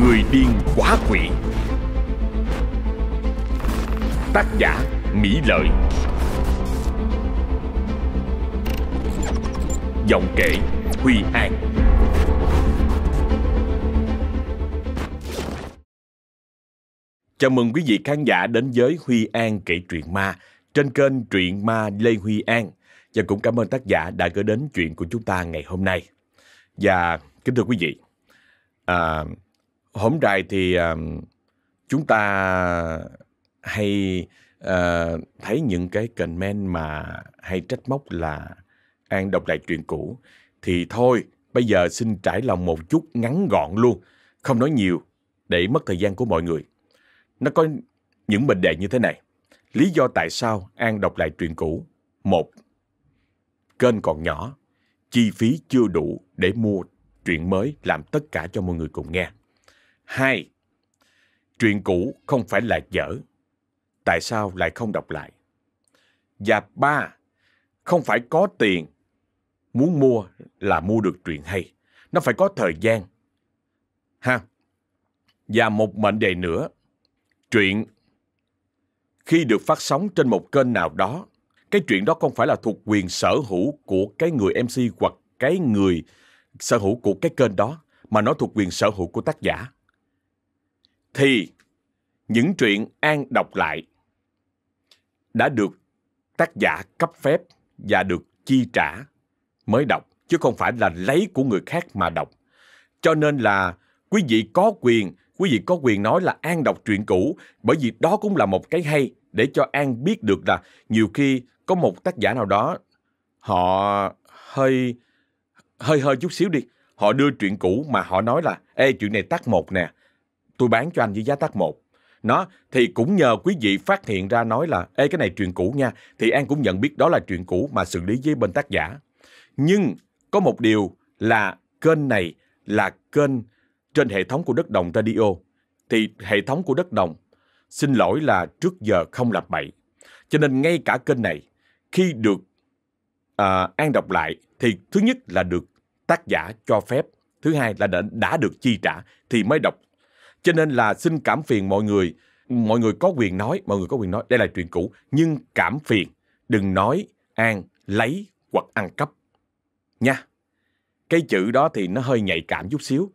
Người điên quá quỷ. Tác giả Mỹ Lợi. Giọng kể Huy An. Chào mừng quý vị khán giả đến với Huy An kể truyện ma trên kênh Truyện Ma Lê Huy An. Và cũng cảm ơn tác giả đã gửi đến chuyện của chúng ta ngày hôm nay. Và kính thưa quý vị, à, hôm nay thì uh, chúng ta hay uh, thấy những cái comment mà hay trách móc là An đọc lại truyện cũ. Thì thôi, bây giờ xin trải lòng một chút ngắn gọn luôn, không nói nhiều để mất thời gian của mọi người. Nó có những bình đề như thế này. Lý do tại sao An đọc lại truyện cũ? Một, kênh còn nhỏ, chi phí chưa đủ để mua truyện mới làm tất cả cho mọi người cùng nghe. Hai, truyện cũ không phải là dở. Tại sao lại không đọc lại? Và ba, không phải có tiền muốn mua là mua được truyện hay. Nó phải có thời gian. Ha. Và một mệnh đề nữa. Truyện khi được phát sóng trên một kênh nào đó, cái chuyện đó không phải là thuộc quyền sở hữu của cái người MC hoặc cái người sở hữu của cái kênh đó, mà nó thuộc quyền sở hữu của tác giả. Thì những truyện An đọc lại đã được tác giả cấp phép và được chi trả mới đọc, chứ không phải là lấy của người khác mà đọc. Cho nên là quý vị có quyền quý vị có quyền nói là An đọc truyện cũ bởi vì đó cũng là một cái hay để cho An biết được là nhiều khi có một tác giả nào đó họ hơi hơi hơi chút xíu đi họ đưa truyện cũ mà họ nói là ê chuyện này tác một nè tôi bán cho anh với giá tác một nó thì cũng nhờ quý vị phát hiện ra nói là ê cái này truyện cũ nha thì An cũng nhận biết đó là truyện cũ mà xử lý với bên tác giả nhưng có một điều là kênh này là kênh trên hệ thống của đất đồng radio thì hệ thống của đất đồng xin lỗi là trước giờ không làm bậy. Cho nên ngay cả kênh này khi được à, an đọc lại thì thứ nhất là được tác giả cho phép, thứ hai là đã, đã được chi trả thì mới đọc. Cho nên là xin cảm phiền mọi người, mọi người có quyền nói, mọi người có quyền nói. Đây là chuyện cũ, nhưng cảm phiền. Đừng nói an lấy hoặc ăn cắp. Nha. Cái chữ đó thì nó hơi nhạy cảm chút xíu.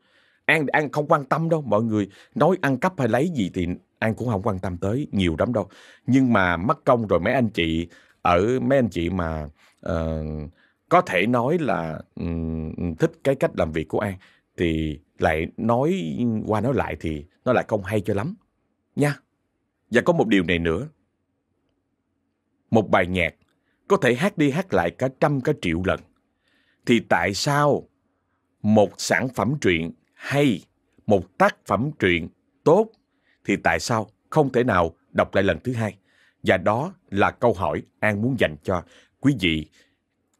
An An không quan tâm đâu mọi người. Nói ăn cắp hay lấy gì thì An cũng không quan tâm tới nhiều lắm đâu. Nhưng mà mất công rồi mấy anh chị ở mấy anh chị mà uh, có thể nói là um, thích cái cách làm việc của An thì lại nói qua nói lại thì nó lại không hay cho lắm, nha và có một điều này nữa một bài nhạc có thể hát đi hát lại cả trăm, cả triệu lần thì tại sao một sản phẩm truyện hay một tác phẩm truyện tốt thì tại sao không thể nào đọc lại lần thứ hai? Và đó là câu hỏi An muốn dành cho quý vị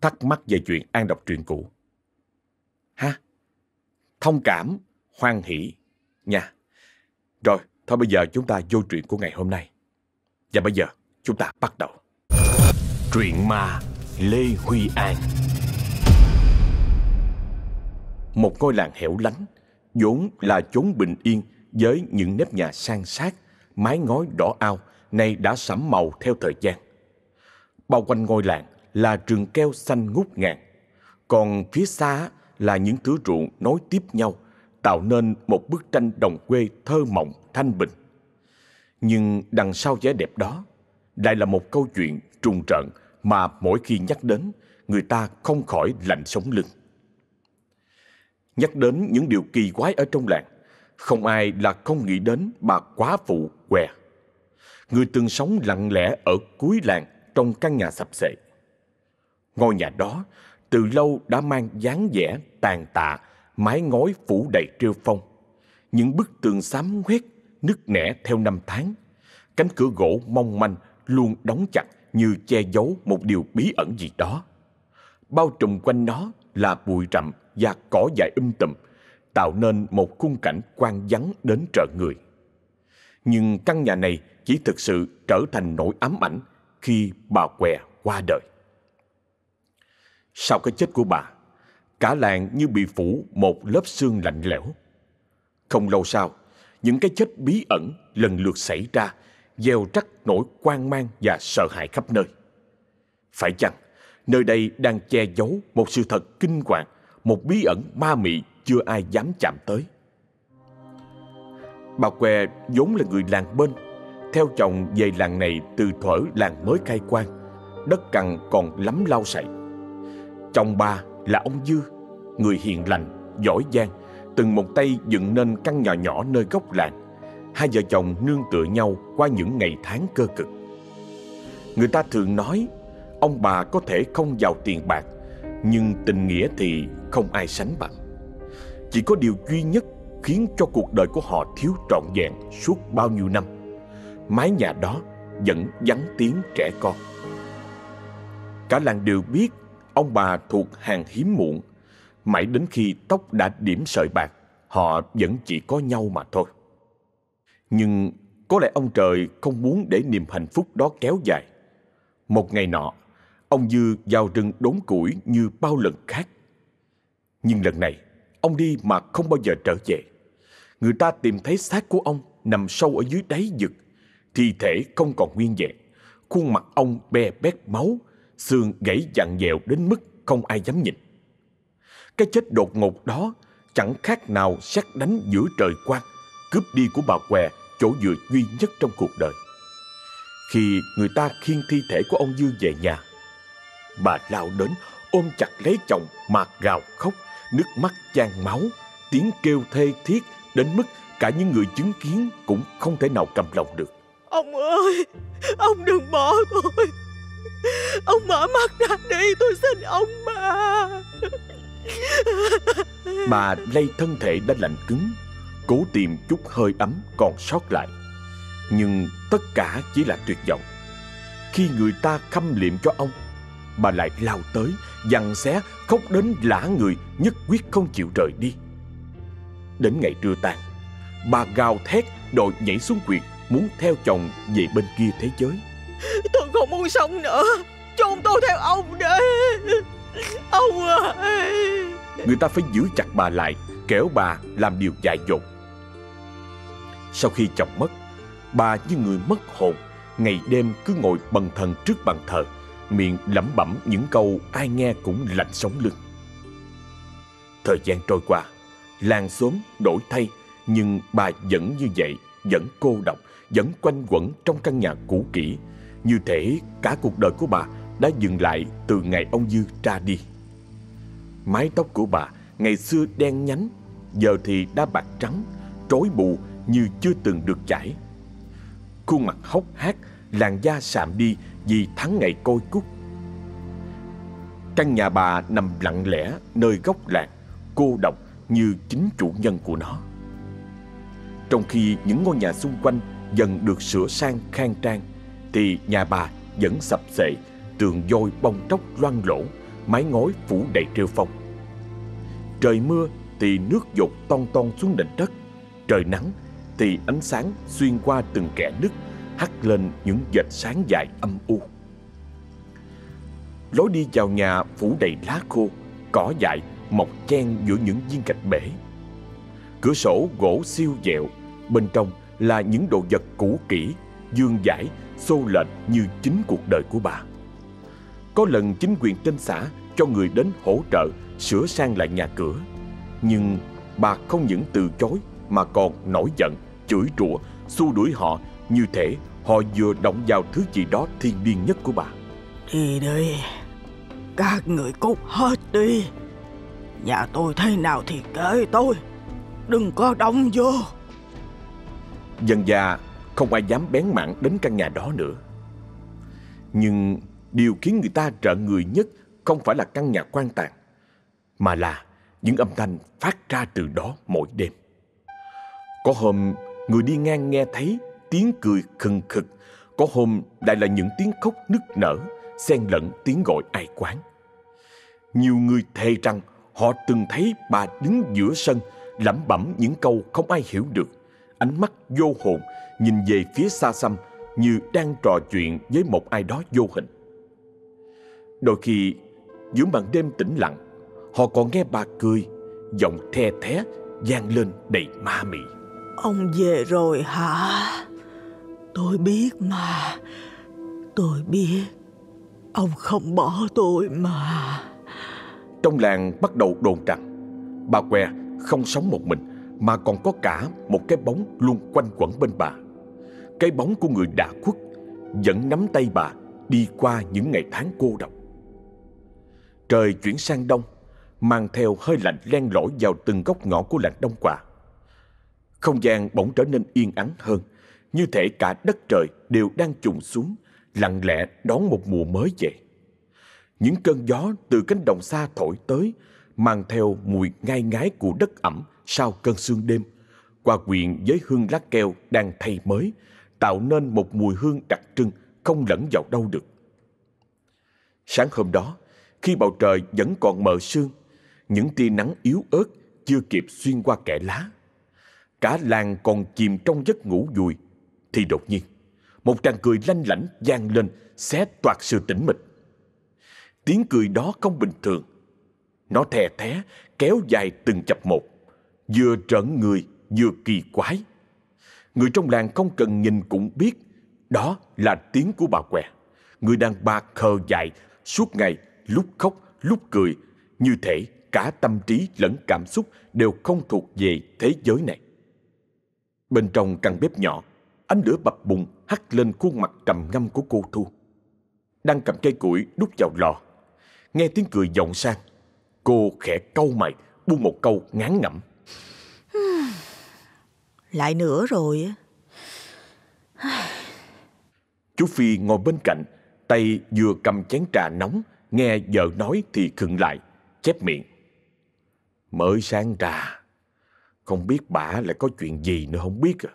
thắc mắc về chuyện An đọc truyện cũ. Ha? Thông cảm, hoan hỷ nha. Rồi, thôi bây giờ chúng ta vô truyện của ngày hôm nay. Và bây giờ chúng ta bắt đầu. Truyện ma Lê Huy An Một ngôi làng hẻo lánh vốn là chốn bình yên với những nếp nhà sang sát, mái ngói đỏ ao, nay đã sẫm màu theo thời gian. Bao quanh ngôi làng là rừng keo xanh ngút ngàn, còn phía xa là những thứ ruộng nối tiếp nhau, tạo nên một bức tranh đồng quê thơ mộng thanh bình. Nhưng đằng sau vẻ đẹp đó, lại là một câu chuyện trùng trận mà mỗi khi nhắc đến, người ta không khỏi lạnh sống lưng. Nhắc đến những điều kỳ quái ở trong làng, không ai là không nghĩ đến bà quá phụ què. Người từng sống lặng lẽ ở cuối làng trong căn nhà sập xệ. Ngôi nhà đó từ lâu đã mang dáng vẻ tàn tạ, mái ngói phủ đầy trêu phong. Những bức tường xám quét, nứt nẻ theo năm tháng. Cánh cửa gỗ mong manh luôn đóng chặt như che giấu một điều bí ẩn gì đó. Bao trùm quanh nó là bụi rậm và cỏ dại um tùm, tạo nên một khung cảnh quan vắng đến trợ người. Nhưng căn nhà này chỉ thực sự trở thành nỗi ám ảnh khi bà què qua đời. Sau cái chết của bà, cả làng như bị phủ một lớp xương lạnh lẽo. Không lâu sau, những cái chết bí ẩn lần lượt xảy ra, gieo rắc nỗi quan mang và sợ hãi khắp nơi. Phải chăng, nơi đây đang che giấu một sự thật kinh hoàng, một bí ẩn ma mị chưa ai dám chạm tới. Bà què vốn là người làng bên, theo chồng về làng này từ thuở làng mới khai quang, đất cằn còn lắm lau sậy. Chồng bà là ông Dư, người hiền lành, giỏi giang, từng một tay dựng nên căn nhà nhỏ nơi góc làng. Hai vợ chồng nương tựa nhau qua những ngày tháng cơ cực. Người ta thường nói, ông bà có thể không giàu tiền bạc, nhưng tình nghĩa thì không ai sánh bằng. Chỉ có điều duy nhất khiến cho cuộc đời của họ thiếu trọn vẹn suốt bao nhiêu năm. Mái nhà đó vẫn vắng tiếng trẻ con. Cả làng đều biết ông bà thuộc hàng hiếm muộn. Mãi đến khi tóc đã điểm sợi bạc, họ vẫn chỉ có nhau mà thôi. Nhưng có lẽ ông trời không muốn để niềm hạnh phúc đó kéo dài. Một ngày nọ, ông Dư vào rừng đốn củi như bao lần khác. Nhưng lần này, ông đi mà không bao giờ trở về. Người ta tìm thấy xác của ông nằm sâu ở dưới đáy vực. Thi thể không còn nguyên vẹn. Khuôn mặt ông be bét máu, xương gãy dặn dẹo đến mức không ai dám nhìn. Cái chết đột ngột đó chẳng khác nào xét đánh giữa trời quang, cướp đi của bà què chỗ dựa duy nhất trong cuộc đời. Khi người ta khiêng thi thể của ông Dư về nhà, bà lao đến ôm chặt lấy chồng mà gào khóc, nước mắt chan máu, tiếng kêu thê thiết đến mức cả những người chứng kiến cũng không thể nào cầm lòng được. Ông ơi, ông đừng bỏ tôi. Ông mở mắt ra đi, tôi xin ông mà. Bà lay thân thể đã lạnh cứng, cố tìm chút hơi ấm còn sót lại. Nhưng tất cả chỉ là tuyệt vọng. Khi người ta khâm liệm cho ông, bà lại lao tới, dằn xé, khóc đến lã người, nhất quyết không chịu rời đi. Đến ngày trưa tàn, bà gào thét đội nhảy xuống quyệt muốn theo chồng về bên kia thế giới. Tôi không muốn sống nữa, chôn tôi theo ông đi. Ông à Người ta phải giữ chặt bà lại, kéo bà làm điều dại dột. Sau khi chồng mất, bà như người mất hồn, ngày đêm cứ ngồi bần thần trước bàn thờ, miệng lẩm bẩm những câu ai nghe cũng lạnh sống lưng. Thời gian trôi qua, làng xóm đổi thay, nhưng bà vẫn như vậy, vẫn cô độc, vẫn quanh quẩn trong căn nhà cũ kỹ. Như thể cả cuộc đời của bà đã dừng lại từ ngày ông Dư ra đi. Mái tóc của bà ngày xưa đen nhánh, giờ thì đã bạc trắng, rối bù như chưa từng được chải. Khuôn mặt hốc hác, làn da sạm đi vì tháng ngày côi cút. Căn nhà bà nằm lặng lẽ nơi góc làng, cô độc như chính chủ nhân của nó. Trong khi những ngôi nhà xung quanh dần được sửa sang khang trang, thì nhà bà vẫn sập xệ, tường vôi bong tróc loang lỗ, mái ngói phủ đầy rêu phong. Trời mưa thì nước dột ton ton xuống nền đất, trời nắng thì ánh sáng xuyên qua từng kẽ nứt hắt lên những vệt sáng dài âm u. Lối đi vào nhà phủ đầy lá khô, cỏ dại mọc chen giữa những viên gạch bể. Cửa sổ gỗ siêu dẹo, bên trong là những đồ vật cũ kỹ, dương dãi xô lệch như chính cuộc đời của bà. Có lần chính quyền trên xã cho người đến hỗ trợ sửa sang lại nhà cửa. Nhưng bà không những từ chối mà còn nổi giận, chửi rủa, xua đuổi họ như thể họ vừa động vào thứ gì đó thiên liêng nhất của bà. Đi đi, các người cút hết đi. Nhà tôi thế nào thì kệ tôi, đừng có động vô. Dần già không ai dám bén mảng đến căn nhà đó nữa. Nhưng điều khiến người ta trợ người nhất không phải là căn nhà quan tàn, mà là những âm thanh phát ra từ đó mỗi đêm. Có hôm người đi ngang nghe thấy tiếng cười khừng khực, có hôm lại là những tiếng khóc nức nở, xen lẫn tiếng gọi ai quán. Nhiều người thề rằng họ từng thấy bà đứng giữa sân lẩm bẩm những câu không ai hiểu được, ánh mắt vô hồn nhìn về phía xa xăm như đang trò chuyện với một ai đó vô hình. Đôi khi giữa màn đêm tĩnh lặng, họ còn nghe bà cười, giọng the thé gian lên đầy ma mị. Ông về rồi hả? Tôi biết mà. Tôi biết. Ông không bỏ tôi mà. Trong làng bắt đầu đồn rằng bà què không sống một mình mà còn có cả một cái bóng luôn quanh quẩn bên bà. Cái bóng của người đã khuất vẫn nắm tay bà đi qua những ngày tháng cô độc. Trời chuyển sang đông, mang theo hơi lạnh len lỏi vào từng góc ngõ của làng Đông Quả. Không gian bỗng trở nên yên ắng hơn, như thể cả đất trời đều đang trùng xuống, lặng lẽ đón một mùa mới về. Những cơn gió từ cánh đồng xa thổi tới, mang theo mùi ngai ngái của đất ẩm sau cơn sương đêm, qua quyện với hương lá keo đang thay mới, tạo nên một mùi hương đặc trưng không lẫn vào đâu được. Sáng hôm đó, khi bầu trời vẫn còn mờ sương, những tia nắng yếu ớt chưa kịp xuyên qua kẽ lá. Cả làng còn chìm trong giấc ngủ vùi, thì đột nhiên, một tràng cười lanh lảnh vang lên xé toạc sự tĩnh mịch. Tiếng cười đó không bình thường. Nó thè thé, kéo dài từng chập một, vừa trợn người, vừa kỳ quái. Người trong làng không cần nhìn cũng biết, đó là tiếng của bà què. Người đàn bà khờ dại, suốt ngày lúc khóc, lúc cười, như thể cả tâm trí lẫn cảm xúc đều không thuộc về thế giới này. Bên trong căn bếp nhỏ, ánh lửa bập bùng hắt lên khuôn mặt trầm ngâm của cô Thu. Đang cầm cây củi đút vào lò. Nghe tiếng cười vọng sang, cô khẽ câu mày, buông một câu ngán ngẩm. Lại nữa rồi. Chú Phi ngồi bên cạnh, tay vừa cầm chén trà nóng, nghe vợ nói thì khựng lại, chép miệng. Mới sáng trà, không biết bà lại có chuyện gì nữa không biết à.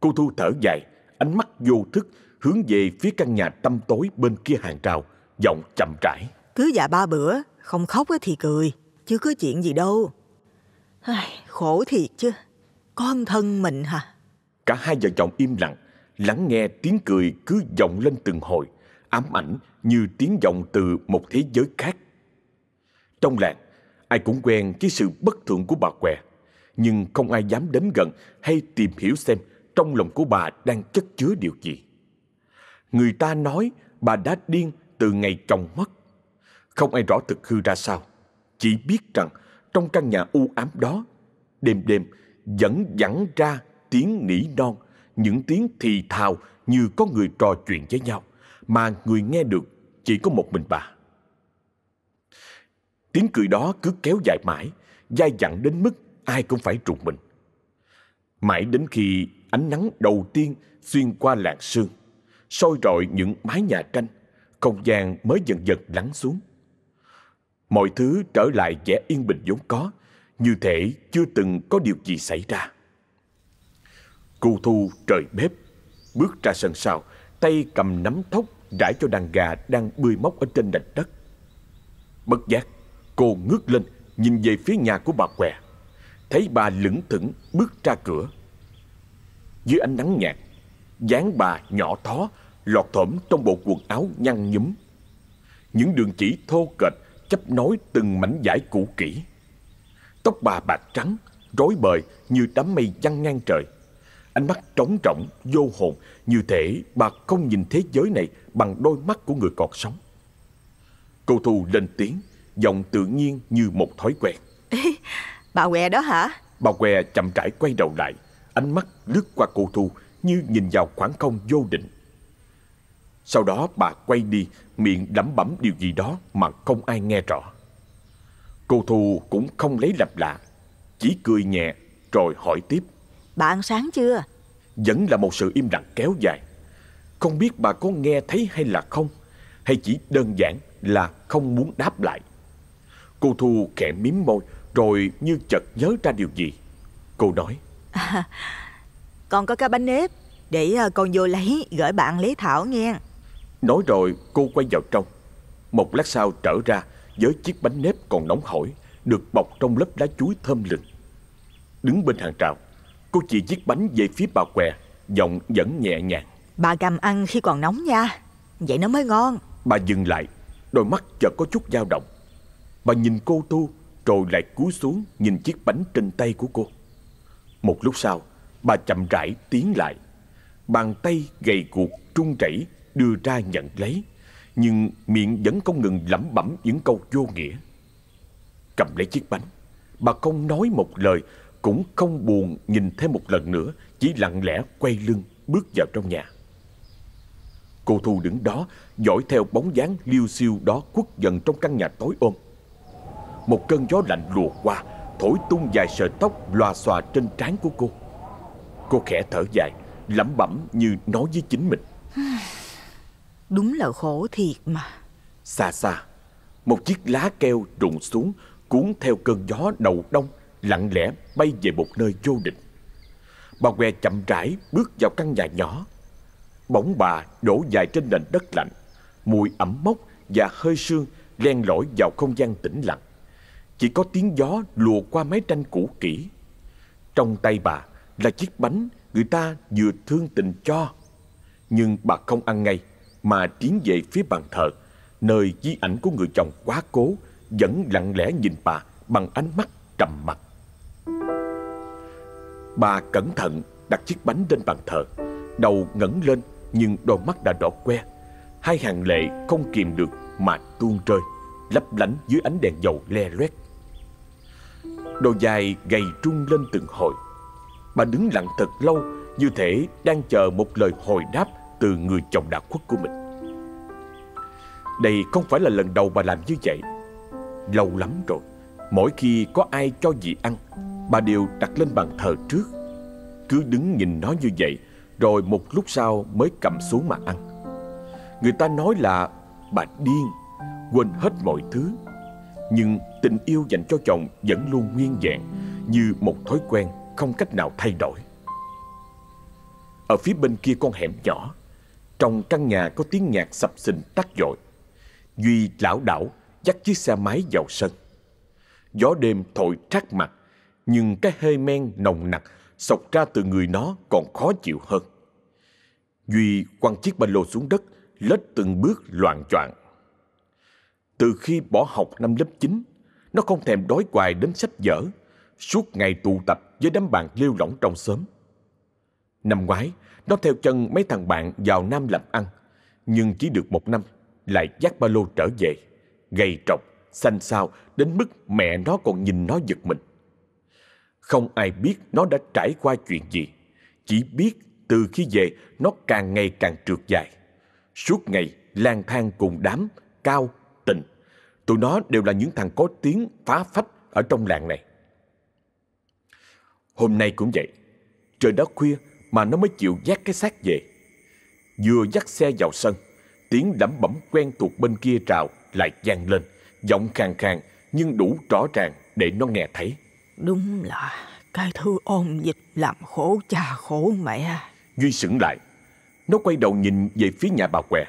Cô Thu thở dài, ánh mắt vô thức hướng về phía căn nhà tăm tối bên kia hàng rào, giọng chậm rãi. Cứ dạ ba bữa, không khóc thì cười, chứ có chuyện gì đâu. Ai, khổ thiệt chứ, con thân mình hả? Cả hai vợ chồng im lặng, lắng nghe tiếng cười cứ vọng lên từng hồi, ám ảnh như tiếng vọng từ một thế giới khác. Trong làng, ai cũng quen với sự bất thường của bà què, nhưng không ai dám đến gần hay tìm hiểu xem trong lòng của bà đang chất chứa điều gì. Người ta nói bà đã điên từ ngày chồng mất. Không ai rõ thực hư ra sao, chỉ biết rằng trong căn nhà u ám đó, đêm đêm vẫn dẫn ra tiếng nỉ non, những tiếng thì thào như có người trò chuyện với nhau, mà người nghe được chỉ có một mình bà. Tiếng cười đó cứ kéo dài mãi, dai dẳng đến mức ai cũng phải rùng mình. Mãi đến khi ánh nắng đầu tiên xuyên qua làng sương, soi rọi những mái nhà tranh, không gian mới dần dần lắng xuống. Mọi thứ trở lại vẻ yên bình vốn có, như thể chưa từng có điều gì xảy ra. Cô Thu trời bếp, bước ra sân sau, tay cầm nắm thóc rải cho đàn gà đang bươi móc ở trên nền đất. Bất giác, cô ngước lên nhìn về phía nhà của bà què. Thấy bà lững thững bước ra cửa. Dưới ánh nắng nhạt, dáng bà nhỏ thó, lọt thỏm trong bộ quần áo nhăn nhúm. Những đường chỉ thô kệch chấp nối từng mảnh vải cũ kỹ. Tóc bà bạc trắng, rối bời như đám mây văng ngang trời. Ánh mắt trống rỗng, vô hồn, như thể bà không nhìn thế giới này bằng đôi mắt của người còn sống. Cô Thu lên tiếng, giọng tự nhiên như một thói quen. Ê, bà què đó hả? Bà què chậm rãi quay đầu lại, ánh mắt lướt qua cô Thu như nhìn vào khoảng không vô định. Sau đó bà quay đi, miệng lẩm bẩm điều gì đó mà không ai nghe rõ. Cô Thu cũng không lấy làm lạ, chỉ cười nhẹ rồi hỏi tiếp. Bà ăn sáng chưa? Vẫn là một sự im lặng kéo dài. Không biết bà có nghe thấy hay là không, hay chỉ đơn giản là không muốn đáp lại. Cô Thu khẽ miếm môi rồi như chợt nhớ ra điều gì. Cô nói. À, con có cái bánh nếp, để à, con vô lấy gửi bạn lấy Thảo nghe. Nói rồi cô quay vào trong. Một lát sau trở ra với chiếc bánh nếp còn nóng hổi, được bọc trong lớp lá chuối thơm lừng. Đứng bên hàng rào, cô chỉ chiếc bánh về phía bà què, giọng vẫn nhẹ nhàng. Bà cầm ăn khi còn nóng nha, vậy nó mới ngon. Bà dừng lại, đôi mắt chợt có chút dao động. Bà nhìn cô Tu Rồi lại cúi xuống nhìn chiếc bánh trên tay của cô Một lúc sau Bà chậm rãi tiến lại Bàn tay gầy guộc trung chảy đưa ra nhận lấy nhưng miệng vẫn không ngừng lẩm bẩm những câu vô nghĩa. Cầm lấy chiếc bánh, Bà không nói một lời Cũng không buồn nhìn thêm một lần nữa, Chỉ lặng lẽ quay lưng bước vào trong nhà. Cô Thu đứng đó, dõi theo bóng dáng liêu xiêu đó khuất dần trong căn nhà tối ôm Một cơn gió lạnh lùa qua, Thổi tung dài sợi tóc loà xòa trên trán của cô. Cô khẽ thở dài, lẩm bẩm như nói với chính mình. Đúng là khổ thiệt mà. Xa xa, Một chiếc lá keo rụng xuống, Cuốn theo cơn gió đầu đông, Lặng lẽ bay về một nơi vô định. Bà que chậm rãi bước vào căn nhà nhỏ. Bóng bà đổ dài trên nền đất lạnh, Mùi ẩm mốc và hơi sương len lỏi vào không gian tĩnh lặng. Chỉ có tiếng gió lùa qua mái tranh cũ kỹ. Trong tay bà là chiếc bánh người ta vừa thương tình cho, Nhưng bà không ăn ngay. Mà tiến về phía bàn thờ. Nơi di ảnh của người chồng quá cố, Vẫn lặng lẽ nhìn bà Bằng ánh mắt trầm mặc. Bà cẩn thận đặt chiếc bánh lên bàn thờ. Đầu ngẩng lên, Nhưng đôi mắt đã đỏ que. Hai hàng lệ không kìm được Mà tuôn rơi, Lấp lánh dưới ánh đèn dầu le loét. Đôi dài gầy trung lên từng hồi. Bà đứng lặng thật lâu, Như thể đang chờ một lời hồi đáp từ người chồng đã khuất của mình. Đây không phải là lần đầu bà làm như vậy. Lâu lắm rồi Mỗi khi có ai cho gì ăn Bà đều đặt lên bàn thờ trước. Cứ đứng nhìn nó như vậy Rồi một lúc sau mới cầm xuống mà ăn. Người ta nói là bà điên Quên hết mọi thứ. Nhưng tình yêu dành cho chồng vẫn luôn nguyên vẹn Như một thói quen không cách nào thay đổi. Ở phía bên kia con hẻm nhỏ, trong căn nhà có tiếng nhạc sập sình tắt dội. Duy lão đảo dắt chiếc xe máy vào sân. Gió đêm thổi trát mặt, nhưng cái hơi men nồng nặc sộc ra từ người nó còn khó chịu hơn. Duy quăng chiếc ba lô xuống đất, lết từng bước loạn choạng. Từ khi bỏ học năm lớp 9, nó không thèm đói hoài đến sách vở, suốt ngày tụ tập với đám bạn lêu lỏng trong xóm. Năm ngoái, nó theo chân mấy thằng bạn vào Nam làm ăn, nhưng chỉ được một năm, lại dắt ba lô trở về, gầy trọc, xanh xao đến mức mẹ nó còn nhìn nó giật mình. Không ai biết nó đã trải qua chuyện gì, chỉ biết từ khi về nó càng ngày càng trượt dài. Suốt ngày lang thang cùng đám, cao, tình. Tụi nó đều là những thằng có tiếng phá phách ở trong làng này. Hôm nay cũng vậy. Trời đã khuya mà nó mới chịu dắt cái xác về. Vừa dắt xe vào sân, tiếng lẩm bẩm quen thuộc bên kia trào lại vang lên, giọng khàn khàn nhưng đủ rõ ràng để nó nghe thấy. Đúng là cái thứ ôn dịch làm khổ cha khổ mẹ. Duy sững lại, nó quay đầu nhìn về phía nhà bà què.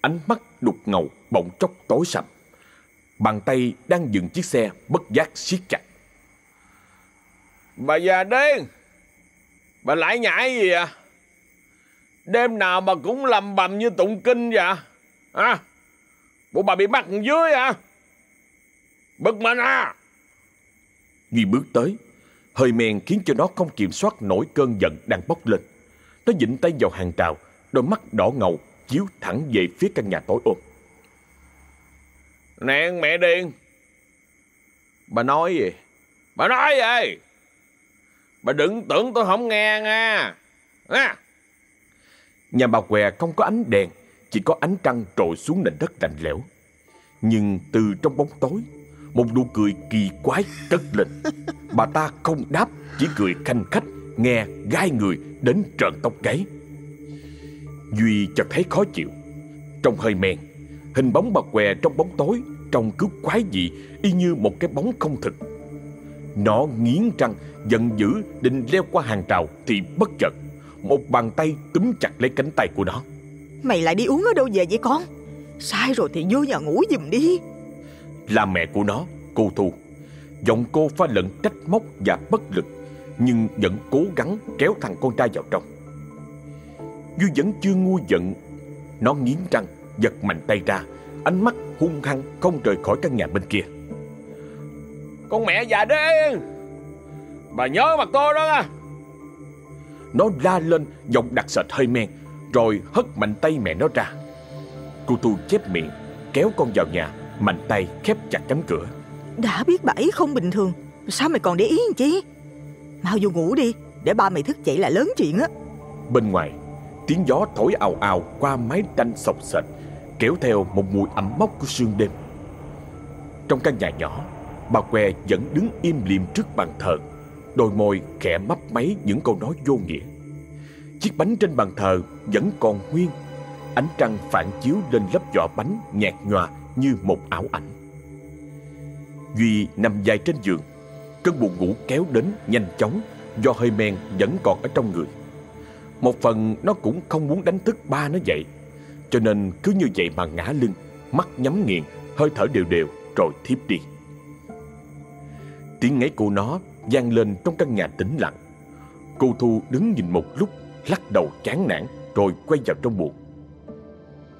Ánh mắt đục ngầu, bỗng chốc tối sầm. Bàn tay đang dừng chiếc xe bất giác siết chặt. Bà già điên Bà lại nhảy gì à Đêm nào bà cũng lầm bầm như tụng kinh vậy? À Bộ bà bị bắt dưới à Bực mình à Duy bước tới Hơi men khiến cho nó không kiểm soát nổi cơn giận đang bốc lên. Nó dịnh tay vào hàng trào Đôi mắt đỏ ngầu Chiếu thẳng về phía căn nhà tối ôm. Nè mẹ điên Bà nói gì? Bà nói gì Bà đừng tưởng tôi không nghe nha. À. Nhà bà què không có ánh đèn, chỉ có ánh trăng trội xuống nền đất lạnh lẽo. Nhưng từ trong bóng tối, một nụ cười kỳ quái cất lên. Bà ta không đáp, chỉ cười khanh khách, nghe gai người đến trợn tóc gáy. Duy chợt thấy khó chịu. Trong hơi men, hình bóng bà què trong bóng tối, trông cứ quái dị, y như một cái bóng không thực. Nó nghiến răng giận dữ định leo qua hàng rào thì bất chợt một bàn tay túm chặt lấy cánh tay của nó. Mày lại đi uống ở đâu về vậy con? Sai rồi thì vô nhà ngủ giùm đi. Là mẹ của nó, cô Thu. Giọng cô pha lẫn trách móc và bất lực nhưng vẫn cố gắng kéo thằng con trai vào trong. Duy vẫn chưa ngu giận. Nó nghiến răng, giật mạnh tay ra, ánh mắt hung hăng không rời khỏi căn nhà bên kia. Con mẹ già điên Bà nhớ mặt tôi đó. Nó la lên giọng đặc sệt hơi men Rồi hất mạnh tay mẹ nó ra. Cô Tu chép miệng Kéo con vào nhà Mạnh tay khép chặt cánh cửa. Đã biết bà ấy không bình thường Sao mày còn để ý chi? Mau vô ngủ đi Để ba mày thức dậy là lớn chuyện á. Bên ngoài Tiếng gió thổi ào ào qua mái tranh sộc sệt Kéo theo một mùi ẩm mốc của sương đêm. Trong căn nhà nhỏ Bà que vẫn đứng im liềm trước bàn thờ, Đôi môi khẽ mấp máy những câu nói vô nghĩa. Chiếc bánh trên bàn thờ vẫn còn nguyên, Ánh trăng phản chiếu lên lớp vỏ bánh nhạt nhòa như một ảo ảnh. Duy nằm dài trên giường, Cơn buồn ngủ kéo đến nhanh chóng Do hơi men vẫn còn ở trong người. Một phần nó cũng không muốn đánh thức ba nó dậy, Cho nên cứ như vậy mà ngã lưng, Mắt nhắm nghiền, Hơi thở đều đều, rồi thiếp đi. Tiếng ngáy của nó vang lên trong căn nhà tĩnh lặng. Cô Thu đứng nhìn một lúc, Lắc đầu chán nản, Rồi quay vào trong buồng.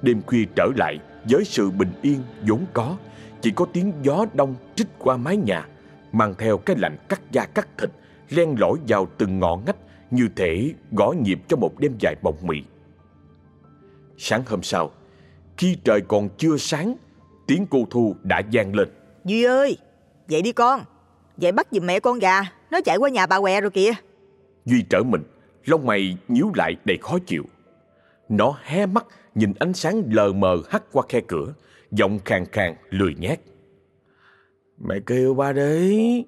Đêm khuya trở lại, Với sự bình yên vốn có, Chỉ có tiếng gió đông trích qua mái nhà, Mang theo cái lạnh cắt da cắt thịt, Len lỏi vào từng ngõ ngách Như thể gõ nhịp cho một đêm dài mộng mị Sáng hôm sau, Khi trời còn chưa sáng, Tiếng cô Thu đã vang lên. Duy ơi, Dậy đi con. Dậy bắt giùm mẹ con gà. Nó chạy qua nhà bà què rồi kìa. Duy trở mình Lông mày nhíu lại đầy khó chịu. Nó hé mắt Nhìn ánh sáng lờ mờ hắt qua khe cửa Giọng khàn khàn lười nhát Mẹ kêu ba đi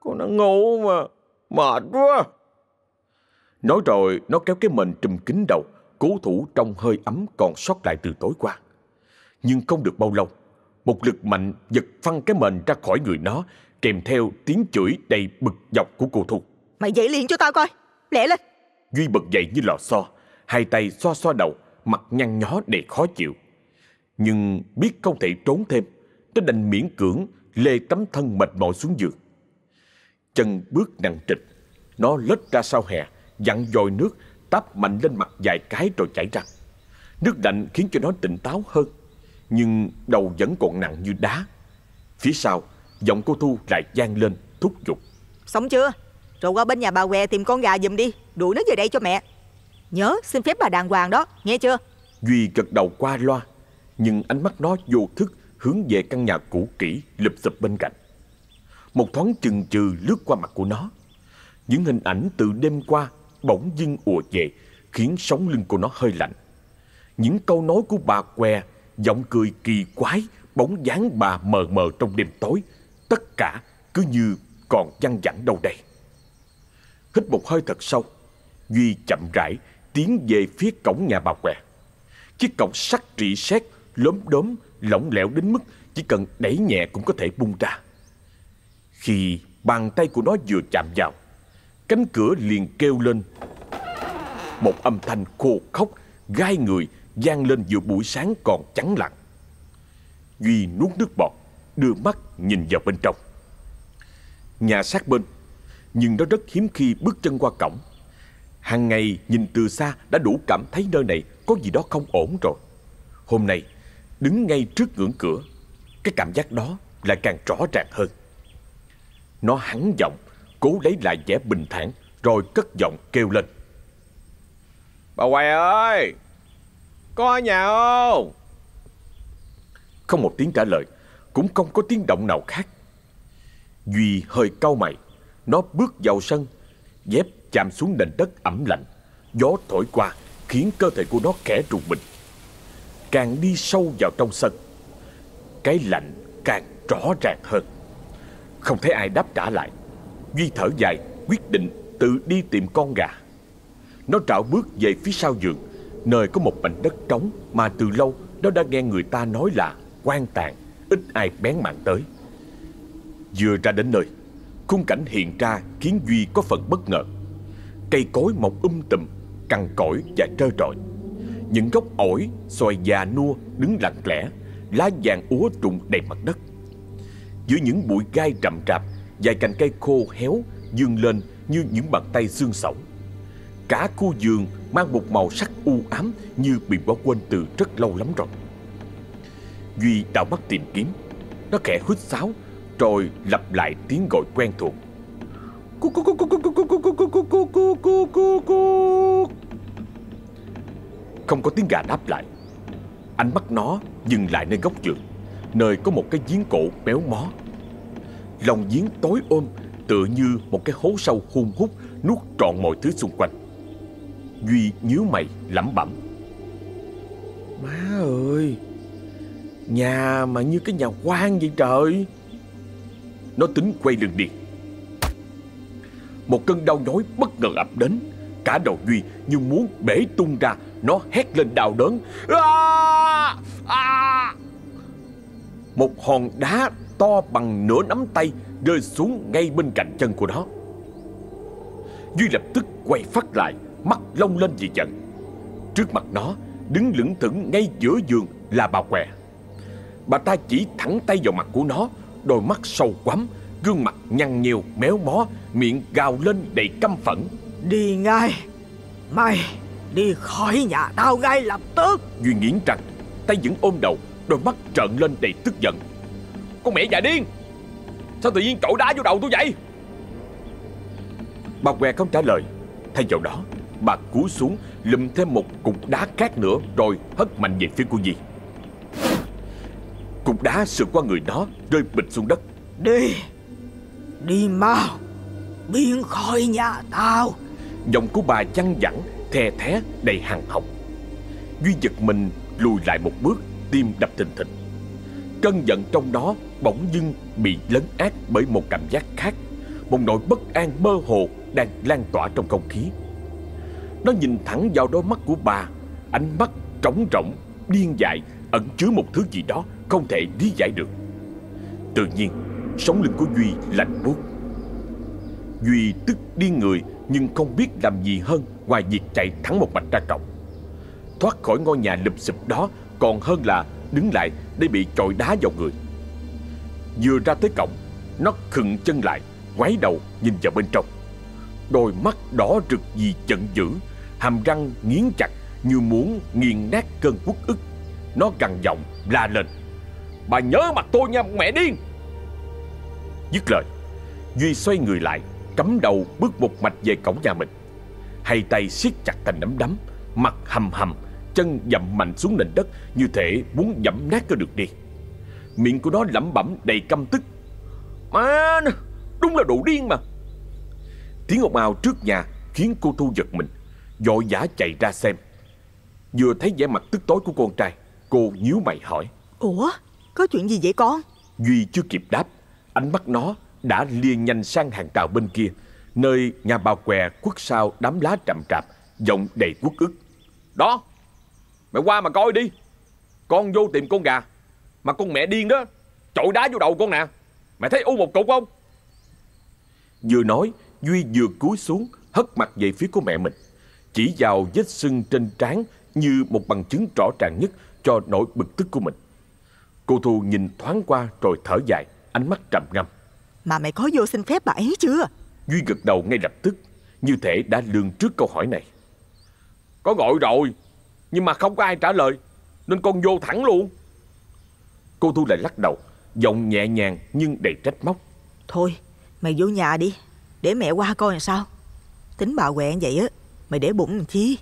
Con nó ngủ mà Mệt quá. Nói rồi nó kéo cái mền trùm kín đầu Cố thủ trong hơi ấm còn sót lại từ tối qua. Nhưng không được bao lâu Một lực mạnh giật phăng cái mền ra khỏi người nó Kèm theo tiếng chửi đầy bực dọc của cô Thu. Mày dậy liền cho tao coi Lẹ lên. Duy bật dậy như lò xo Hai tay xoa xoa đầu Mặt nhăn nhó đầy khó chịu. Nhưng biết không thể trốn thêm Nó đành miễn cưỡng Lê tấm thân mệt mỏi xuống giường. Chân bước nặng trịch Nó lết ra sau hè Dặn dòi nước Táp mạnh lên mặt vài cái rồi chảy ra. Nước lạnh khiến cho nó tỉnh táo hơn Nhưng đầu vẫn còn nặng như đá. Phía sau Giọng cô Thu lại vang lên thúc giục Xong chưa Rồi qua bên nhà bà què tìm con gà giùm đi Đuổi nó về đây cho mẹ Nhớ xin phép bà đàng hoàng đó Nghe chưa Duy gật đầu qua loa Nhưng ánh mắt nó vô thức hướng về căn nhà cũ kỹ lụp xụp bên cạnh. Một thoáng chừng chừ lướt qua mặt của nó. Những hình ảnh từ đêm qua bỗng dưng ùa về khiến sống lưng của nó hơi lạnh. Những câu nói của bà què, giọng cười kỳ quái, bóng dáng bà mờ mờ trong đêm tối, tất cả cứ như còn văng vẳng đâu đây. Hít một hơi thật sâu, Duy chậm rãi tiến về phía cổng nhà bà què. Chiếc cổng sắt rỉ sét, lốm đốm, lỏng lẻo đến mức chỉ cần đẩy nhẹ cũng có thể bung ra. Khi bàn tay của nó vừa chạm vào, cánh cửa liền kêu lên. Một âm thanh khô khóc, gai người vang lên giữa buổi sáng còn trắng lặng. Duy nuốt nước bọt, đưa mắt nhìn vào bên trong. Nhà sát bên, nhưng nó rất hiếm khi bước chân qua cổng. Hàng ngày nhìn từ xa đã đủ cảm thấy nơi này có gì đó không ổn rồi. Hôm nay, đứng ngay trước ngưỡng cửa, cái cảm giác đó lại càng rõ ràng hơn. Nó hắn giọng, cố lấy lại vẻ bình thản, rồi cất giọng kêu lên. Bà Hoài ơi, có ở nhà không? Không một tiếng trả lời, cũng không có tiếng động nào khác. Duy hơi cau mày, nó bước vào sân, dép chạm xuống nền đất ẩm lạnh. Gió thổi qua khiến cơ thể của nó khẽ rùng mình. Càng đi sâu vào trong sân, cái lạnh càng rõ ràng hơn. Không thấy ai đáp trả lại. Duy thở dài, quyết định tự đi tìm con gà. Nó trạo bước về phía sau giường, nơi có một mảnh đất trống mà từ lâu nó đã nghe người ta nói là quan tàn, ít ai bén mảng tới. Vừa ra đến nơi, khung cảnh hiện ra khiến Duy có phần bất ngờ. Cây cối mọc um tùm, cằn cỗi và trơ trọi. Những gốc ổi, xoài già nua đứng lặng lẽ, lá vàng úa trùng đầy mặt đất. Giữa những bụi gai rậm rạp, vài cành cây khô héo dương lên như những bàn tay xương sẩu. Cả khu vườn mang một màu sắc u ám như bị bỏ quên từ rất lâu lắm rồi. Duy đảo mắt tìm kiếm, nó khẽ hít sáo, Rồi lặp lại tiếng gọi quen thuộc Không có tiếng gà đáp lại Ánh mắt nó dừng lại nơi góc giường Nơi có một cái giếng cổ béo mó Lòng giếng tối ôm Tựa như một cái hố sâu hung hút Nuốt trọn mọi thứ xung quanh Duy nhíu mày lẩm bẩm Má ơi Nhà mà như cái nhà quan vậy trời. Nó tính quay lưng đi. Một cơn đau nhói bất ngờ ập đến. Cả đầu Duy như muốn bể tung ra. Nó hét lên đau đớn. À! À! Một hòn đá to bằng nửa nắm tay Rơi xuống ngay bên cạnh chân của nó. Duy lập tức quay phát lại, Mắt lông lên vì giận. Trước mặt nó, Đứng lững thững ngay giữa giường là bà què. Bà ta chỉ thẳng tay vào mặt của nó Đôi mắt sâu quắm Gương mặt nhăn nhiều méo mó Miệng gào lên đầy căm phẫn. Đi ngay Mày đi khỏi nhà tao ngay lập tức. Duy nghiến răng Tay vẫn ôm đầu Đôi mắt trợn lên đầy tức giận. Con mẹ già điên! Sao tự nhiên trội đá vô đầu tôi vậy? Bà què không trả lời. Thay vào đó Bà cúi xuống lùm thêm một cục đá khác nữa Rồi hất mạnh về phía cô Di Cục đá sượt qua người nó Rơi bịch xuống đất. Đi. Đi mau. Biến khỏi nhà tao. Giọng của bà chăn dẳng The thé đầy hằng học. Duy giật mình lùi lại một bước Tim đập thình thịch. Cơn giận trong đó bỗng dưng bị lấn át bởi một cảm giác khác Một nỗi bất an mơ hồ đang lan tỏa trong không khí. Nó nhìn thẳng vào đôi mắt của bà Ánh mắt trống rỗng, điên dại Ẩn chứa một thứ gì đó không thể lý giải được. Tự nhiên Sống lưng của Duy lạnh buốt. Duy tức điên người, Nhưng không biết làm gì hơn Ngoài việc chạy thẳng một mạch ra cổng. Thoát khỏi ngôi nhà lụp xụp đó, Còn hơn là đứng lại Để bị chọi đá vào người. Vừa ra tới cổng, Nó khựng chân lại, Ngoái đầu nhìn vào bên trong. Đôi mắt đỏ rực vì giận dữ, Hàm răng nghiến chặt Như muốn nghiền nát cơn quốc ức. Nó gằn giọng la lên. Bà nhớ mặt tôi nha, mẹ điên. Dứt lời, Duy xoay người lại, Cắm đầu bước một mạch về cổng nhà mình. Hai tay siết chặt thành nắm đấm, Mặt hầm hầm, Chân dậm mạnh xuống nền đất Như thể muốn dẫm nát cơ được đi. Miệng của nó lẩm bẩm đầy căm tức. Má Đúng là đồ điên mà. Tiếng ồn ào trước nhà Khiến cô Thu giật mình, Vội vã chạy ra xem. Vừa thấy vẻ mặt tức tối của con trai, Cô nhíu mày hỏi. Ủa? Có chuyện gì vậy con? Duy chưa kịp đáp, Ánh mắt nó đã liền nhanh sang hàng rào bên kia, Nơi nhà bà què quất sao đám lá trầm trạp, Giọng đầy quốc ức. Đó, Mày qua mà coi đi. Con vô tìm con gà, Mà con mẹ điên đó Trội đá vô đầu con nè. Mày thấy u một cục không? Vừa nói, Duy vừa cúi xuống, Hất mặt về phía của mẹ mình, Chỉ vào vết sưng trên trán Như một bằng chứng rõ ràng nhất Cho nỗi bực tức của mình. Cô Thu nhìn thoáng qua rồi thở dài Ánh mắt trầm ngâm. Mà mày có vô xin phép bà ấy chưa? Duy gật đầu ngay lập tức Như thể đã lường trước câu hỏi này. Có gọi rồi Nhưng mà không có ai trả lời Nên con vô thẳng luôn. Cô Thu lại lắc đầu Giọng nhẹ nhàng nhưng đầy trách móc. Thôi mày vô nhà đi Để mẹ qua coi làm sao. Tính bà quẹn vậy á Mày để bụng làm chi?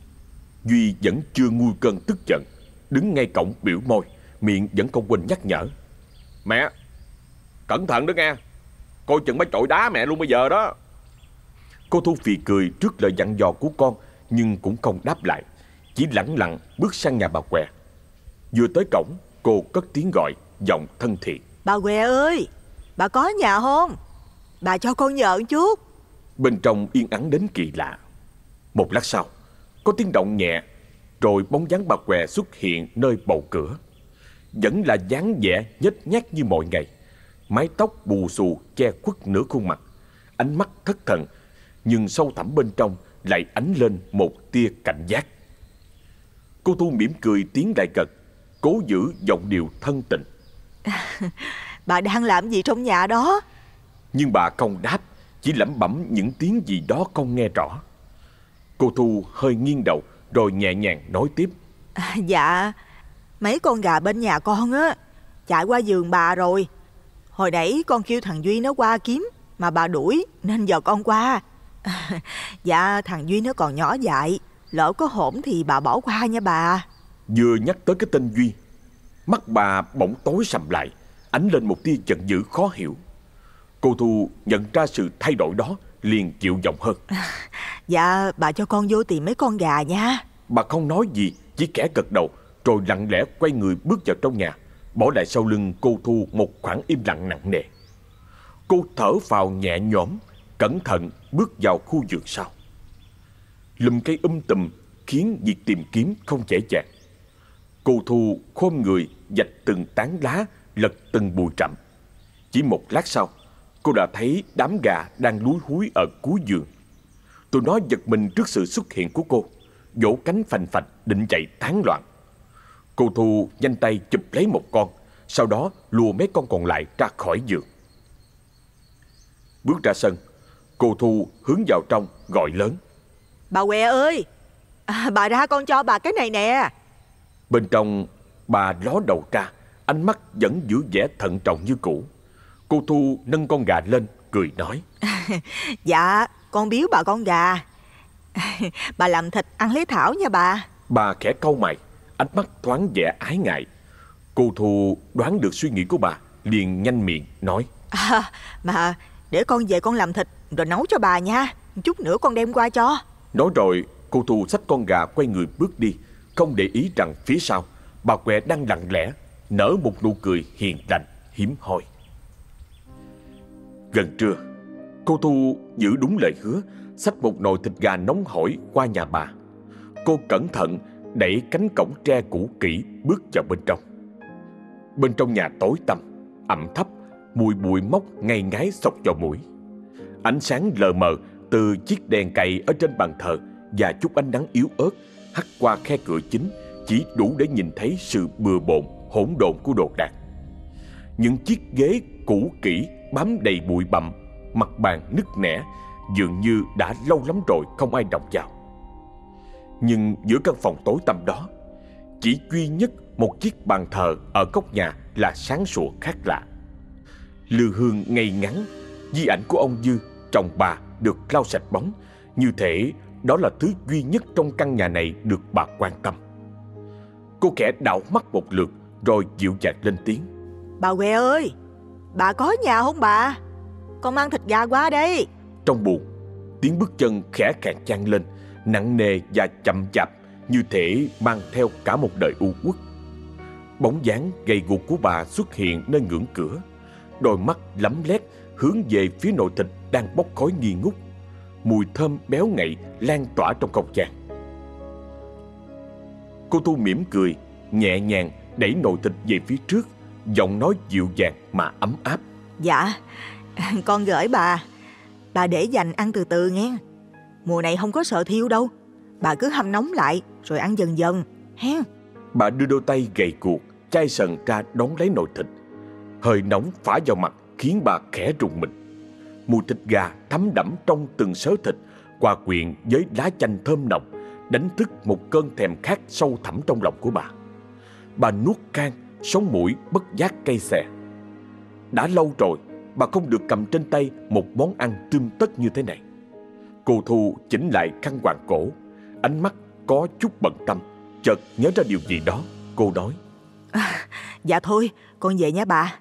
Duy vẫn chưa nguôi cơn tức giận Đứng ngay cổng biểu môi Miệng vẫn không quên nhắc nhở. Mẹ Cẩn thận đó nghe. Coi chừng mấy trội đá mẹ luôn bây giờ đó. Cô Thu phì cười trước lời dặn dò của con Nhưng cũng không đáp lại. Chỉ lẳng lặng bước sang nhà bà què. Vừa tới cổng Cô cất tiếng gọi Giọng thân thiện. Bà què ơi Bà có nhà không? Bà cho con nhờ chút. Bên trong yên ắng đến kỳ lạ. Một lát sau Có tiếng động nhẹ Rồi bóng dáng bà què xuất hiện nơi bầu cửa Vẫn là dáng vẻ nhếch nhác như mọi ngày. Mái tóc bù xù che khuất nửa khuôn mặt. Ánh mắt thất thần Nhưng sâu thẳm bên trong Lại ánh lên một tia cảnh giác. Cô Tu mỉm cười tiến lại gần Cố giữ giọng điệu thân tình. Bà đang làm gì trong nhà đó? Nhưng bà không đáp Chỉ lẩm bẩm những tiếng gì đó không nghe rõ. Cô Thu hơi nghiêng đầu Rồi nhẹ nhàng nói tiếp. À, Dạ Mấy con gà bên nhà con á Chạy qua giường bà rồi. Hồi nãy con kêu thằng Duy nó qua kiếm Mà bà đuổi nên giờ con qua. Dạ thằng Duy nó còn nhỏ dại Lỡ có hổn thì bà bỏ qua nha bà. Vừa nhắc tới cái tên Duy Mắt bà bỗng tối sầm lại Ánh lên một tia giận dữ khó hiểu. Cô Thu nhận ra sự thay đổi đó liền chịu giọng hơn. Dạ bà cho con vô tìm mấy con gà nha. Bà không nói gì Chỉ kẻ gật đầu rồi lặng lẽ quay người bước vào trong nhà, Bỏ lại sau lưng cô Thu một khoảng im lặng nặng nề. Cô thở vào nhẹ nhõm, Cẩn thận bước vào khu vườn sau. Lùm cây um tùm Khiến việc tìm kiếm không dễ dàng. Cô Thu khom người Dạch từng tán lá, Lật từng bụi rậm. Chỉ một lát sau, Cô đã thấy đám gà đang lúi húi ở cuối giường Tụi nó giật mình trước sự xuất hiện của cô, Vỗ cánh phành phạch định chạy tán loạn. Cô Thu nhanh tay chụp lấy một con Sau đó lùa mấy con còn lại ra khỏi giường. Bước ra sân Cô Thu hướng vào trong gọi lớn. Bà què ơi! À, Bà ra con cho bà cái này nè. Bên trong bà ló đầu ra Ánh mắt vẫn giữ vẻ thận trọng như cũ. Cô Thu nâng con gà lên cười nói. Dạ con biếu bà con gà. Bà làm thịt ăn lấy thảo nha bà. Bà khẽ cau mày Ánh mắt thoáng vẻ ái ngại. Cô Thu đoán được suy nghĩ của bà Liền nhanh miệng nói. À, Mà để con về con làm thịt Rồi nấu cho bà nha. Chút nữa con đem qua cho. Nói rồi cô Thu xách con gà quay người bước đi Không để ý rằng phía sau Bà quẹ đang lặng lẽ Nở một nụ cười hiền lành hiếm hoi. Gần trưa Cô Thu giữ đúng lời hứa Xách một nồi thịt gà nóng hổi qua nhà bà. Cô cẩn thận đẩy cánh cổng tre cũ kỹ bước vào bên trong. Bên trong nhà tối tăm, ẩm thấp, mùi bụi mốc ngay ngái sộc vào mũi. Ánh sáng lờ mờ từ chiếc đèn cày ở trên bàn thờ và chút ánh nắng yếu ớt hắt qua khe cửa chính chỉ đủ để nhìn thấy sự bừa bộn, hỗn độn của đồ đạc. Những chiếc ghế cũ kỹ bám đầy bụi bặm, mặt bàn nứt nẻ dường như đã lâu lắm rồi không ai động vào nhưng giữa căn phòng tối tăm đó chỉ duy nhất một chiếc bàn thờ ở góc nhà là sáng sủa khác lạ. Lư hương ngay ngắn di ảnh của ông dư chồng bà được lau sạch bóng. Như thể đó là thứ duy nhất trong căn nhà này được bà quan tâm. Cô kẻ đảo mắt một lượt rồi dịu dàng lên tiếng. Bà què ơi Bà có nhà không bà? Con mang thịt gà qua đây. Trong buồng tiếng bước chân khẽ khàng chan lên nặng nề và chậm chạp như thể mang theo cả một đời u uất. Bóng dáng gầy guộc của bà xuất hiện nơi ngưỡng cửa. Đôi mắt lấm lét hướng về phía nội thịt đang bốc khói nghi ngút. Mùi thơm béo ngậy lan tỏa trong không gian. Cô thu mỉm cười, nhẹ nhàng đẩy nồi thịt về phía trước, giọng nói dịu dàng mà ấm áp. Dạ Con gửi bà. Bà để dành ăn từ từ nghe. Mùa này không có sợ thiêu đâu. Bà cứ hâm nóng lại, rồi ăn dần dần hen bà đưa đôi tay gầy cuộc, chai sần ra đón lấy nồi thịt. Hơi nóng phả vào mặt, khiến bà khẽ rùng mình. Mùi thịt gà thấm đẫm trong từng sớ thịt hòa quyện với lá chanh thơm nồng, đánh thức một cơn thèm khát sâu thẳm trong lòng của bà. Bà nuốt can, sống mũi bất giác cay xè. Đã lâu rồi, bà không được cầm trên tay một món ăn tươm tất như thế này cô thu chỉnh lại khăn quàng cổ. Ánh mắt có chút bận tâm. Chợt nhớ ra điều gì đó cô nói. Dạ thôi con về nha bà.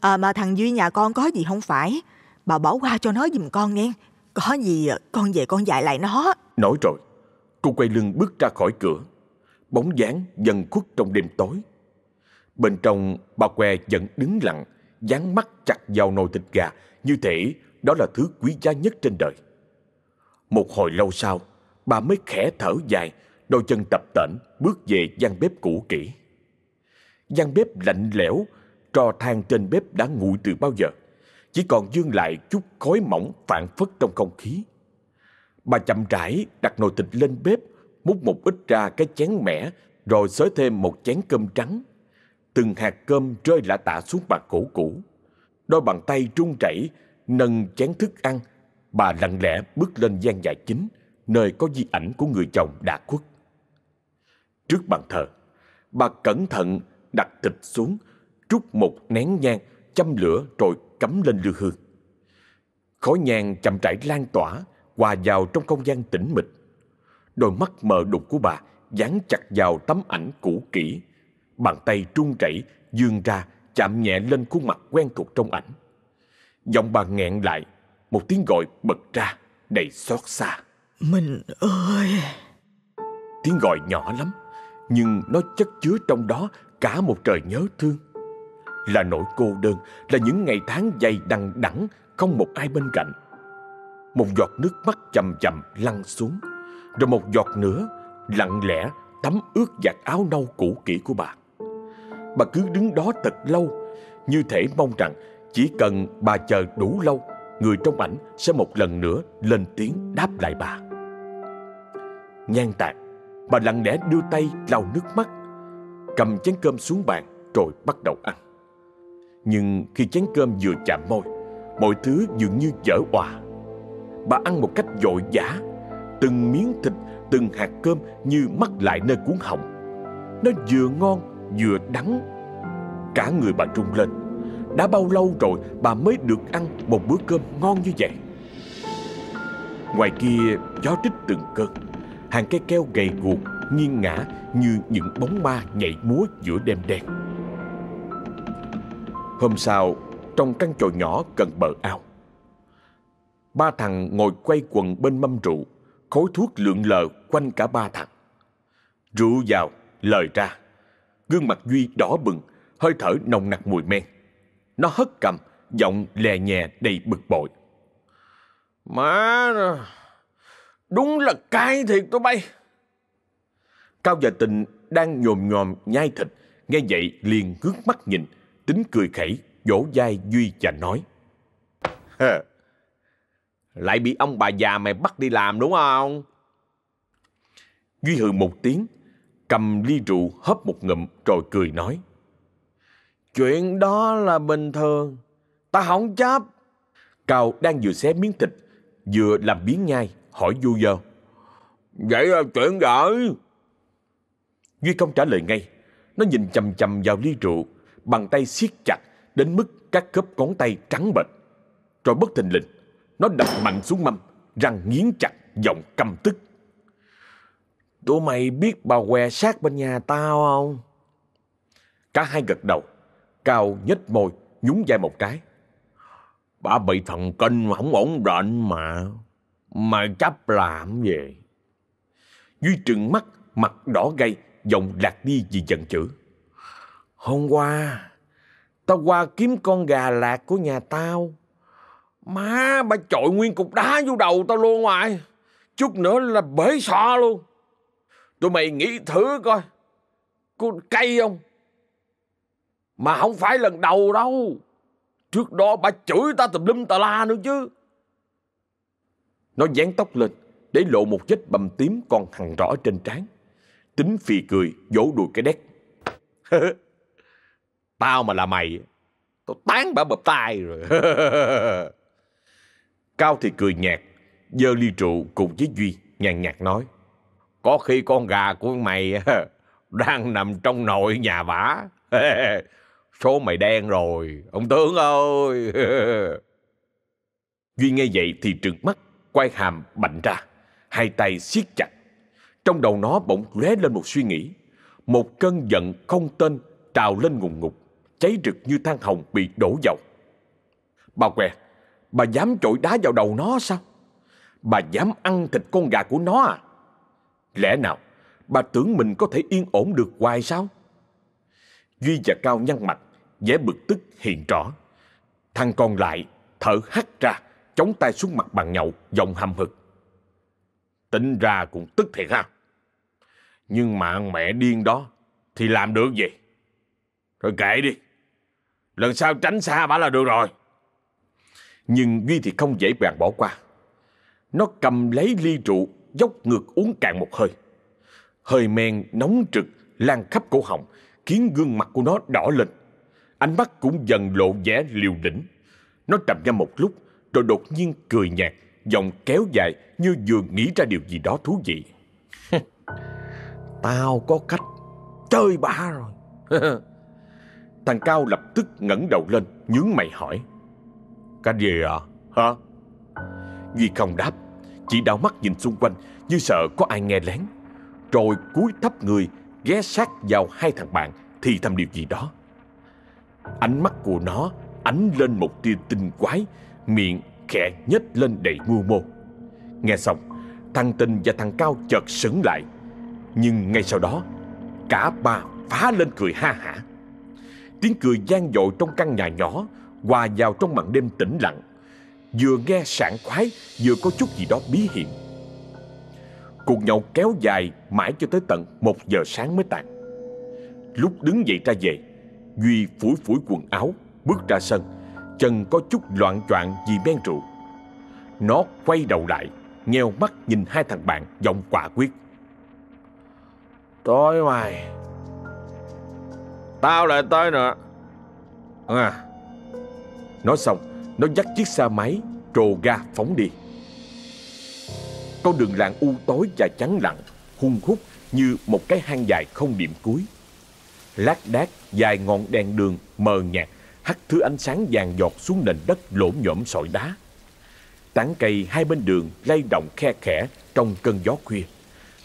À, Mà thằng Duy nhà con có gì không phải? Bà bỏ qua cho nó giùm con nghe. Có gì con về con dạy lại nó. Nói rồi cô quay lưng bước ra khỏi cửa. Bóng dáng dần khuất trong đêm tối. Bên trong bà que vẫn đứng lặng dán mắt chặt vào nồi thịt gà như thể đó là thứ quý giá nhất trên đời một hồi lâu sau, bà mới khẽ thở dài, đôi chân tập tễnh, bước về gian bếp cũ kỹ. Gian bếp lạnh lẽo, trò than trên bếp đã nguội từ bao giờ. Chỉ còn dương lại chút khói mỏng phản phất trong không khí. Bà chậm rãi đặt nồi thịt lên bếp, múc một ít ra cái chén mẻ, rồi xới thêm một chén cơm trắng. Từng hạt cơm rơi lả tả xuống bàn cổ cũ. Đôi bàn tay run rẩy nâng chén thức ăn bà lặng lẽ bước lên gian nhà chính nơi có di ảnh của người chồng đã khuất trước bàn thờ bà cẩn thận đặt thịt xuống trút một nén nhang châm lửa rồi cắm lên lư hương. Khói nhang chậm rãi lan tỏa, hòa vào trong không gian tĩnh mịch. Đôi mắt mờ đục của bà dán chặt vào tấm ảnh cũ kỹ. Bàn tay trung chảy, dương ra, chạm nhẹ lên khuôn mặt quen thuộc trong ảnh. Giọng bà nghẹn lại, một tiếng gọi bật ra, đầy xót xa. Mình ơi! Tiếng gọi nhỏ lắm, nhưng nó chất chứa trong đó cả một trời nhớ thương. Là nỗi cô đơn, là những ngày tháng dày đằng đẵng không một ai bên cạnh. Một giọt nước mắt chậm chậm lăn xuống, rồi một giọt nữa lặng lẽ tắm ướt giặt áo nâu cũ kỹ của bà. Bà cứ đứng đó thật lâu, như thể mong rằng chỉ cần bà chờ đủ lâu, người trong ảnh sẽ một lần nữa lên tiếng đáp lại bà. Nhan tạc, bà lặng lẽ đưa tay lau nước mắt, cầm chén cơm xuống bàn rồi bắt đầu ăn. Nhưng khi chén cơm vừa chạm môi, mọi thứ dường như dở hòa. Bà ăn một cách dội dã, từng miếng thịt, từng hạt cơm như mắc lại nơi cuốn họng. Nó vừa ngon, vừa đắng. Cả người bà rung lên. Đã bao lâu rồi bà mới được ăn một bữa cơm ngon như vậy? Ngoài kia gió rít từng cơn. Hàng cây keo gầy guộc nghiêng ngã như những bóng ma nhảy múa giữa đêm đen. Hôm sau trong căn chòi nhỏ gần bờ ao Ba thằng ngồi quay quần bên mâm rượu Khói thuốc lượn lờ quanh cả ba thằng. Rượu vào, lời ra. Gương mặt Duy đỏ bừng Hơi thở nồng nặc mùi men. Nó hất cầm, Giọng lè nhẹ đầy bực bội. Má Đúng là cay thiệt tụi bay. Cao và Tình đang nhồm nhòm nhai thịt, Nghe vậy liền ngước mắt nhìn, Tính cười khẩy, Vỗ vai Duy và nói. Lại bị ông bà già mày bắt đi làm đúng không? Duy hừ một tiếng, Cầm ly rượu hớp một ngụm Rồi cười nói. Chuyện đó là bình thường. Ta không chấp. Cao đang vừa xé miếng thịt, Vừa làm biến nhai, Hỏi du dơ. Vậy là chuyện gỡ Duy không trả lời ngay. Nó nhìn chầm chầm vào ly rượu, Bàn tay siết chặt Đến mức các khớp ngón tay trắng bệch. Rồi bất thình lình, Nó đập mạnh xuống mâm, Răng nghiến chặt, giọng căm tức. Tụi mày biết bà què sát bên nhà tao không? Cả hai gật đầu. Cao nhếch môi, nhún vai một cái. Bà bị thần kinh mà không ổn định mà mà chấp làm gì? Duy trừng mắt, Mặt đỏ gay, Giọng lạc đi vì giận chữ Hôm qua, Tao qua kiếm con gà lạc của nhà tao. Má, bà chọi nguyên cục đá vô đầu tao luôn ngoài Chút nữa là bể sọ luôn. Tụi mày nghĩ thử coi, Có cay không? Mà không phải lần đầu đâu. Trước đó bà chửi ta tùm lum tà la nữa chứ. Nó dán tóc lên, Để lộ một vết bầm tím còn hằn rõ trên trán. Tính phì cười, vỗ đùi cái đét. Tao mà là mày, Tao tán bả bập tai rồi. Cao thì cười nhạt, Dơ ly rượu cùng với Duy, Nhàn nhạt nói. Có khi con gà của mày Đang nằm trong nội nhà vả. Số mày đen rồi, Ông tướng ơi. Duy nghe vậy thì trừng mắt, Quay hàm bạnh ra, Hai tay siết chặt. Trong đầu nó bỗng lóe lên một suy nghĩ. Một cơn giận không tên Trào lên ngùng ngục, Cháy rực như than hồng bị đổ dầu. Bà què, Bà dám trội đá vào đầu nó sao? Bà dám ăn thịt con gà của nó à? Lẽ nào Bà tưởng mình có thể yên ổn được hoài sao? Duy và Cao nhăn mặt, vẻ bực tức hiện rõ Thằng còn lại, thở hắt ra, Chống tay xuống mặt bàn nhậu, Giọng hầm hực. Tính ra cũng tức thiệt ha. Nhưng mạng mẹ điên đó, Thì làm được gì? Rồi kệ đi. Lần sau tránh xa bà là được rồi. Nhưng Duy thì không dễ dàng bỏ qua. Nó cầm lấy ly rượu, Dốc ngược uống cạn một hơi. Hơi men nóng trực Lan khắp cổ họng Khiến gương mặt của nó đỏ lên. Ánh mắt cũng dần lộ vẻ liều lĩnh. Nó trầm ngâm một lúc Rồi đột nhiên cười nhạt Giọng kéo dài như vừa nghĩ ra điều gì đó thú vị. Tao có cách chơi bả rồi. Thằng Cao lập tức ngẩng đầu lên Nhướng mày hỏi. Cái gì à? Hả? Duy không đáp Chỉ đảo mắt nhìn xung quanh Như sợ có ai nghe lén. Rồi cúi thấp người ghé sát vào hai thằng bạn Thì thầm điều gì đó. Ánh mắt của nó ánh lên một tia tinh quái, Miệng khẽ nhếch lên đầy mưu mô. Nghe xong, Thằng Tình và thằng Cao chợt sững lại. Nhưng ngay sau đó, Cả ba phá lên cười ha hả. Tiếng cười gian dội trong căn nhà nhỏ, Hòa vào trong màn đêm tĩnh lặng. Vừa nghe sảng khoái, Vừa có chút gì đó bí hiểm. Cuộc nhậu kéo dài Mãi cho tới tận một giờ sáng mới tàn Lúc đứng dậy ra về Duy phủi phủi quần áo Bước ra sân. Chân có chút loạn choạng vì men rượu. Nó quay đầu lại Nheo mắt nhìn hai thằng bạn Giọng quả quyết. Tối mày Tao lại tới nữa. À. Nói xong Nó dắt chiếc xe máy Trồ ga phóng đi con đường làng u tối và trắng lặng Hung hút như một cái hang dài không điểm cuối Lát đác dài ngọn đèn đường mờ nhạt hắt thứ ánh sáng vàng giọt xuống nền đất lổm nhổm sỏi đá. Tán cây hai bên đường lay động khe khẽ trong cơn gió khuya,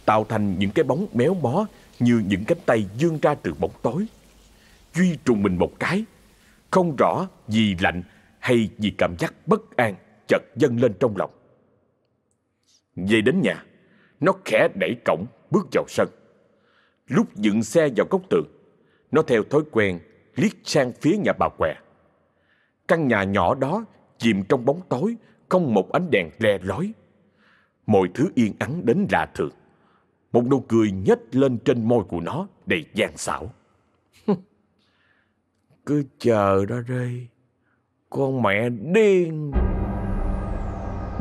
tạo thành những cái bóng méo mó như những cánh tay dương ra từ bóng tối. Duy trùng mình một cái, không rõ vì lạnh hay vì cảm giác bất an chợt dâng lên trong lòng. Về đến nhà, nó khẽ đẩy cổng bước vào sân. Lúc dựng xe vào góc tường, nó theo thói quen liếc sang phía nhà bà què. Căn nhà nhỏ đó chìm trong bóng tối, không một ánh đèn le lói. Mọi thứ yên ắng đến lạ thường. Một nụ cười nhếch lên trên môi của nó đầy gian xảo. Cứ chờ đó đây, con mẹ điên.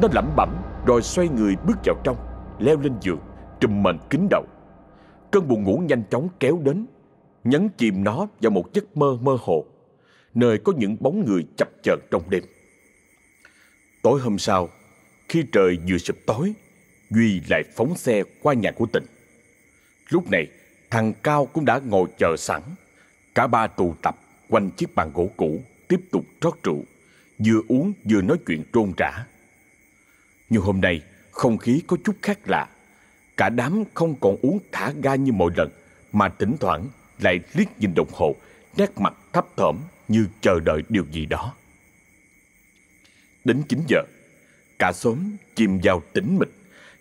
Nó lẩm bẩm rồi xoay người bước vào trong, leo lên giường, trùm mền kín đầu. Cơn buồn ngủ nhanh chóng kéo đến nhấn chìm nó vào một giấc mơ mơ hồ, nơi có những bóng người chập chờn trong đêm. Tối hôm sau, khi trời vừa sụp tối, Duy lại phóng xe qua nhà của tình. Lúc này, thằng Cao cũng đã ngồi chờ sẵn. Cả ba tụ tập quanh chiếc bàn gỗ cũ, tiếp tục rót rượu, vừa uống vừa nói chuyện trôn trả. Nhưng hôm nay, không khí có chút khác lạ. Cả đám không còn uống thả ga như mọi lần, mà thỉnh thoảng lại liếc nhìn đồng hồ, nét mặt thấp thỏm như chờ đợi điều gì đó. Đến 9 giờ, cả xóm chìm vào tĩnh mịch,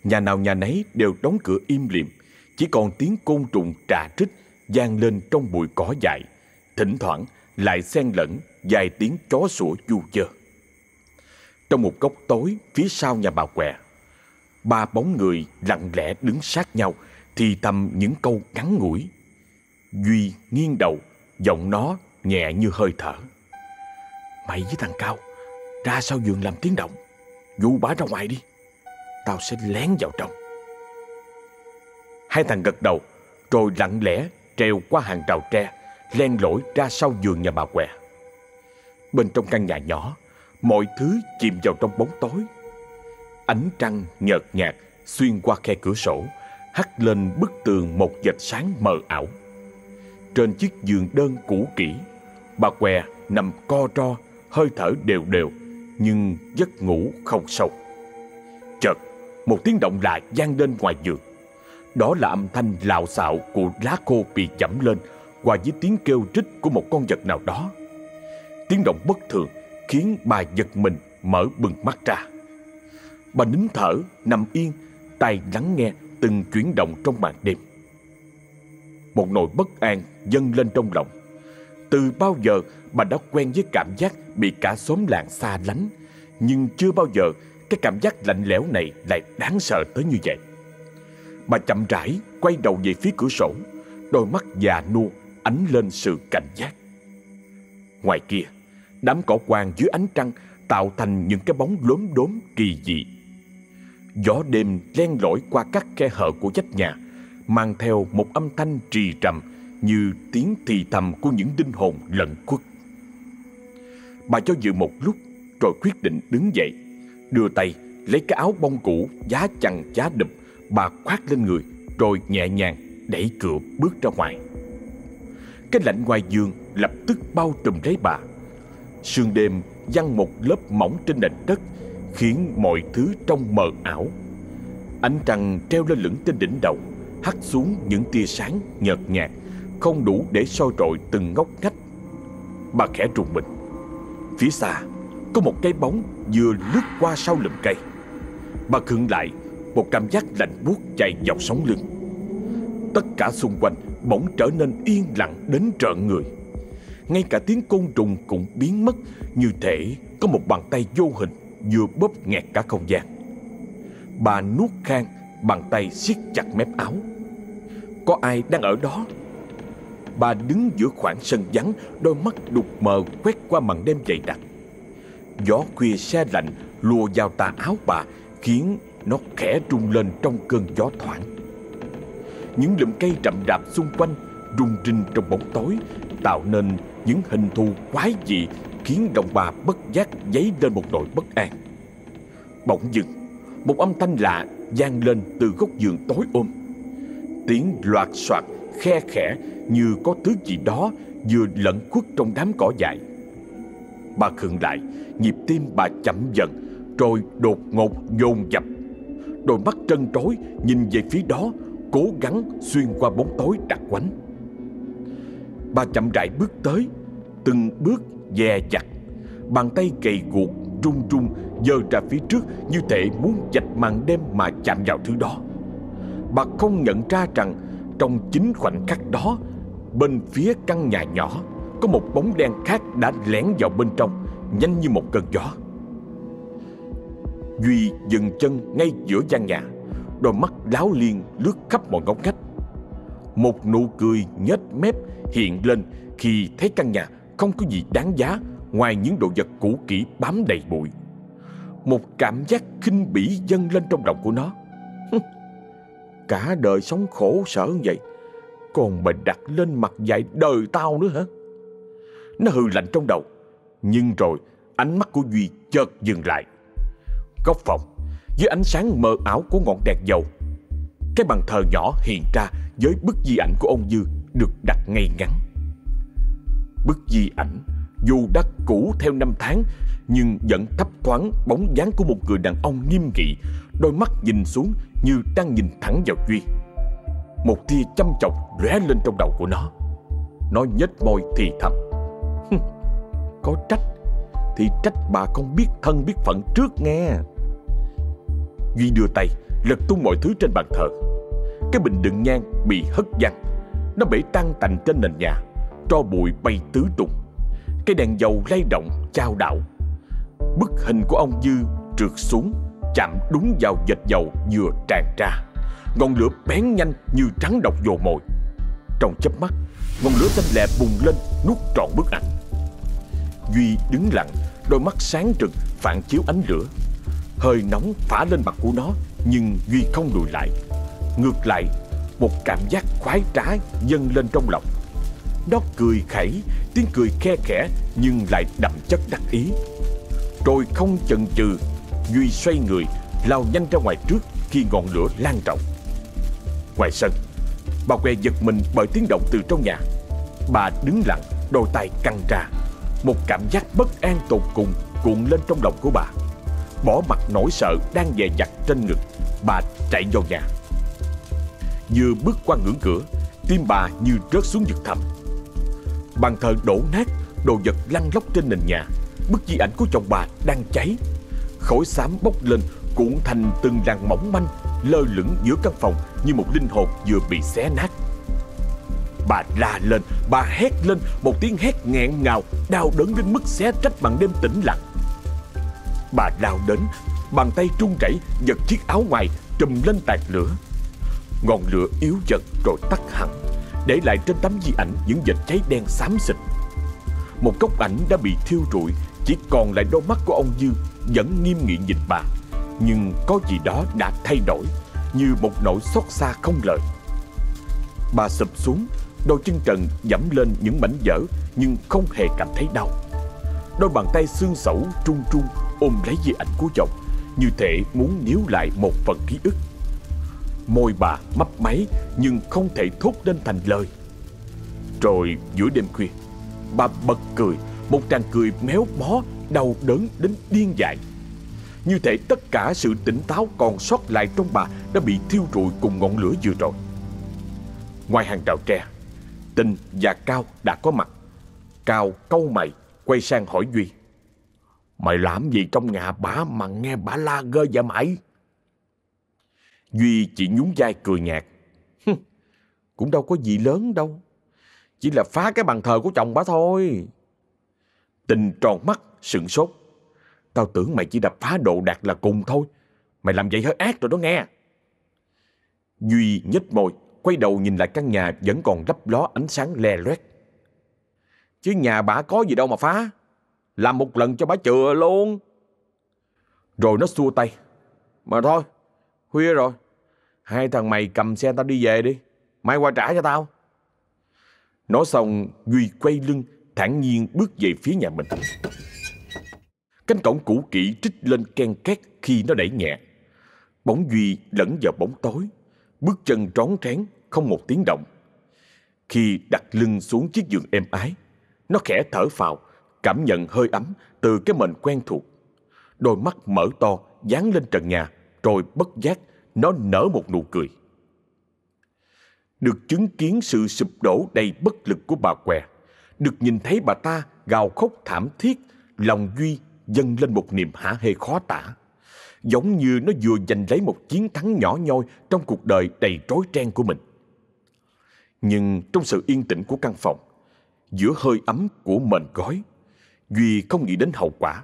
nhà nào nhà nấy đều đóng cửa im lìm, chỉ còn tiếng côn trùng trà trích vang lên trong bụi cỏ dại, thỉnh thoảng lại xen lẫn vài tiếng chó sủa du dơ. Trong một góc tối phía sau nhà bà què, ba bóng người lặng lẽ đứng sát nhau thì thầm những câu ngắn ngủi Duy nghiêng đầu, giọng nó nhẹ như hơi thở. Mày với thằng Cao, ra sau giường làm tiếng động. Dụ bả ra ngoài đi, tao sẽ lén vào trong. Hai thằng gật đầu, rồi lặng lẽ trèo qua hàng rào tre, len lỏi ra sau giường nhà bà què. Bên trong căn nhà nhỏ, mọi thứ chìm vào trong bóng tối. Ánh trăng nhợt nhạt xuyên qua khe cửa sổ, hắt lên bức tường một vệt sáng mờ ảo. Trên chiếc giường đơn cũ kỹ, bà què nằm co ro, hơi thở đều đều, nhưng giấc ngủ không sâu. Chợt, một tiếng động lạ vang lên ngoài giường. Đó là âm thanh lạo xạo của lá khô bị chẩm lên qua với tiếng kêu rít của một con vật nào đó. Tiếng động bất thường khiến bà giật mình mở bừng mắt ra. Bà nín thở, nằm yên, tay lắng nghe từng chuyển động trong màn đêm một nỗi bất an dâng lên trong lòng. Từ bao giờ bà đã quen với cảm giác bị cả xóm làng xa lánh, nhưng chưa bao giờ cái cảm giác lạnh lẽo này lại đáng sợ tới như vậy. Bà chậm rãi quay đầu về phía cửa sổ, đôi mắt già nua ánh lên sự cảnh giác. Ngoài kia, đám cỏ quang dưới ánh trăng tạo thành những cái bóng lốm đốm kỳ dị. Gió đêm len lỏi qua các khe hở của vách nhà, mang theo một âm thanh trì trầm như tiếng thì thầm của những linh hồn lẩn khuất. Bà cho dự một lúc rồi quyết định đứng dậy, đưa tay lấy cái áo bông cũ giá chằng giá đụp bà khoác lên người rồi nhẹ nhàng đẩy cửa bước ra ngoài. Cái lạnh ngoài giường lập tức bao trùm lấy bà Sương đêm văng một lớp mỏng trên nền đất, Khiến mọi thứ trông mờ ảo. Ánh trăng treo lên lửng trên đỉnh đầu, Hắt xuống những tia sáng nhợt nhạt, Không đủ để soi rọi từng ngóc ngách. Bà khẽ rùng mình. Phía xa, Có một cái bóng vừa lướt qua sau lùm cây. Bà khựng lại, Một cảm giác lạnh buốt chạy dọc sống lưng. Tất cả xung quanh bỗng trở nên yên lặng đến trợn người. Ngay cả tiếng côn trùng cũng biến mất. Như thể có một bàn tay vô hình Vừa bóp nghẹt cả không gian. Bà nuốt khang, Bàn tay siết chặt mép áo. Có ai đang ở đó? Bà đứng giữa khoảng sân vắng, Đôi mắt đục mờ quét qua màn đêm dày đặc. Gió khuya xe lạnh lùa vào tà áo bà, Khiến nó khẽ rung lên trong cơn gió thoảng. Những lùm cây rậm rạp xung quanh Rung rinh trong bóng tối, Tạo nên những hình thù quái dị Khiến đồng bà bất giác dấy lên một nỗi bất an Bỗng dừng Một âm thanh lạ vang lên từ góc giường tối ôm Tiếng loạt soạt khe khẽ như có thứ gì đó vừa lẫn khuất trong đám cỏ dại. Bà khựng lại, nhịp tim bà chậm dần, rồi đột ngột dồn dập. Đôi mắt trân trối nhìn về phía đó, cố gắng xuyên qua bóng tối đặc quánh. Bà chậm rãi bước tới, từng bước dè dặt, bàn tay gầy guộc run run giơ ra phía trước như thể muốn chạch màn đêm mà chạm vào thứ đó. Bà không nhận ra rằng trong chính khoảnh khắc đó Bên phía căn nhà nhỏ Có một bóng đen khác đã lẻn vào bên trong Nhanh như một cơn gió. Duy dừng chân ngay giữa gian nhà Đôi mắt láo liên lướt khắp mọi ngóc ngách. Một nụ cười nhếch mép hiện lên Khi thấy căn nhà không có gì đáng giá Ngoài những đồ vật cũ kỹ bám đầy bụi. Một cảm giác khinh bỉ dâng lên trong lòng của nó. Cả đời sống khổ sở vậy, Còn mà đặt lên mặt dạy đời tao nữa hả? Nó hừ lạnh trong đầu, Nhưng rồi ánh mắt của Duy chợt dừng lại. Góc phòng, Dưới ánh sáng mờ ảo của ngọn đèn dầu cái bàn thờ nhỏ hiện ra Với bức di ảnh của ông Dư Được đặt ngay ngắn. Bức di ảnh Dù đã cũ theo năm tháng, Nhưng vẫn thấp thoáng bóng dáng của một người đàn ông nghiêm nghị, Đôi mắt nhìn xuống như đang nhìn thẳng vào Duy. Một tia chăm chọc lóe lên trong đầu của nó. Nó nhếch môi thì thầm. Có trách, Thì trách bà không biết thân biết phận trước nghe. Duy đưa tay, lật tung mọi thứ trên bàn thờ. Cái bình đựng nhang bị hất văng Nó bể tan tành trên nền nhà Tro bụi bay tứ tung Cái đèn dầu lay động trao đảo Bức hình của ông Dư trượt xuống chạm đúng vào vệt dầu vừa tràn ra. Ngọn lửa bén nhanh như trắng độc dồ mồi. Trong chớp mắt, ngọn lửa xanh lẹ bùng lên nuốt trọn bức ảnh. Duy đứng lặng, đôi mắt sáng trực phản chiếu ánh lửa. Hơi nóng phả lên mặt của nó, nhưng Duy không lùi lại. Ngược lại, một cảm giác khoái trá dâng lên trong lòng. Nó cười khẩy, tiếng cười khe khẽ nhưng lại đậm chất đắc ý. Rồi không chần chừ Duy xoay người lao nhanh ra ngoài trước khi ngọn lửa lan rộng Ngoài sân Bà que giật mình bởi tiếng động từ trong nhà. Bà đứng lặng Đôi tay căng ra. Một cảm giác bất an tột cùng cuộn lên trong lòng của bà. Bỏ mặt nỗi sợ đang dè dặt trên ngực Bà chạy vào nhà. Vừa bước qua ngưỡng cửa Tim bà như rớt xuống vực thẳm Bàn thờ đổ nát Đồ vật lăn lóc trên nền nhà Bức di ảnh của chồng bà đang cháy Khói xám bốc lên cuộn thành từng làn mỏng manh lơ lửng giữa căn phòng như một linh hồn vừa bị xé nát. Bà la lên, bà hét lên một tiếng hét nghẹn ngào, đau đớn đến mức xé rách bằng đêm tĩnh lặng. Bà lao đến, bàn tay trung chảy giật chiếc áo ngoài trùm lên tạt lửa. Ngọn lửa yếu dần rồi tắt hẳn, để lại trên tấm di ảnh những vệt cháy đen xám xịt. Một góc ảnh đã bị thiêu rụi, chỉ còn lại đôi mắt của ông Dư vẫn nghiêm nghị nhìn bà. Nhưng có gì đó đã thay đổi Như một nỗi xót xa không lời. Bà sụp xuống Đôi chân trần dẫm lên những mảnh vỡ Nhưng không hề cảm thấy đau. Đôi bàn tay xương sẩu trung trung Ôm lấy di ảnh của chồng Như thể muốn níu lại một phần ký ức. Môi bà mấp máy Nhưng không thể thốt lên thành lời. Rồi giữa đêm khuya, Bà bật cười, Một tràng cười méo mó, Đau đớn đến điên dại. Như thể tất cả sự tỉnh táo còn sót lại trong bà Đã bị thiêu rụi cùng ngọn lửa vừa rồi. Ngoài hàng rào tre, Tinh và Cao đã có mặt. Cao câu mày, Quay sang hỏi Duy. Mày làm gì trong nhà bà mà nghe bà la gơ vậy mày? Duy chỉ nhún vai cười nhạt. Cũng đâu có gì lớn đâu. Chỉ là phá cái bàn thờ của chồng bà thôi. Tình tròn mắt, sửng sốt. Tao tưởng mày chỉ đập phá đồ đạc là cùng thôi. Mày làm vậy hơi ác rồi đó nghe. Duy nhếch môi, quay đầu nhìn lại căn nhà vẫn còn lấp ló ánh sáng le loét. Chứ nhà bà có gì đâu mà phá. Làm một lần cho bà chừa luôn. Rồi nó xua tay. Mà thôi, khuya rồi. Hai thằng mày cầm xe tao đi về đi. Mai qua trả cho tao. Nói xong, Duy quay lưng, thản nhiên bước về phía nhà mình. Cánh cổng cũ kỹ trích lên ken két khi nó đẩy nhẹ. Bóng Duy lẫn vào bóng tối, bước chân trón trán không một tiếng động. Khi đặt lưng xuống chiếc giường êm ái, nó khẽ thở phào, cảm nhận hơi ấm từ cái mền quen thuộc. Đôi mắt mở to, dán lên trần nhà, rồi bất giác nó nở một nụ cười. Được chứng kiến sự sụp đổ đầy bất lực của bà què, được nhìn thấy bà ta gào khóc thảm thiết, lòng Duy dâng lên một niềm hả hê khó tả. Giống như nó vừa giành lấy một chiến thắng nhỏ nhoi trong cuộc đời đầy rối ren của mình. Nhưng trong sự yên tĩnh của căn phòng, giữa hơi ấm của mền gói, Duy không nghĩ đến hậu quả.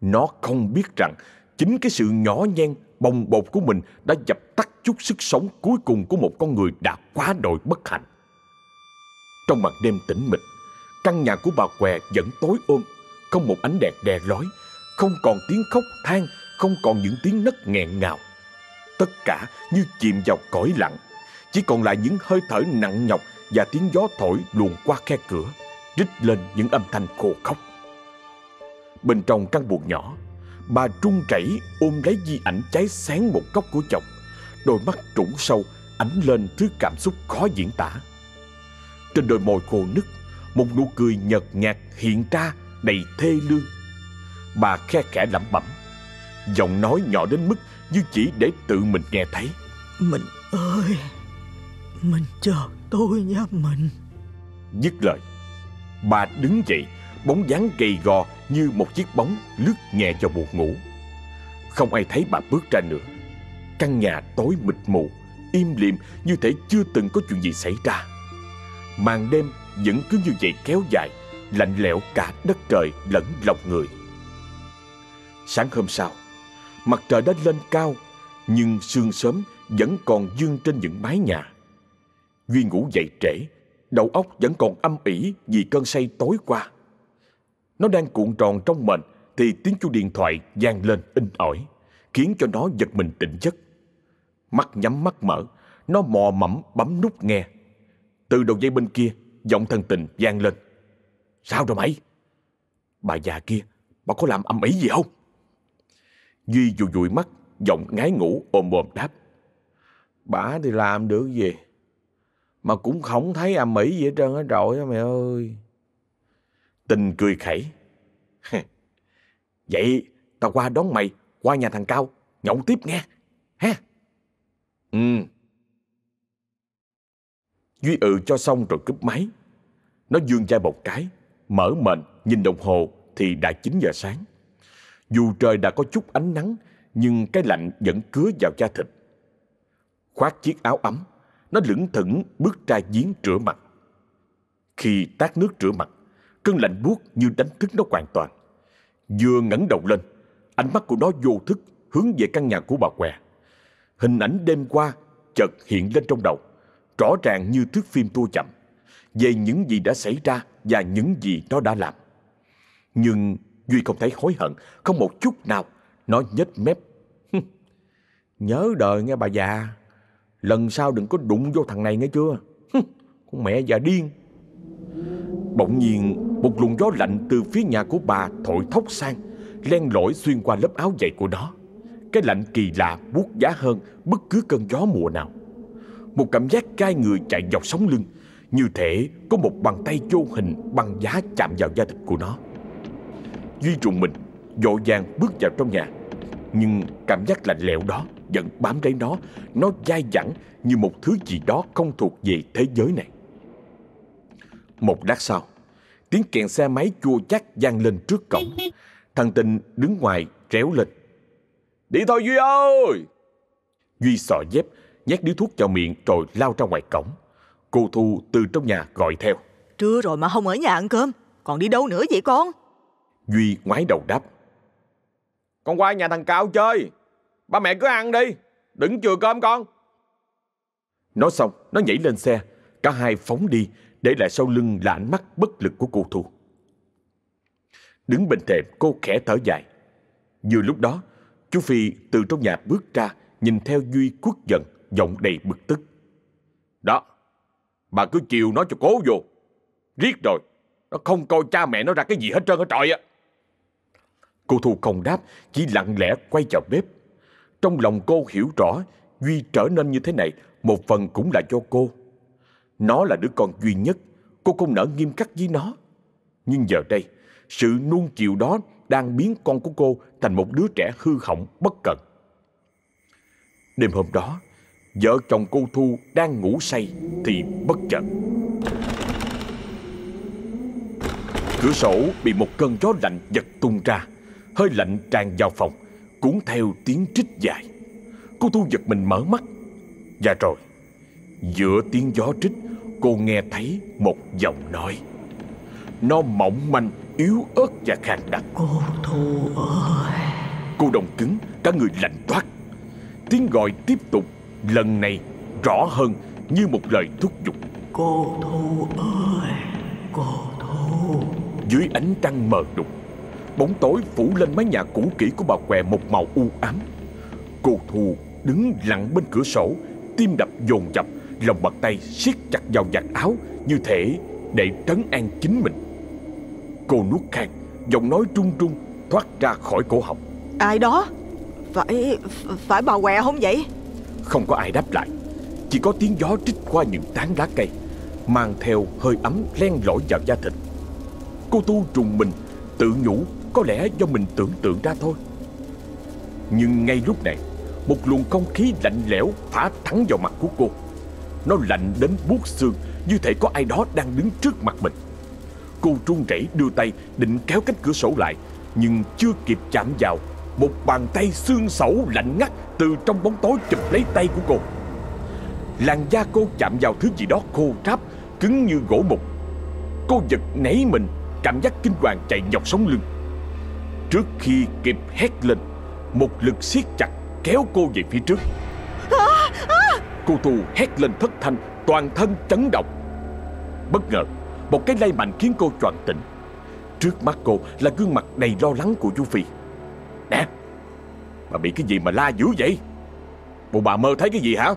Nó không biết rằng chính cái sự nhỏ nhen, bồng bột của mình đã dập tắt chút sức sống cuối cùng của một con người đã quá đội bất hạnh. Trong màn đêm tĩnh mịch, căn nhà của bà què vẫn tối ôm, không một ánh đèn đè lói, không còn tiếng khóc than, không còn những tiếng nấc nghẹn ngào. Tất cả như chìm vào cõi lặng, chỉ còn lại những hơi thở nặng nhọc và tiếng gió thổi luồn qua khe cửa, rít lên những âm thanh khô khóc. Bên trong căn buồng nhỏ, bà trung chảy ôm lấy di ảnh cháy sáng một góc của chồng. Đôi mắt trũng sâu, ánh lên thứ cảm xúc khó diễn tả. Trên đôi môi khô nứt, một nụ cười nhợt nhạt hiện ra đầy thê lương. Bà khe khẽ lẩm bẩm, giọng nói nhỏ đến mức như chỉ để tự mình nghe thấy. Mình ơi, mình chờ tôi nha mình. Dứt lời, bà đứng dậy bóng dáng gầy gò như một chiếc bóng lướt nhẹ vào buồn ngủ. Không ai thấy bà bước ra nữa. Căn nhà tối mịt mù, im lìm như thể chưa từng có chuyện gì xảy ra. Màn đêm vẫn cứ như vậy kéo dài, lạnh lẽo cả đất trời lẫn lòng người. Sáng hôm sau, mặt trời đã lên cao, nhưng sương sớm vẫn còn dương trên những mái nhà. Duy ngủ dậy trễ, đầu óc vẫn còn âm ỉ vì cơn say tối qua. Nó đang cuộn tròn trong mền thì tiếng chuông điện thoại vang lên in ỏi, khiến cho nó giật mình tỉnh giấc. Mắt nhắm mắt mở, nó mò mẫm bấm nút nghe. Từ đầu dây bên kia, giọng thân tình vang lên. Sao rồi mày? Bà già kia, bà có làm âm ỉ gì không? Duy dụi dụi mắt, giọng ngái ngủ ôm ôm đáp. Bà thì làm được gì? Mà cũng không thấy âm ỉ gì hết trơn á rồi á mẹ ơi. Tình cười khẩy. Vậy tao qua đón mày qua nhà thằng Cao nhậu tiếp nghe. Ha? Ừ. Duy ừ cho xong rồi cúp máy. Nó dương chai một cái, mở mền nhìn đồng hồ thì đã 9 giờ sáng. Dù trời đã có chút ánh nắng, nhưng cái lạnh vẫn cứa vào da thịt. Khoác chiếc áo ấm, nó lững thững bước ra giếng rửa mặt. Khi tát nước rửa mặt, Cơn lạnh buốt như đánh thức nó hoàn toàn. Vừa ngẩng đầu lên, ánh mắt của nó vô thức hướng về căn nhà của bà què. Hình ảnh đêm qua chợt hiện lên trong đầu, rõ ràng như thước phim tua chậm, về những gì đã xảy ra và những gì nó đã làm. Nhưng Duy không thấy hối hận, không một chút nào. Nó nhếch mép. Nhớ đời nghe bà già. Lần sau đừng có đụng vô thằng này nghe chưa? Con mẹ già điên. Bỗng nhiên, một luồng gió lạnh từ phía nhà của bà thổi thốc sang, Len lỏi xuyên qua lớp áo dày của nó. Cái lạnh kỳ lạ buốt giá hơn bất cứ cơn gió mùa nào. Một cảm giác cay người chạy dọc sống lưng, Như thể có một bàn tay vô hình băng giá chạm vào da thịt của nó. Duy trùng mình, Dội vàng bước vào trong nhà, Nhưng cảm giác lạnh lẽo đó Vẫn bám lấy nó. Nó dai dẳng như một thứ gì đó Không thuộc về thế giới này. Một lát sau Tiếng kèn xe máy chua chắc vang lên trước cổng. Thằng Tình đứng ngoài réo lên. Đi thôi Duy ơi! Duy sò dép Nhét điếu thuốc vào miệng rồi lao ra ngoài cổng. Cô Thu từ trong nhà gọi theo. Trưa rồi mà không ở nhà ăn cơm Còn đi đâu nữa vậy con? Duy ngoái đầu đáp. Con qua nhà thằng Cao chơi. Ba mẹ cứ ăn đi. Đừng chừa cơm con. Nói xong nó nhảy lên xe. Cả hai phóng đi để lại sau lưng là ánh mắt bất lực của cô Thu. Đứng bên thềm, cô khẽ thở dài. Vừa lúc đó, Chú Phi từ trong nhà bước ra, Nhìn theo Duy quất giận Giọng đầy bực tức. Đó, Bà cứ chiều nó cho cố vô. Riết rồi, Nó không coi cha mẹ nó ra cái gì hết trơn hết trọi á. Cô Thu không đáp, Chỉ lặng lẽ quay vào bếp. Trong lòng cô hiểu rõ Duy trở nên như thế này, Một phần cũng là do cô. Nó là đứa con duy nhất Cô không nỡ nghiêm khắc với nó Nhưng giờ đây Sự nuông chiều đó đang biến con của cô thành một đứa trẻ hư hỏng bất cẩn. Đêm hôm đó, vợ chồng cô Thu đang ngủ say thì bất chợt. Cửa sổ bị một cơn gió lạnh giật tung ra, hơi lạnh tràn vào phòng, cuốn theo tiếng trích dài. Cô Thu giật mình mở mắt. Và rồi, giữa tiếng gió trích, cô nghe thấy một giọng nói. Nó mỏng manh, yếu ớt và khàn đặc. Cô Thu ơi! Cô đồng cứng, cả người lạnh toát. Tiếng gọi tiếp tục, lần này rõ hơn như một lời thúc giục. Cô Thu ơi! Cô Thu! Dưới ánh trăng mờ đục, bóng tối phủ lên mái nhà cũ kỹ của bà què một màu u ám. Cô Thu đứng lặng bên cửa sổ, tim đập dồn dập, lòng bàn tay siết chặt vào giặt áo như thể để trấn an chính mình. Cô nuốt khang, giọng nói trung trung thoát ra khỏi cổ họng. Ai đó? Phải phải bà què không vậy? Không có ai đáp lại, chỉ có tiếng gió trích qua những tán lá cây, mang theo hơi ấm len lỏi vào da thịt. Cô Tu trùng mình, tự nhủ có lẽ do mình tưởng tượng ra thôi. Nhưng ngay lúc này, một luồng không khí lạnh lẽo phả thẳng vào mặt của cô. Nó lạnh đến buốt xương, như thể có ai đó đang đứng trước mặt mình. Cô run rẩy đưa tay định kéo cánh cửa sổ lại Nhưng chưa kịp chạm vào Một bàn tay xương sẩu lạnh ngắt Từ trong bóng tối chụp lấy tay của cô. Làn da cô chạm vào thứ gì đó khô ráp Cứng như gỗ mục. Cô giật nảy mình Cảm giác kinh hoàng chạy dọc sống lưng. Trước khi kịp hét lên Một lực siết chặt kéo cô về phía trước. Cô Thu hét lên thất thanh Toàn thân chấn động. Bất ngờ một cái lay mạnh khiến cô choàng tỉnh. Trước mắt cô là gương mặt đầy lo lắng của Du Phi. Nè Bà bị cái gì mà la dữ vậy? Bộ bà mơ thấy cái gì hả?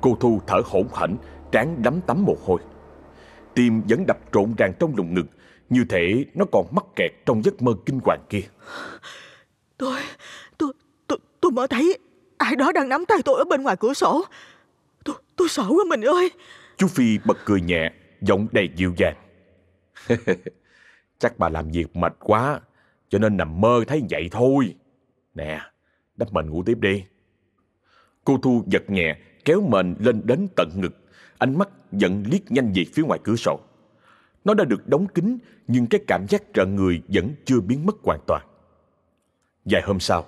Cô Thu thở hổn hển Trán đấm tắm mồ hôi. Tim vẫn đập trộn ràng trong lồng ngực Như thể nó còn mắc kẹt trong giấc mơ kinh hoàng kia. Tôi, tôi, tôi, tôi mơ thấy ai đó đang nắm tay tôi ở bên ngoài cửa sổ. Tôi, tôi sợ quá mình ơi. Chú Phi bật cười nhẹ giọng đầy dịu dàng. Chắc bà làm việc mệt quá, cho nên nằm mơ thấy vậy thôi. Nè, đắp mền ngủ tiếp đi. Cô Thu giật nhẹ, kéo mền lên đến tận ngực, ánh mắt giận liếc nhanh về phía ngoài cửa sổ. Nó đã được đóng kín, nhưng cái cảm giác rợn người vẫn chưa biến mất hoàn toàn. Vài hôm sau,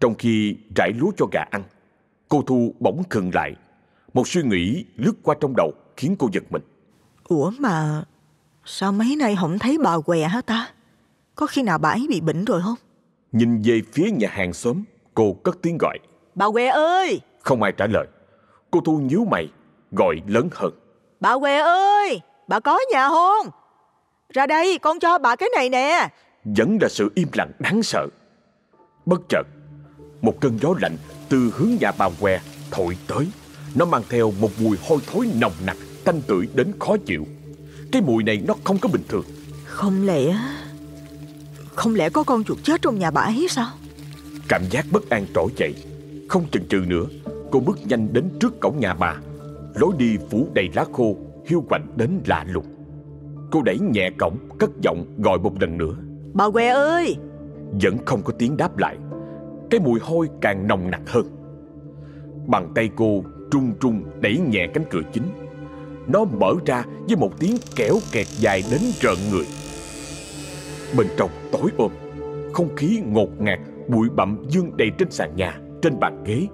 trong khi rải lúa cho gà ăn, cô Thu bỗng khừng lại. Một suy nghĩ lướt qua trong đầu khiến cô giật mình. Ủa mà sao mấy nay không thấy bà què hả ta? Có khi nào bà ấy bị bệnh rồi không? Nhìn về phía nhà hàng xóm, cô cất tiếng gọi. Bà què ơi! Không ai trả lời. Cô Thu nhíu mày, gọi lớn hơn. Bà què ơi! Bà có nhà không? Ra đây, con cho bà cái này nè. Vẫn là sự im lặng đáng sợ. Bất chợt, một cơn gió lạnh từ hướng nhà bà què thổi tới. Nó mang theo một mùi hôi thối nồng nặc tanh tưởi đến khó chịu. Cái mùi này nó không có bình thường. Không lẽ... Không lẽ có con chuột chết trong nhà bà ấy sao? Cảm giác bất an trỗi dậy. Không chần chừ nữa, cô bước nhanh đến trước cổng nhà bà. Lối đi phủ đầy lá khô, hiu quạnh đến lạ lùng. Cô đẩy nhẹ cổng, cất giọng gọi một lần nữa. Bà què ơi! Vẫn không có tiếng đáp lại. Cái mùi hôi càng nồng nặc hơn. Bàn tay cô trung trung đẩy nhẹ cánh cửa chính. Nó mở ra với một tiếng kéo kẹt dài đến rợn người. Bên trong tối ôm, không khí ngột ngạt, bụi bặm dương đầy trên sàn nhà, trên bàn ghế.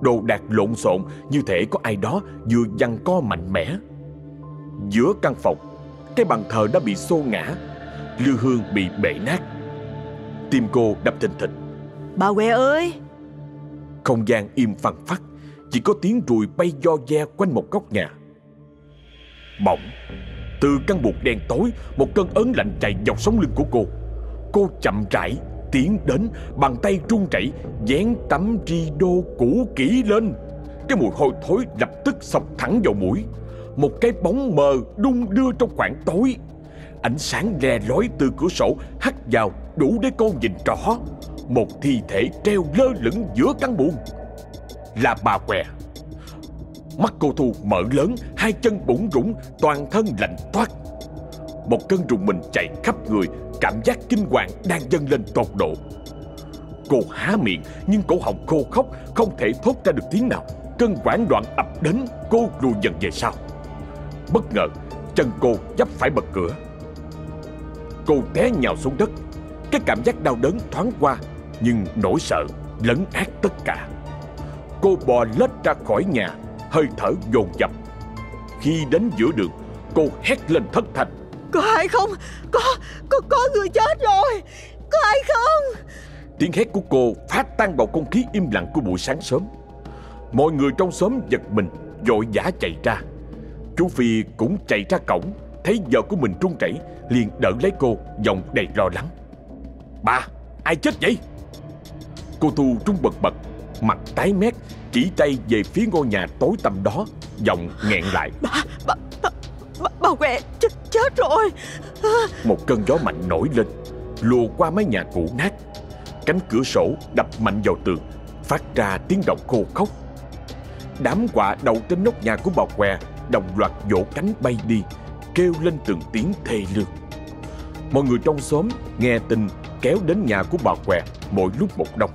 Đồ đạc lộn xộn như thể có ai đó vừa giằng co mạnh mẽ. Giữa căn phòng, cái bàn thờ đã bị xô ngã, lư hương bị bể nát. Tim cô đập thình thịch. Bà què ơi! Không gian im phăng phắc, chỉ có tiếng ruồi bay do ve quanh một góc nhà. Bỗng, từ căn buộc đen tối, một cơn ớn lạnh chạy dọc sống lưng của cô. Cô chậm rãi tiến đến, bàn tay run rẩy dán tấm ri đô cũ kỹ lên. Cái mùi hôi thối lập tức sọc thẳng vào mũi. Một cái bóng mờ đung đưa trong khoảng tối. Ánh sáng le lói từ cửa sổ hắt vào đủ để cô nhìn rõ. Một thi thể treo lơ lửng giữa căn buồng. Là bà què. Mắt cô Thu mở lớn, hai chân bủng rủng, toàn thân lạnh toát. Một cơn rùng mình chạy khắp người, cảm giác kinh hoàng đang dâng lên tột độ. Cô há miệng nhưng cổ họng khô khóc, không thể thốt ra được tiếng nào. Cơn hoảng loạn ập đến, cô lùi dần về sau. Bất ngờ, chân cô dấp phải bật cửa. Cô té nhào xuống đất. Cái cảm giác đau đớn thoáng qua, nhưng nỗi sợ lấn át tất cả. Cô bò lết ra khỏi nhà, hơi thở dồn dập. Khi đến giữa đường, cô hét lên thất thanh. Có ai không? Có, có, có người chết rồi! Có ai không? Tiếng hét của cô phát tan vào không khí im lặng của buổi sáng sớm. Mọi người trong xóm giật mình, vội vã chạy ra. Chú Phi cũng chạy ra cổng, thấy vợ của mình run rẩy, liền đỡ lấy cô, giọng đầy lo lắng. Bà, ai chết vậy? Cô Thu trung bật bật, mặt tái mét, chỉ tay về phía ngôi nhà tối tăm đó, giọng nghẹn lại. Bà, bà, bà, bà, bà què chết, chết rồi! Một cơn gió mạnh nổi lên, lùa qua mái nhà cũ nát. Cánh cửa sổ đập mạnh vào tường, phát ra tiếng động khô khóc. Đám quạ đầu trên nóc nhà của bà què đồng loạt vỗ cánh bay đi, kêu lên từng tiếng thê lương. Mọi người trong xóm nghe tin kéo đến nhà của bà què mỗi lúc một đông.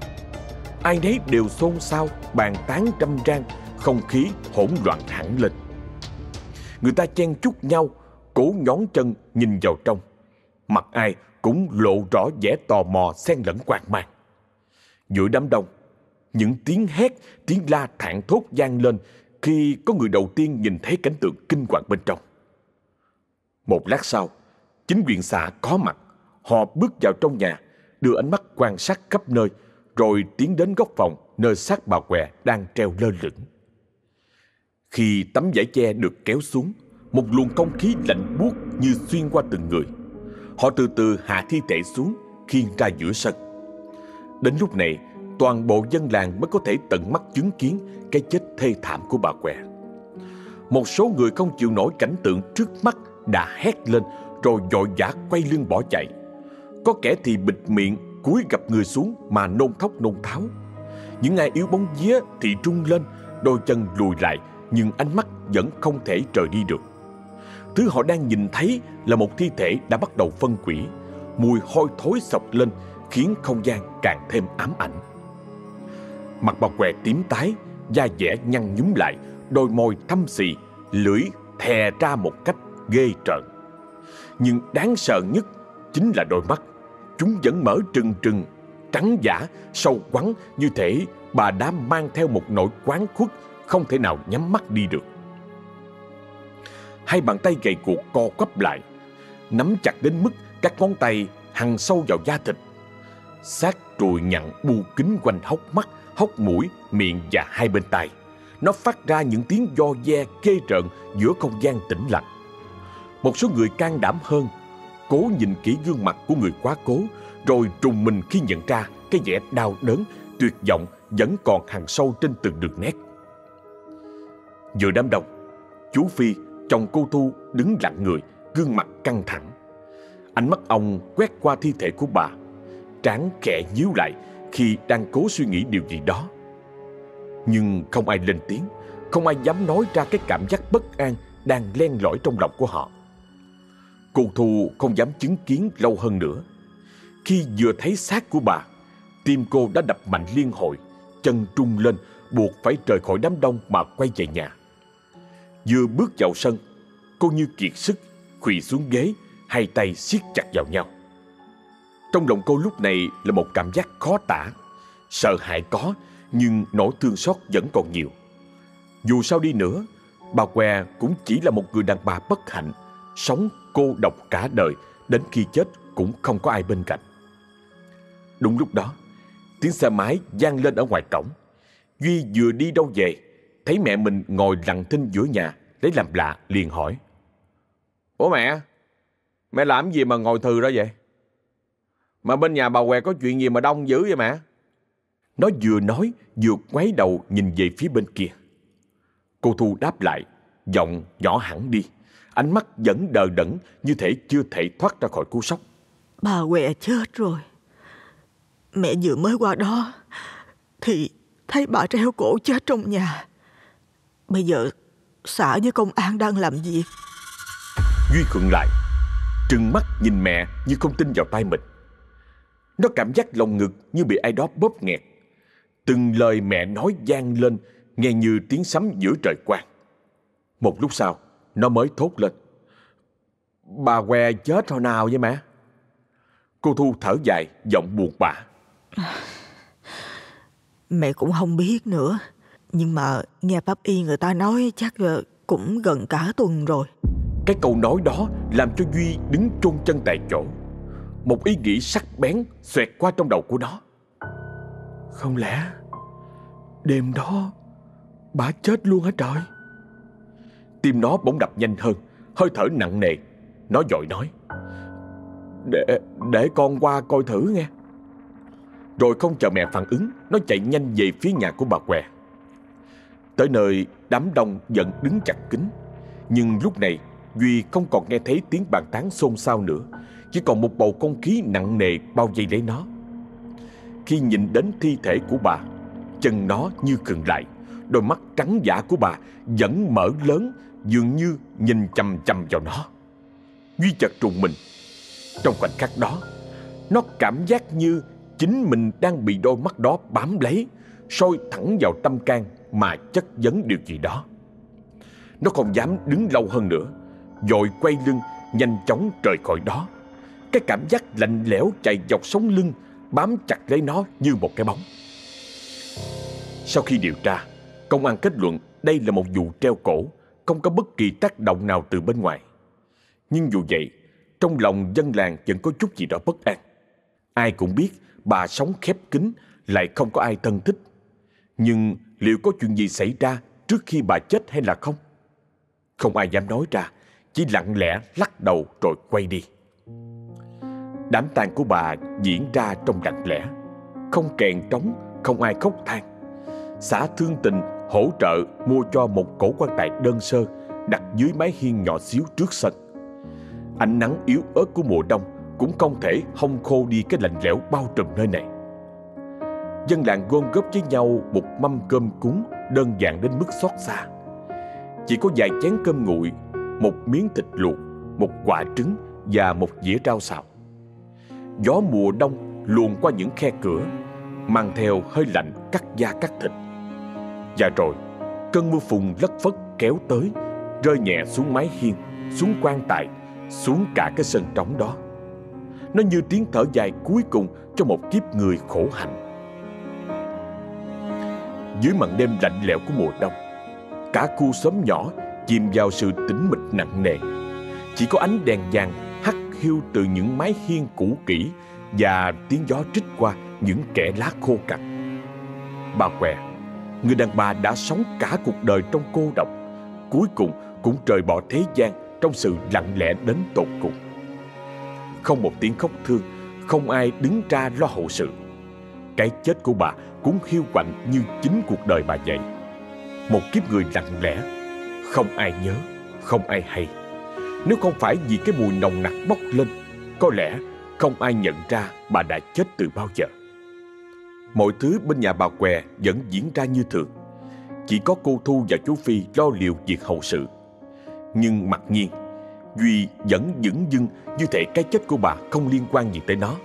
Ai nấy đều xôn xao, bàn tán trăm trang, không khí hỗn loạn hẳn lên. Người ta chen chúc nhau, cố nhón chân nhìn vào trong. Mặt ai cũng lộ rõ vẻ tò mò xen lẫn quạt mang. Giữa đám đông, những tiếng hét, tiếng la thản thốt vang lên khi có người đầu tiên nhìn thấy cảnh tượng kinh hoàng bên trong. Một lát sau, chính quyền xã có mặt. Họ bước vào trong nhà, đưa ánh mắt quan sát khắp nơi, rồi tiến đến góc phòng nơi xác bà què đang treo lơ lửng. Khi tấm vải che được kéo xuống, một luồng không khí lạnh buốt như xuyên qua từng người. Họ từ từ hạ thi thể xuống, khiêng ra giữa sân. Đến lúc này, toàn bộ dân làng mới có thể tận mắt chứng kiến cái chết thê thảm của bà què. Một số người không chịu nổi cảnh tượng trước mắt đã hét lên rồi vội vã quay lưng bỏ chạy. Có kẻ thì bịt miệng, cúi gặp người xuống mà nôn thóc nôn tháo. Những ai yếu bóng vía thì trung lên, đôi chân lùi lại nhưng ánh mắt vẫn không thể rời đi được. Thứ họ đang nhìn thấy là một thi thể đã bắt đầu phân quỷ. Mùi hôi thối sọc lên khiến không gian càng thêm ám ảnh. Mặt bà què tím tái, da dẻ nhăn nhúm lại, đôi môi thâm xì, lưỡi thè ra một cách ghê trợn. Nhưng đáng sợ nhất chính là đôi mắt. Chúng vẫn mở trừng trừng, trắng giả, sâu quắn như thể bà đã mang theo một nỗi quán khuất không thể nào nhắm mắt đi được. Hai bàn tay gầy cuộc co quắp lại, nắm chặt đến mức các ngón tay hằn sâu vào da thịt. Xác trùi nhặn bu kín quanh hốc mắt, hốc mũi, miệng và hai bên tai. Nó phát ra những tiếng do ve kê trợn giữa không gian tĩnh lặng. Một số người can đảm hơn, cố nhìn kỹ gương mặt của người quá cố, rồi trùng mình khi nhận ra cái vẻ đau đớn, tuyệt vọng vẫn còn hằn sâu trên từng đường nét. Giữa đám đông, chú Phi, chồng cô Thu đứng lặng người, gương mặt căng thẳng. Ánh mắt ông quét qua thi thể của bà, trán khẽ nhíu lại khi đang cố suy nghĩ điều gì đó. Nhưng không ai lên tiếng, không ai dám nói ra cái cảm giác bất an đang len lỏi trong lòng của họ. Cô Thu không dám chứng kiến lâu hơn nữa. Khi vừa thấy xác của bà, tim cô đã đập mạnh liên hồi, chân trung lên buộc phải rời khỏi đám đông mà quay về nhà. Vừa bước vào sân, cô như kiệt sức, quỳ xuống ghế, hai tay siết chặt vào nhau. Trong lòng cô lúc này là một cảm giác khó tả. Sợ hãi có, nhưng nỗi thương xót vẫn còn nhiều. Dù sao đi nữa, bà què cũng chỉ là một người đàn bà bất hạnh, sống cô độc cả đời, đến khi chết cũng không có ai bên cạnh. Đúng lúc đó, tiếng xe máy vang lên ở ngoài cổng. Duy vừa đi đâu về, thấy mẹ mình ngồi lặng thinh giữa nhà, lấy làm lạ, liền hỏi. bố mẹ, mẹ làm gì mà ngồi thừ ra vậy? Mà bên nhà bà què có chuyện gì mà đông dữ vậy mẹ? Nó vừa nói, vừa quay đầu nhìn về phía bên kia. Cô Thu đáp lại, giọng nhỏ hẳn đi. Ánh mắt vẫn đờ đẫn như thể chưa thể thoát ra khỏi cú sốc. Bà què chết rồi. Mẹ vừa mới qua đó thì thấy bà treo cổ chết trong nhà. Bây giờ xã với công an đang làm gì? Duy khựng lại, trừng mắt nhìn mẹ như không tin vào tay mình. Nó cảm giác lòng ngực như bị ai đó bóp nghẹt. Từng lời mẹ nói gian lên nghe như tiếng sấm giữa trời quang. Một lúc sau, nó mới thốt lên. Bà què chết hồi nào vậy mẹ? Cô Thu thở dài, giọng buồn bã. Mẹ cũng không biết nữa. Nhưng mà nghe pháp y người ta nói chắc cũng gần cả tuần rồi. Cái câu nói đó làm cho Duy đứng chôn chân tại chỗ. Một ý nghĩ sắc bén xoẹt qua trong đầu của nó. Không lẽ đêm đó bà chết luôn hả trời? Tim nó bỗng đập nhanh hơn, hơi thở nặng nề. Nó dội nói. Để, để con qua coi thử nghe. Rồi không chờ mẹ phản ứng, nó chạy nhanh về phía nhà của bà què. Tới nơi đám đông vẫn đứng chặt kín. Nhưng lúc này Duy không còn nghe thấy tiếng bàn tán xôn xao nữa Chỉ còn một bầu không khí nặng nề bao vây lấy nó Khi nhìn đến thi thể của bà Chân nó như khựng lại Đôi mắt trắng giả của bà vẫn mở lớn Dường như nhìn chầm chầm vào nó Duy chợt trùng mình Trong khoảnh khắc đó Nó cảm giác như chính mình đang bị đôi mắt đó bám lấy soi thẳng vào tâm can mà chất vấn điều gì đó. Nó không dám đứng lâu hơn nữa, dội quay lưng, nhanh chóng rời khỏi đó. Cái cảm giác lạnh lẽo chạy dọc sống lưng, bám chặt lấy nó như một cái bóng. Sau khi điều tra, công an kết luận đây là một vụ treo cổ, không có bất kỳ tác động nào từ bên ngoài. Nhưng dù vậy, trong lòng dân làng vẫn có chút gì đó bất an. Ai cũng biết bà sống khép kín, lại không có ai thân thích. Nhưng liệu có chuyện gì xảy ra trước khi bà chết hay là không? Không ai dám nói ra, chỉ lặng lẽ lắc đầu rồi quay đi. Đám tang của bà diễn ra trong lặng lẽ, không kèn trống, không ai khóc than. Xã Thương Tình hỗ trợ mua cho một cổ quan tài đơn sơ đặt dưới mái hiên nhỏ xíu trước sân. Ánh nắng yếu ớt của mùa đông cũng không thể hong khô đi cái lạnh lẽo bao trùm nơi này. Dân làng gom góp với nhau một mâm cơm cúng đơn giản đến mức xót xa. Chỉ có vài chén cơm nguội, một miếng thịt luộc, một quả trứng và một dĩa rau xào. Gió mùa đông luồn qua những khe cửa, mang theo hơi lạnh cắt da cắt thịt. Và rồi, cơn mưa phùn lất phất kéo tới, rơi nhẹ xuống mái hiên, xuống quan tài, xuống cả cái sân trống đó. Nó như tiếng thở dài cuối cùng cho một kiếp người khổ hạnh. Dưới màn đêm lạnh lẽo của mùa đông, cả khu xóm nhỏ chìm vào sự tĩnh mịch nặng nề. Chỉ có ánh đèn vàng hắt hiu từ những mái hiên cũ kỹ và tiếng gió trích qua những kẻ lá khô cằn. Bà què, người đàn bà đã sống cả cuộc đời trong cô độc, cuối cùng cũng rời bỏ thế gian trong sự lặng lẽ đến tột cùng. Không một tiếng khóc thương, không ai đứng ra lo hậu sự. Cái chết của bà cũng hiu quạnh như chính cuộc đời bà vậy. Một kiếp người lặng lẽ, không ai nhớ, không ai hay. Nếu không phải vì cái mùi nồng nặc bốc lên, có lẽ không ai nhận ra bà đã chết từ bao giờ. Mọi thứ bên nhà bà què vẫn diễn ra như thường. Chỉ có cô Thu và chú Phi lo liệu việc hậu sự. Nhưng mặc nhiên Duy vẫn dững dưng như thể cái chết của bà không liên quan gì tới nó.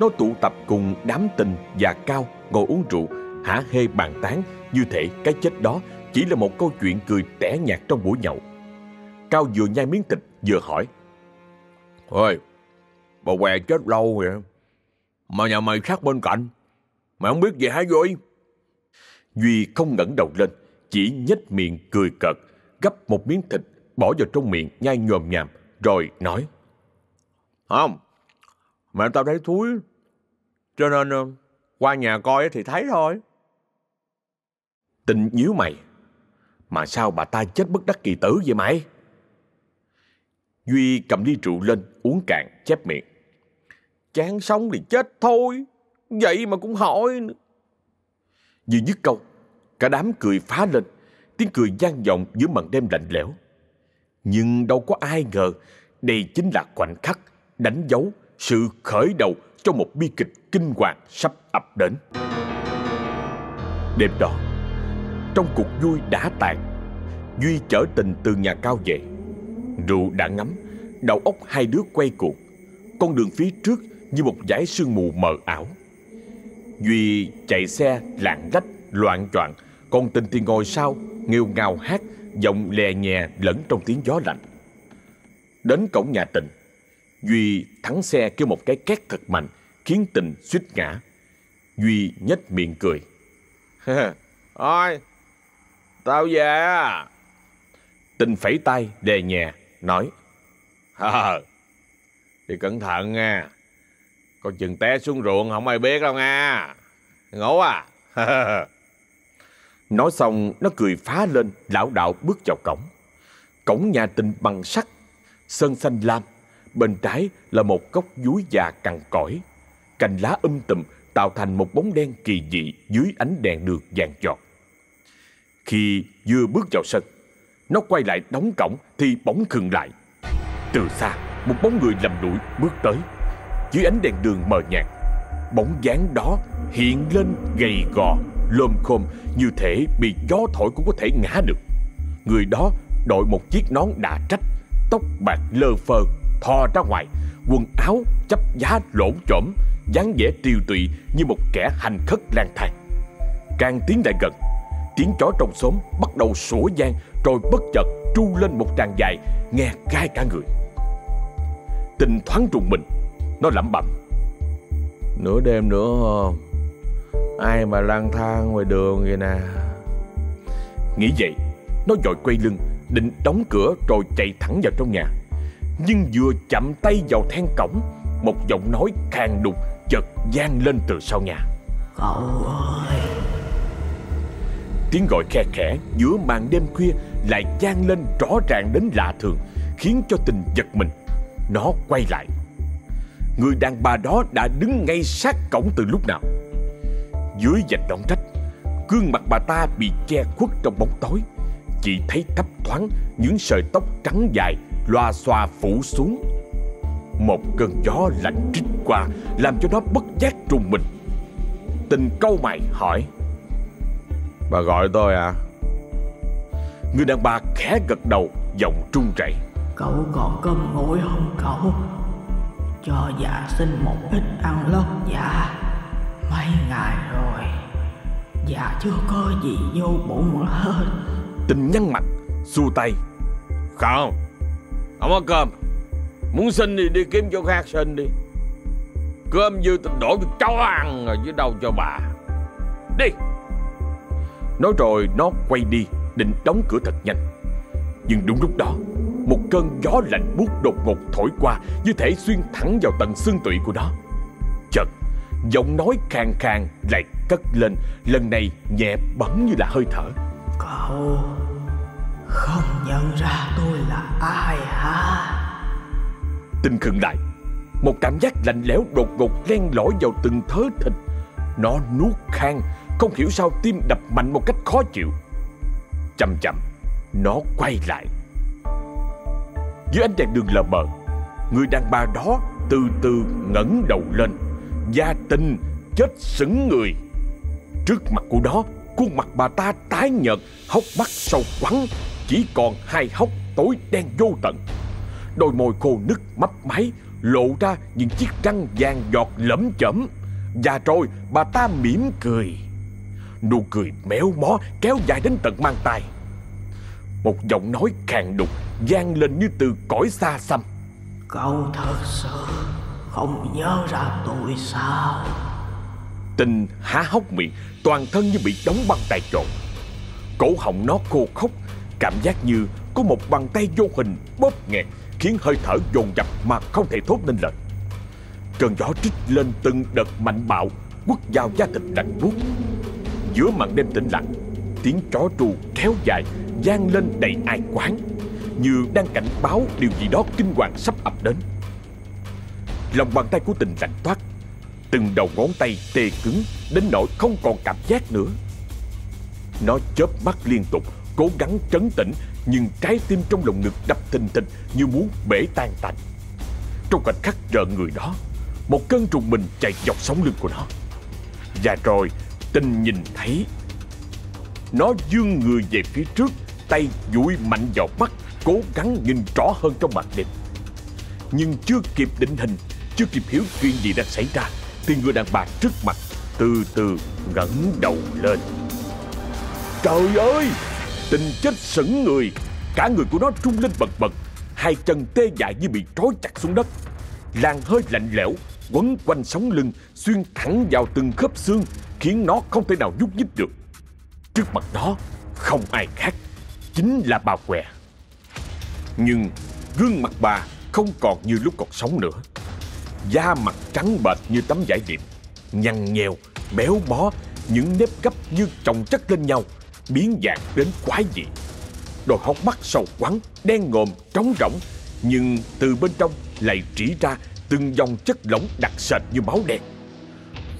Nó tụ tập cùng đám tình và Cao ngồi uống rượu Hả hê bàn tán như thể cái chết đó chỉ là một câu chuyện cười tẻ nhạt trong buổi nhậu. Cao vừa nhai miếng thịt vừa hỏi. Ôi, bà què chết lâu vậy? Mà nhà mày sát bên cạnh. Mày không biết gì hả Duy Duy không ngẩng đầu lên Chỉ nhếch miệng cười cợt Gấp một miếng thịt Bỏ vào trong miệng nhai nhòm nhàm Rồi nói. Không Mẹ tao thấy thúi Cho nên ờ, qua nhà coi thì thấy thôi. Tình nhíu mày. Mà sao bà ta chết bất đắc kỳ tử vậy mày? Duy cầm ly rượu lên uống cạn chép miệng. Chán sống thì chết thôi Vậy mà cũng hỏi nữa. Vừa dứt câu, Cả đám cười phá lên, Tiếng cười gian vọng giữa màn đêm lạnh lẽo. Nhưng đâu có ai ngờ, Đây chính là khoảnh khắc Đánh dấu sự khởi đầu Cho một bi kịch kinh hoàng sắp ập đến. Đêm đó, Trong cuộc vui đã tàn, Duy chở tình từ nhà cao về. Rượu đã ngắm Đầu óc hai đứa quay cuồng. Con đường phía trước như một dải sương mù mờ ảo. Duy chạy xe lạng lách loạn choạng. Còn tình thì ngồi sau Nghêu ngào hát Giọng lè nhẹ lẫn trong tiếng gió lạnh. Đến cổng nhà tình Duy thắng xe kêu một cái két thật mạnh Khiến tình suýt ngã. Duy nhếch miệng cười. Thôi Tao về à Tình phẩy tay đè nhẹ Nói. À, Đi cẩn thận nha con chừng té xuống ruộng, không ai biết đâu nha. Ngủ à? Nói xong, nó cười phá lên, Lão đạo bước vào cổng. Cổng nhà tình bằng sắt, Sơn xanh lam, Bên trái là một gốc dúi già cằn cõi Cành lá um tùm Tạo thành một bóng đen kỳ dị Dưới ánh đèn đường vàng chọt Khi vừa bước vào sân, Nó quay lại đóng cổng Thì bỗng khừng lại. Từ xa, một bóng người lầm lũi bước tới. Dưới ánh đèn đường mờ nhạt, Bóng dáng đó hiện lên gầy gò Lôm khôm như thể bị gió thổi cũng có thể ngã được. Người đó đội một chiếc nón đã trách, Tóc bạc lơ phơ, Thò ra ngoài, Quần áo chấp giá lỗ chổm, dáng vẻ triều tụy như một kẻ hành khất lang thang. Càng tiến lại gần, Tiếng chó trong xóm bắt đầu sủa gian Rồi bất chợt tru lên một tràng dài, Nghe gai cả người. Tình thoáng trùng mình nó lẩm bẩm. Nửa đêm nữa không Ai mà lang thang ngoài đường vậy nè? Nghĩ vậy Nó dội quay lưng Định đóng cửa rồi chạy thẳng vào trong nhà. Nhưng vừa chậm tay vào then cổng Một giọng nói khàn đục chợt vang lên từ sau nhà. Cậu ơi. Tiếng gọi khe khẽ giữa màn đêm khuya Lại vang lên rõ ràng đến lạ thường Khiến cho tình giật mình. Nó quay lại Người đàn bà đó đã đứng ngay sát cổng từ lúc nào? Dưới vạch đón trách Gương mặt bà ta bị che khuất trong bóng tối. Chỉ thấy thấp thoáng những sợi tóc trắng dài Loa xoa phủ xuống. Một cơn gió lạnh trích qua Làm cho nó bất giác trùng mình. Tình câu mày hỏi Bà gọi tôi à? Người đàn bà khẽ gật đầu Giọng trung rẩy Cậu còn cơm nguội không cậu cho dạ xin một ít ăn lót dạ. Mấy ngày rồi Dạ chưa có gì vô bụng hết. Tình nhăn mặt Xua tay. Không Không có cơm. Muốn xin thì đi kiếm chỗ khác xin đi. Cơm dư tình đổ cho cháu ăn rồi chứ đâu cho bà. Đi. Nói rồi nó quay đi, Định đóng cửa thật nhanh. Nhưng đúng lúc đó Một cơn gió lạnh buốt đột ngột thổi qua Như thể xuyên thẳng vào tận xương tụy của nó. Chợt Giọng nói khàn khàn lại cất lên Lần này nhẹ bấm như là hơi thở. Cậu Không nhận ra tôi là ai hả? Tinh khựng lại Một cảm giác lạnh lẽo đột ngột len lỏi vào từng thớ thịt. Nó nuốt khang Không hiểu sao tim đập mạnh một cách khó chịu. Chậm chậm nó quay lại. Dưới ánh đèn đường lờ mờ, Người đàn bà đó từ từ ngẩng đầu lên Gia tinh chết sững người. Trước mặt của nó, Khuôn mặt bà ta tái nhợt, Hốc mắt sâu quắn, Chỉ còn hai hốc tối đen vô tận. Đôi môi khô nứt mấp máy, Lộ ra những chiếc răng vàng giọt lẫm chẩm Và rồi bà ta mỉm cười. Nụ cười méo mó kéo dài đến tận mang tay một giọng nói khàn đục vang lên như từ cõi xa xăm. Cậu thật sự không nhớ ra tôi sao? Tình há hốc miệng Toàn thân như bị đóng băng tại chỗ. Cổ họng nó khô khốc Cảm giác như có một bàn tay vô hình bóp nghẹt Khiến hơi thở dồn dập mà không thể thốt nên lời. Cơn gió trích lên từng đợt mạnh bạo Quất vào da thịt lạnh buốt. Giữa màn đêm tĩnh lặng Tiếng chó tru kéo dài vang lên đầy ai quán, Như đang cảnh báo điều gì đó kinh hoàng sắp ập đến. Lòng bàn tay của tình lạnh toát, Từng đầu ngón tay tê cứng Đến nỗi không còn cảm giác nữa. Nó chớp mắt liên tục, Cố gắng trấn tĩnh, Nhưng trái tim trong lồng ngực đập thình thịch Như muốn bể tan tành. Trong khoảnh khắc rợn người đó, Một cơn trùng mình chạy dọc sống lưng của nó. Và rồi, tình nhìn thấy, Nó dương người về phía trước Tay dụi mạnh vào mắt, Cố gắng nhìn rõ hơn trong màn đêm. Nhưng chưa kịp định hình, Chưa kịp hiểu chuyện gì đã xảy ra, Thì người đàn bà trước mặt Từ từ ngẩng đầu lên. Trời ơi! Tình chết sững người, Cả người của nó trung lên bật bật, Hai chân tê dại như bị trói chặt xuống đất. Làn hơi lạnh lẽo Quấn quanh sống lưng, Xuyên thẳng vào từng khớp xương, Khiến nó không thể nào nhúc nhích được. Trước mặt nó không ai khác. Chính là bà què. Nhưng gương mặt bà không còn như lúc còn sống nữa. Da mặt trắng bệch như tấm vải điệp Nhăn nhèo, béo bó Những nếp gấp như chồng chất lên nhau Biến dạng đến quái dị. Đôi hốc mắt sầu quắn Đen ngòm, trống rỗng Nhưng từ bên trong lại trĩ ra Từng dòng chất lỏng đặc sệt như máu đen.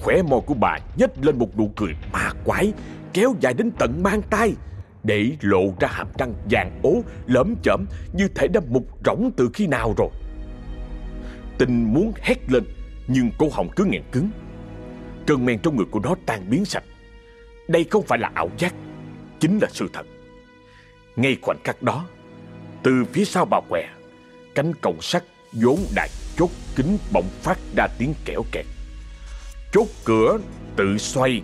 Khỏe môi của bà nhếch lên một nụ cười ma quái Kéo dài đến tận mang tay để lộ ra hàm răng vàng ố, Lởm chởm như thể đã mục rỗng từ khi nào rồi. Tình muốn hét lên, Nhưng cô họng cứ nghẹn cứng. Cơn men trong người của nó tan biến sạch. Đây không phải là ảo giác, Chính là sự thật. Ngay khoảnh khắc đó, Từ phía sau bà què, Cánh cổng sắt vốn đã chốt kính bỗng phát ra tiếng kẽo kẹt. Chốt cửa tự xoay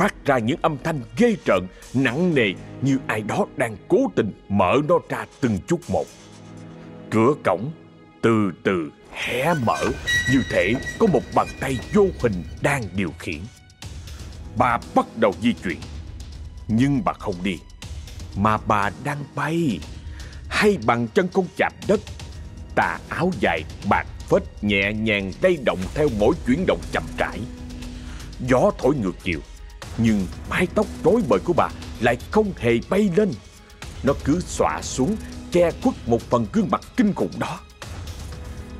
Phát ra những âm thanh ghê trợn, Nặng nề như ai đó đang cố tình mở nó ra từng chút một. Cửa cổng từ từ hé mở Như thể có một bàn tay vô hình đang điều khiển. Bà bắt đầu di chuyển Nhưng bà không đi Mà bà đang bay. Hay bằng chân con chạm đất Tà áo dài bạc phết nhẹ nhàng lay động theo mỗi chuyển động chậm rãi. Gió thổi ngược chiều nhưng mái tóc rối bời của bà lại không hề bay lên. Nó cứ xõa xuống che khuất một phần gương mặt kinh khủng đó.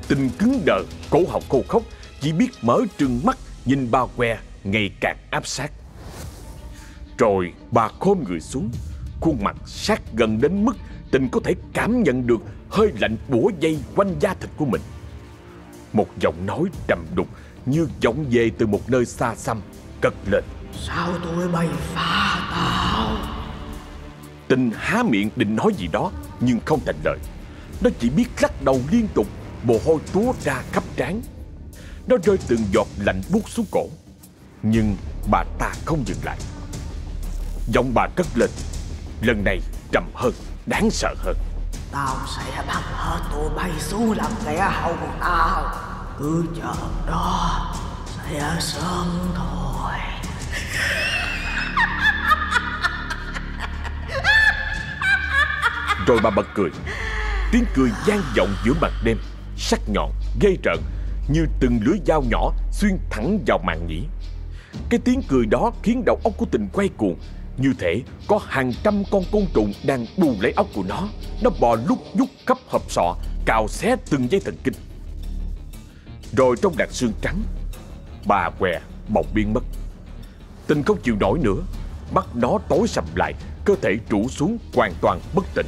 Tình cứng đờ, cổ họng khô khốc Chỉ biết mở trừng mắt nhìn bà que ngày càng áp sát. Rồi bà khom người xuống Khuôn mặt sát gần đến mức Tình có thể cảm nhận được hơi lạnh bủa dây quanh da thịt của mình. Một giọng nói trầm đục như vọng về từ một nơi xa xăm cất lên. Sao tôi bay phá tao? Tình há miệng định nói gì đó Nhưng không thành lời. Nó chỉ biết lắc đầu liên tục Mồ hôi túa ra khắp trán. Nó rơi từng giọt lạnh buốt xuống cổ. Nhưng bà ta không dừng lại. Giọng bà cất lên Lần này trầm hơn Đáng sợ hơn. Tao sẽ bắt hết tụi bay xuống làm kẻ hầu tao. Cứ chờ đó Sẽ sớm thôi rồi bà bật cười. Tiếng cười gian vọng giữa màn đêm Sắc nhọn, gây rợn Như từng lưỡi dao nhỏ xuyên thẳng vào màn nhĩ. Cái tiếng cười đó khiến đầu óc của tình quay cuồng. Như thể có hàng trăm con côn trùng đang bù lấy óc của nó. Nó bò lúc nhúc khắp hộp sọ Cào xé từng dây thần kinh. Rồi trong đàn xương trắng Bà què bỗng biến mất tinh không chịu nổi nữa Mắt nó tối sầm lại Cơ thể trụ xuống hoàn toàn bất tỉnh.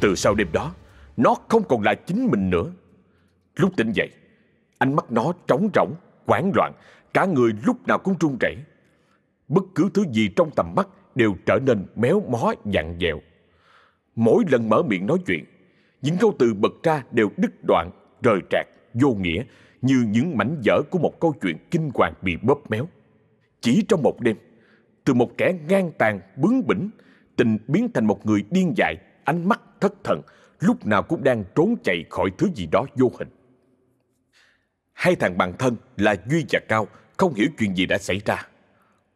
Từ sau đêm đó Nó không còn là chính mình nữa. Lúc tỉnh dậy Ánh mắt nó trống rỗng, hoảng loạn Cả người lúc nào cũng run rẩy. Bất cứ thứ gì trong tầm mắt Đều trở nên méo mó dặn dẹo. Mỗi lần mở miệng nói chuyện, những câu từ bật ra đều đứt đoạn, rời trạc, vô nghĩa như những mảnh vỡ của một câu chuyện kinh hoàng bị bóp méo. Chỉ trong một đêm, từ một kẻ ngang tàn, bướng bỉnh, tình biến thành một người điên dại, ánh mắt thất thần, lúc nào cũng đang trốn chạy khỏi thứ gì đó vô hình. Hai thằng bạn thân là Duy và Cao không hiểu chuyện gì đã xảy ra.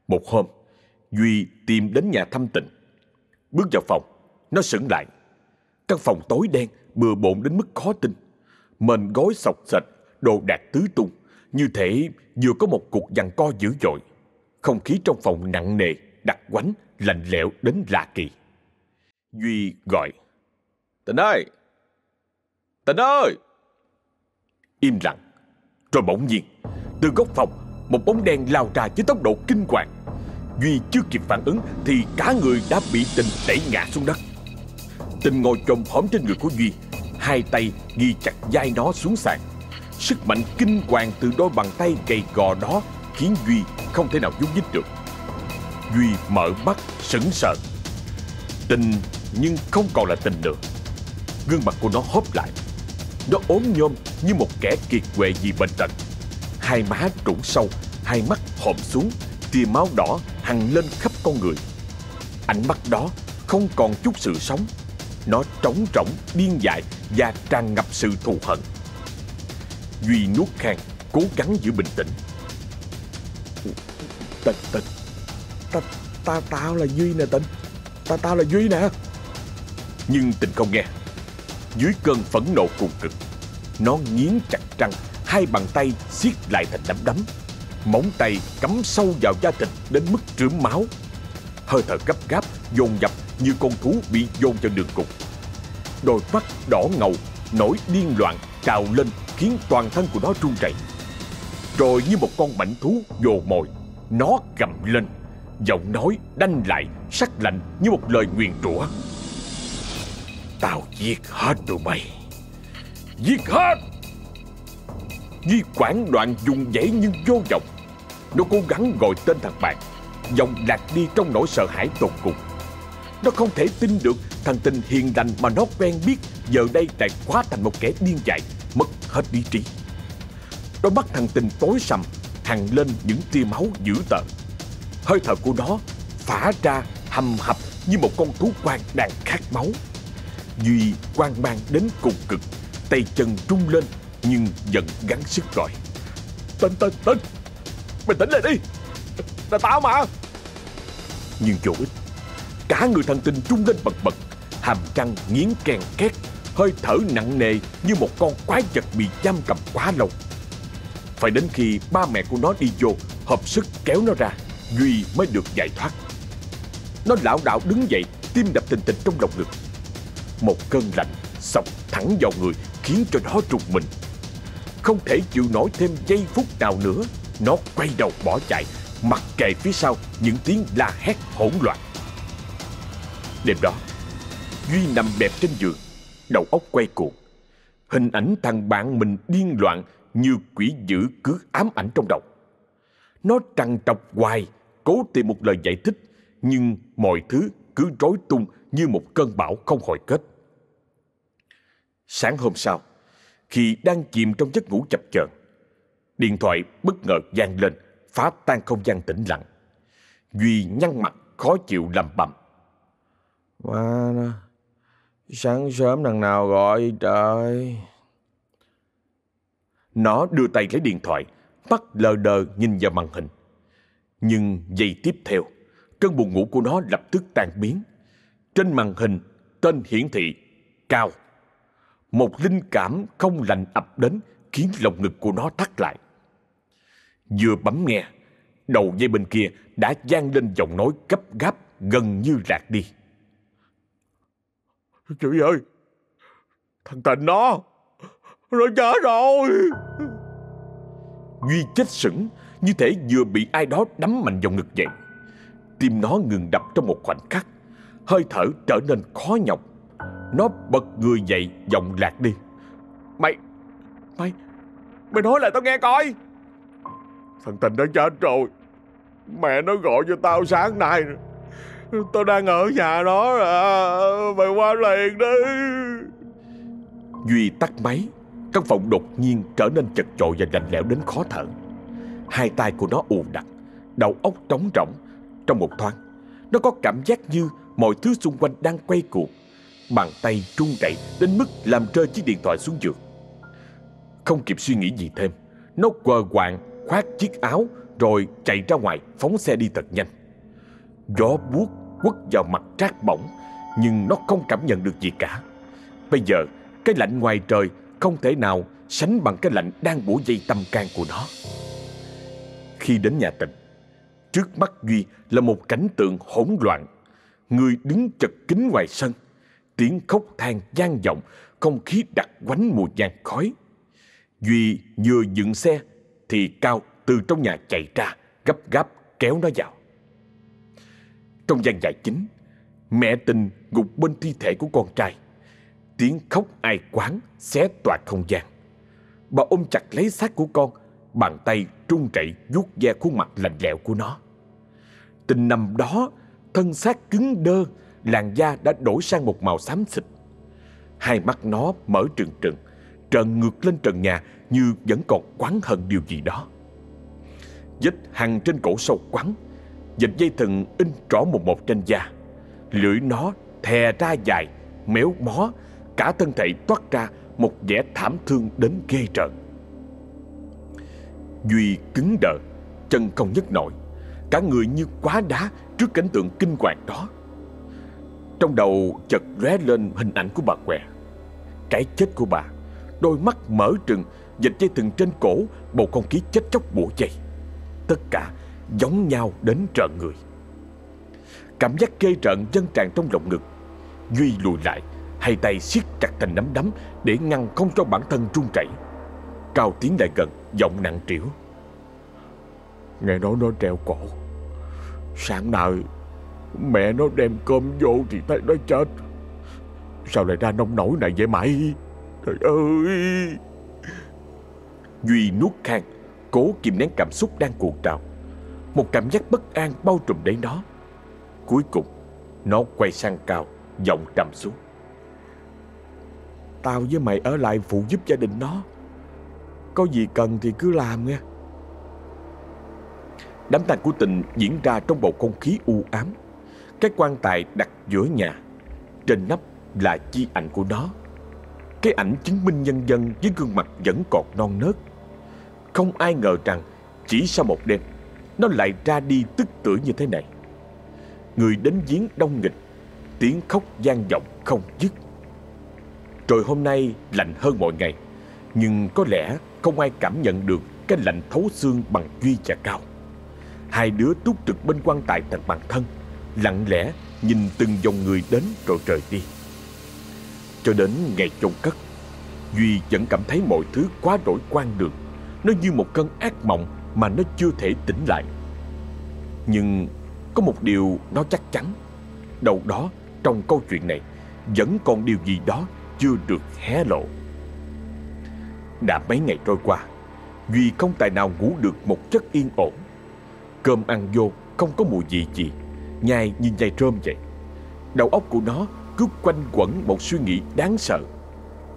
Một hôm, Duy tìm đến nhà thăm tình. Bước vào phòng, nó sững lại. Căn phòng tối đen, bừa bộn đến mức khó tin. Mền gối sọc sạch, đồ đạc tứ tung, như thể vừa có một cuộc giằng co dữ dội. Không khí trong phòng nặng nề, đặc quánh, lạnh lẽo đến lạ kỳ. Duy gọi. Tình ơi! Tình ơi! Im lặng. Rồi bỗng nhiên, từ góc phòng, một bóng đen lao ra với tốc độ kinh hoàng. Duy chưa kịp phản ứng thì cả người đã bị tình đẩy ngã xuống đất. Tình ngồi chồm hổm trên người của Duy, hai tay ghi chặt vai nó xuống sàn. Sức mạnh kinh hoàng từ đôi bàn tay gầy gò đó khiến Duy không thể nào dung dích được. Duy mở mắt sững sờ. Tình nhưng không còn là tình nữa. Gương mặt của nó hóp lại. Nó ốm nhôm như một kẻ kiệt quệ vì bệnh tật. Hai má trũng sâu, hai mắt hòm xuống, tia máu đỏ hằn lên khắp con người. Ánh mắt đó không còn chút sự sống. Nó trống rỗng, điên dại và tràn ngập sự thù hận. Duy nuốt khang, cố gắng giữ bình tĩnh. Tình, tình, ta, ta, tao là Duy nè tình, ta, tao là Duy nè. Nhưng tình không nghe. Dưới cơn phẫn nộ cùng cực, nó nghiến chặt răng, hai bàn tay siết lại thành nắm đấm. Móng tay cắm sâu vào da thịt đến mức trướng máu. Hơi thở gấp gáp, dồn dập như con thú bị dồn vào đường cục. Đôi mắt đỏ ngầu, nổi điên loạn trào lên khiến toàn thân của nó run rẩy. Rồi như một con mảnh thú vồ mồi, nó gầm lên, giọng nói đanh lại, sắc lạnh như một lời nguyền rủa. Tao giết hết tụi mày. Giết hết! Duy quản đoạn dùng dãy nhưng vô vọng. Nó cố gắng gọi tên thằng bạn, giọng lạc đi trong nỗi sợ hãi tột cùng. Nó không thể tin được thằng tình hiền lành mà nó quen biết giờ đây lại quá thành một kẻ điên dại, mất hết lý trí. Đôi mắt thằng tình tối sầm, hằn lên những tia máu dữ tợn. Hơi thở của nó phả ra hầm hập như một con thú quan đang khát máu. Duy quan mang đến cùng cực, tay chân rung lên nhưng vẫn gắng sức gọi. Tỉnh, tỉnh, tỉnh, bình tĩnh lại đi, là tao mà. Nhưng vô ích, cả người thằng tình rung lên bật bật, hàm răng nghiến kèn két, hơi thở nặng nề như một con quái vật bị giam cầm quá lâu. Phải đến khi ba mẹ của nó đi vô, hợp sức kéo nó ra, Duy mới được giải thoát. Nó lão đảo đứng dậy, tim đập tình tình trong lòng ngực. Một cơn lạnh sọc thẳng vào người khiến cho nó trùng mình. Không thể chịu nổi thêm giây phút nào nữa, nó quay đầu bỏ chạy, mặc kệ phía sau những tiếng la hét hỗn loạn. Đêm đó, Duy nằm bẹp trên giường, đầu óc quay cuồng. Hình ảnh thằng bạn mình điên loạn như quỷ dữ cứ ám ảnh trong đầu. Nó trằn trọc hoài, cố tìm một lời giải thích, nhưng mọi thứ cứ rối tung như một cơn bão không hồi kết. Sáng hôm sau, khi đang chìm trong giấc ngủ chập chờn, điện thoại bất ngờ vang lên, phá tan không gian tĩnh lặng. Duy nhăn mặt khó chịu lầm bầm. Mà sáng sớm đằng nào gọi trời. Nó đưa tay lấy điện thoại, mắt lờ đờ nhìn vào màn hình. Nhưng giây tiếp theo, cơn buồn ngủ của nó lập tức tan biến. Trên màn hình, tên hiển thị Cao. Một linh cảm không lành ập đến khiến lồng ngực của nó thắt lại. Vừa bấm nghe, đầu dây bên kia đã vang lên giọng nói gấp gáp gần như lạc đi. Trời ơi, thằng Tịnh nó, nó chết rồi. Duy chết sững như thể vừa bị ai đó đấm mạnh vào ngực vậy. Tim nó ngừng đập trong một khoảnh khắc, hơi thở trở nên khó nhọc. Nó bật người dậy, giọng lạc đi. Mày, mày, mày nói lại tao nghe coi. Thằng Tình nó chết rồi. Mẹ nó gọi cho tao sáng nay. Tôi đang ở nhà đó à Mày qua liền đi Duy tắt máy Căn phòng đột nhiên trở nên chật chội và lạnh lẽo đến khó thở. Hai tay của nó ù đặc Đầu óc trống rỗng. Trong một thoáng, Nó có cảm giác như mọi thứ xung quanh đang quay cuồng. Bàn tay trung đẩy đến mức làm rơi chiếc điện thoại xuống giường. Không kịp suy nghĩ gì thêm, Nó quờ quạng, khoác chiếc áo, Rồi chạy ra ngoài, phóng xe đi thật nhanh. Gió buốt quất vào mặt trát bỏng, Nhưng nó không cảm nhận được gì cả. Bây giờ, cái lạnh ngoài trời không thể nào sánh bằng cái lạnh đang bủa dây tâm can của nó. Khi đến nhà tịnh, trước mắt Duy là một cảnh tượng hỗn loạn. Người đứng chật kín ngoài sân, tiếng khóc than gian vọng, không khí đặc quánh mùi nhang khói. Duy vừa dựng xe thì Cao từ trong nhà chạy ra, gấp gáp kéo nó vào. Trong gian nhà chính, mẹ tình gục bên thi thể của con trai. Tiếng khóc ai quán xé toạc không gian. Bà ôm chặt lấy xác của con, bàn tay trung chạy vuốt ve khuôn mặt lạnh lẽo của nó. Tình nằm đó, thân xác cứng đơ, làn da đã đổi sang một màu xám xịt. Hai mắt nó mở trừng trừng, trần ngược lên trần nhà như vẫn còn quán hận điều gì đó. Vết hằn trên cổ sâu quắn, dệt dây thừng in rõ một một trên da. Lưỡi nó thè ra dài, méo mó, cả thân thể toát ra một vẻ thảm thương đến ghê rợn. Duy cứng đờ, chân không nhấc nổi, cả người như quá đá trước cảnh tượng kinh hoàng đó. Trong đầu chợt lóe lên hình ảnh của bà què. Cái chết của bà, đôi mắt mở trừng, dịch dây từng trên cổ, bầu không khí chết chóc bủa dây. Tất cả giống nhau đến trợn người. Cảm giác ghê rợn dâng tràn trong lồng ngực. Duy lùi lại, hai tay siết chặt thành nắm đấm để ngăn không cho bản thân run rẩy. Cao tiến lại gần, giọng nặng trĩu. Nghe nói nó treo cổ. Sáng nay mẹ nó đem cơm vô thì thấy nó chết. Sao lại ra nông nổi này vậy mày? Trời ơi! Duy nuốt khang, cố kìm nén cảm xúc đang cuộn trào. Một cảm giác bất an bao trùm lấy nó. Cuối cùng, nó quay sang Cao, giọng trầm xuống. Tao với mày ở lại phụ giúp gia đình nó. Có gì cần thì cứ làm nghe. Đám tang của tình diễn ra trong bầu không khí u ám. Cái quan tài đặt giữa nhà, Trên nắp là chi ảnh của nó. Cái ảnh chứng minh nhân dân với gương mặt vẫn còn non nớt. Không ai ngờ rằng chỉ sau một đêm, Nó lại ra đi tức tưởi như thế này. Người đến giếng đông nghịch, Tiếng khóc gian vọng không dứt. Trời hôm nay lạnh hơn mọi ngày, Nhưng có lẽ không ai cảm nhận được Cái lạnh thấu xương bằng Duy và Cao. Hai đứa túc trực bên quan tài thành bằng thân, Lặng lẽ nhìn từng dòng người đến rồi rời đi. Cho đến ngày chôn cất, Duy vẫn cảm thấy mọi thứ quá đổi quan đường. Nó như một cơn ác mộng mà nó chưa thể tỉnh lại. Nhưng có một điều nó chắc chắn. Đâu đó trong câu chuyện này Vẫn còn điều gì đó chưa được hé lộ. Đã mấy ngày trôi qua, Duy không tài nào ngủ được một giấc yên ổn. Cơm ăn vô không có mùi gì gì, nhai như nhai rơm vậy. Đầu óc của nó cứ quanh quẩn một suy nghĩ đáng sợ.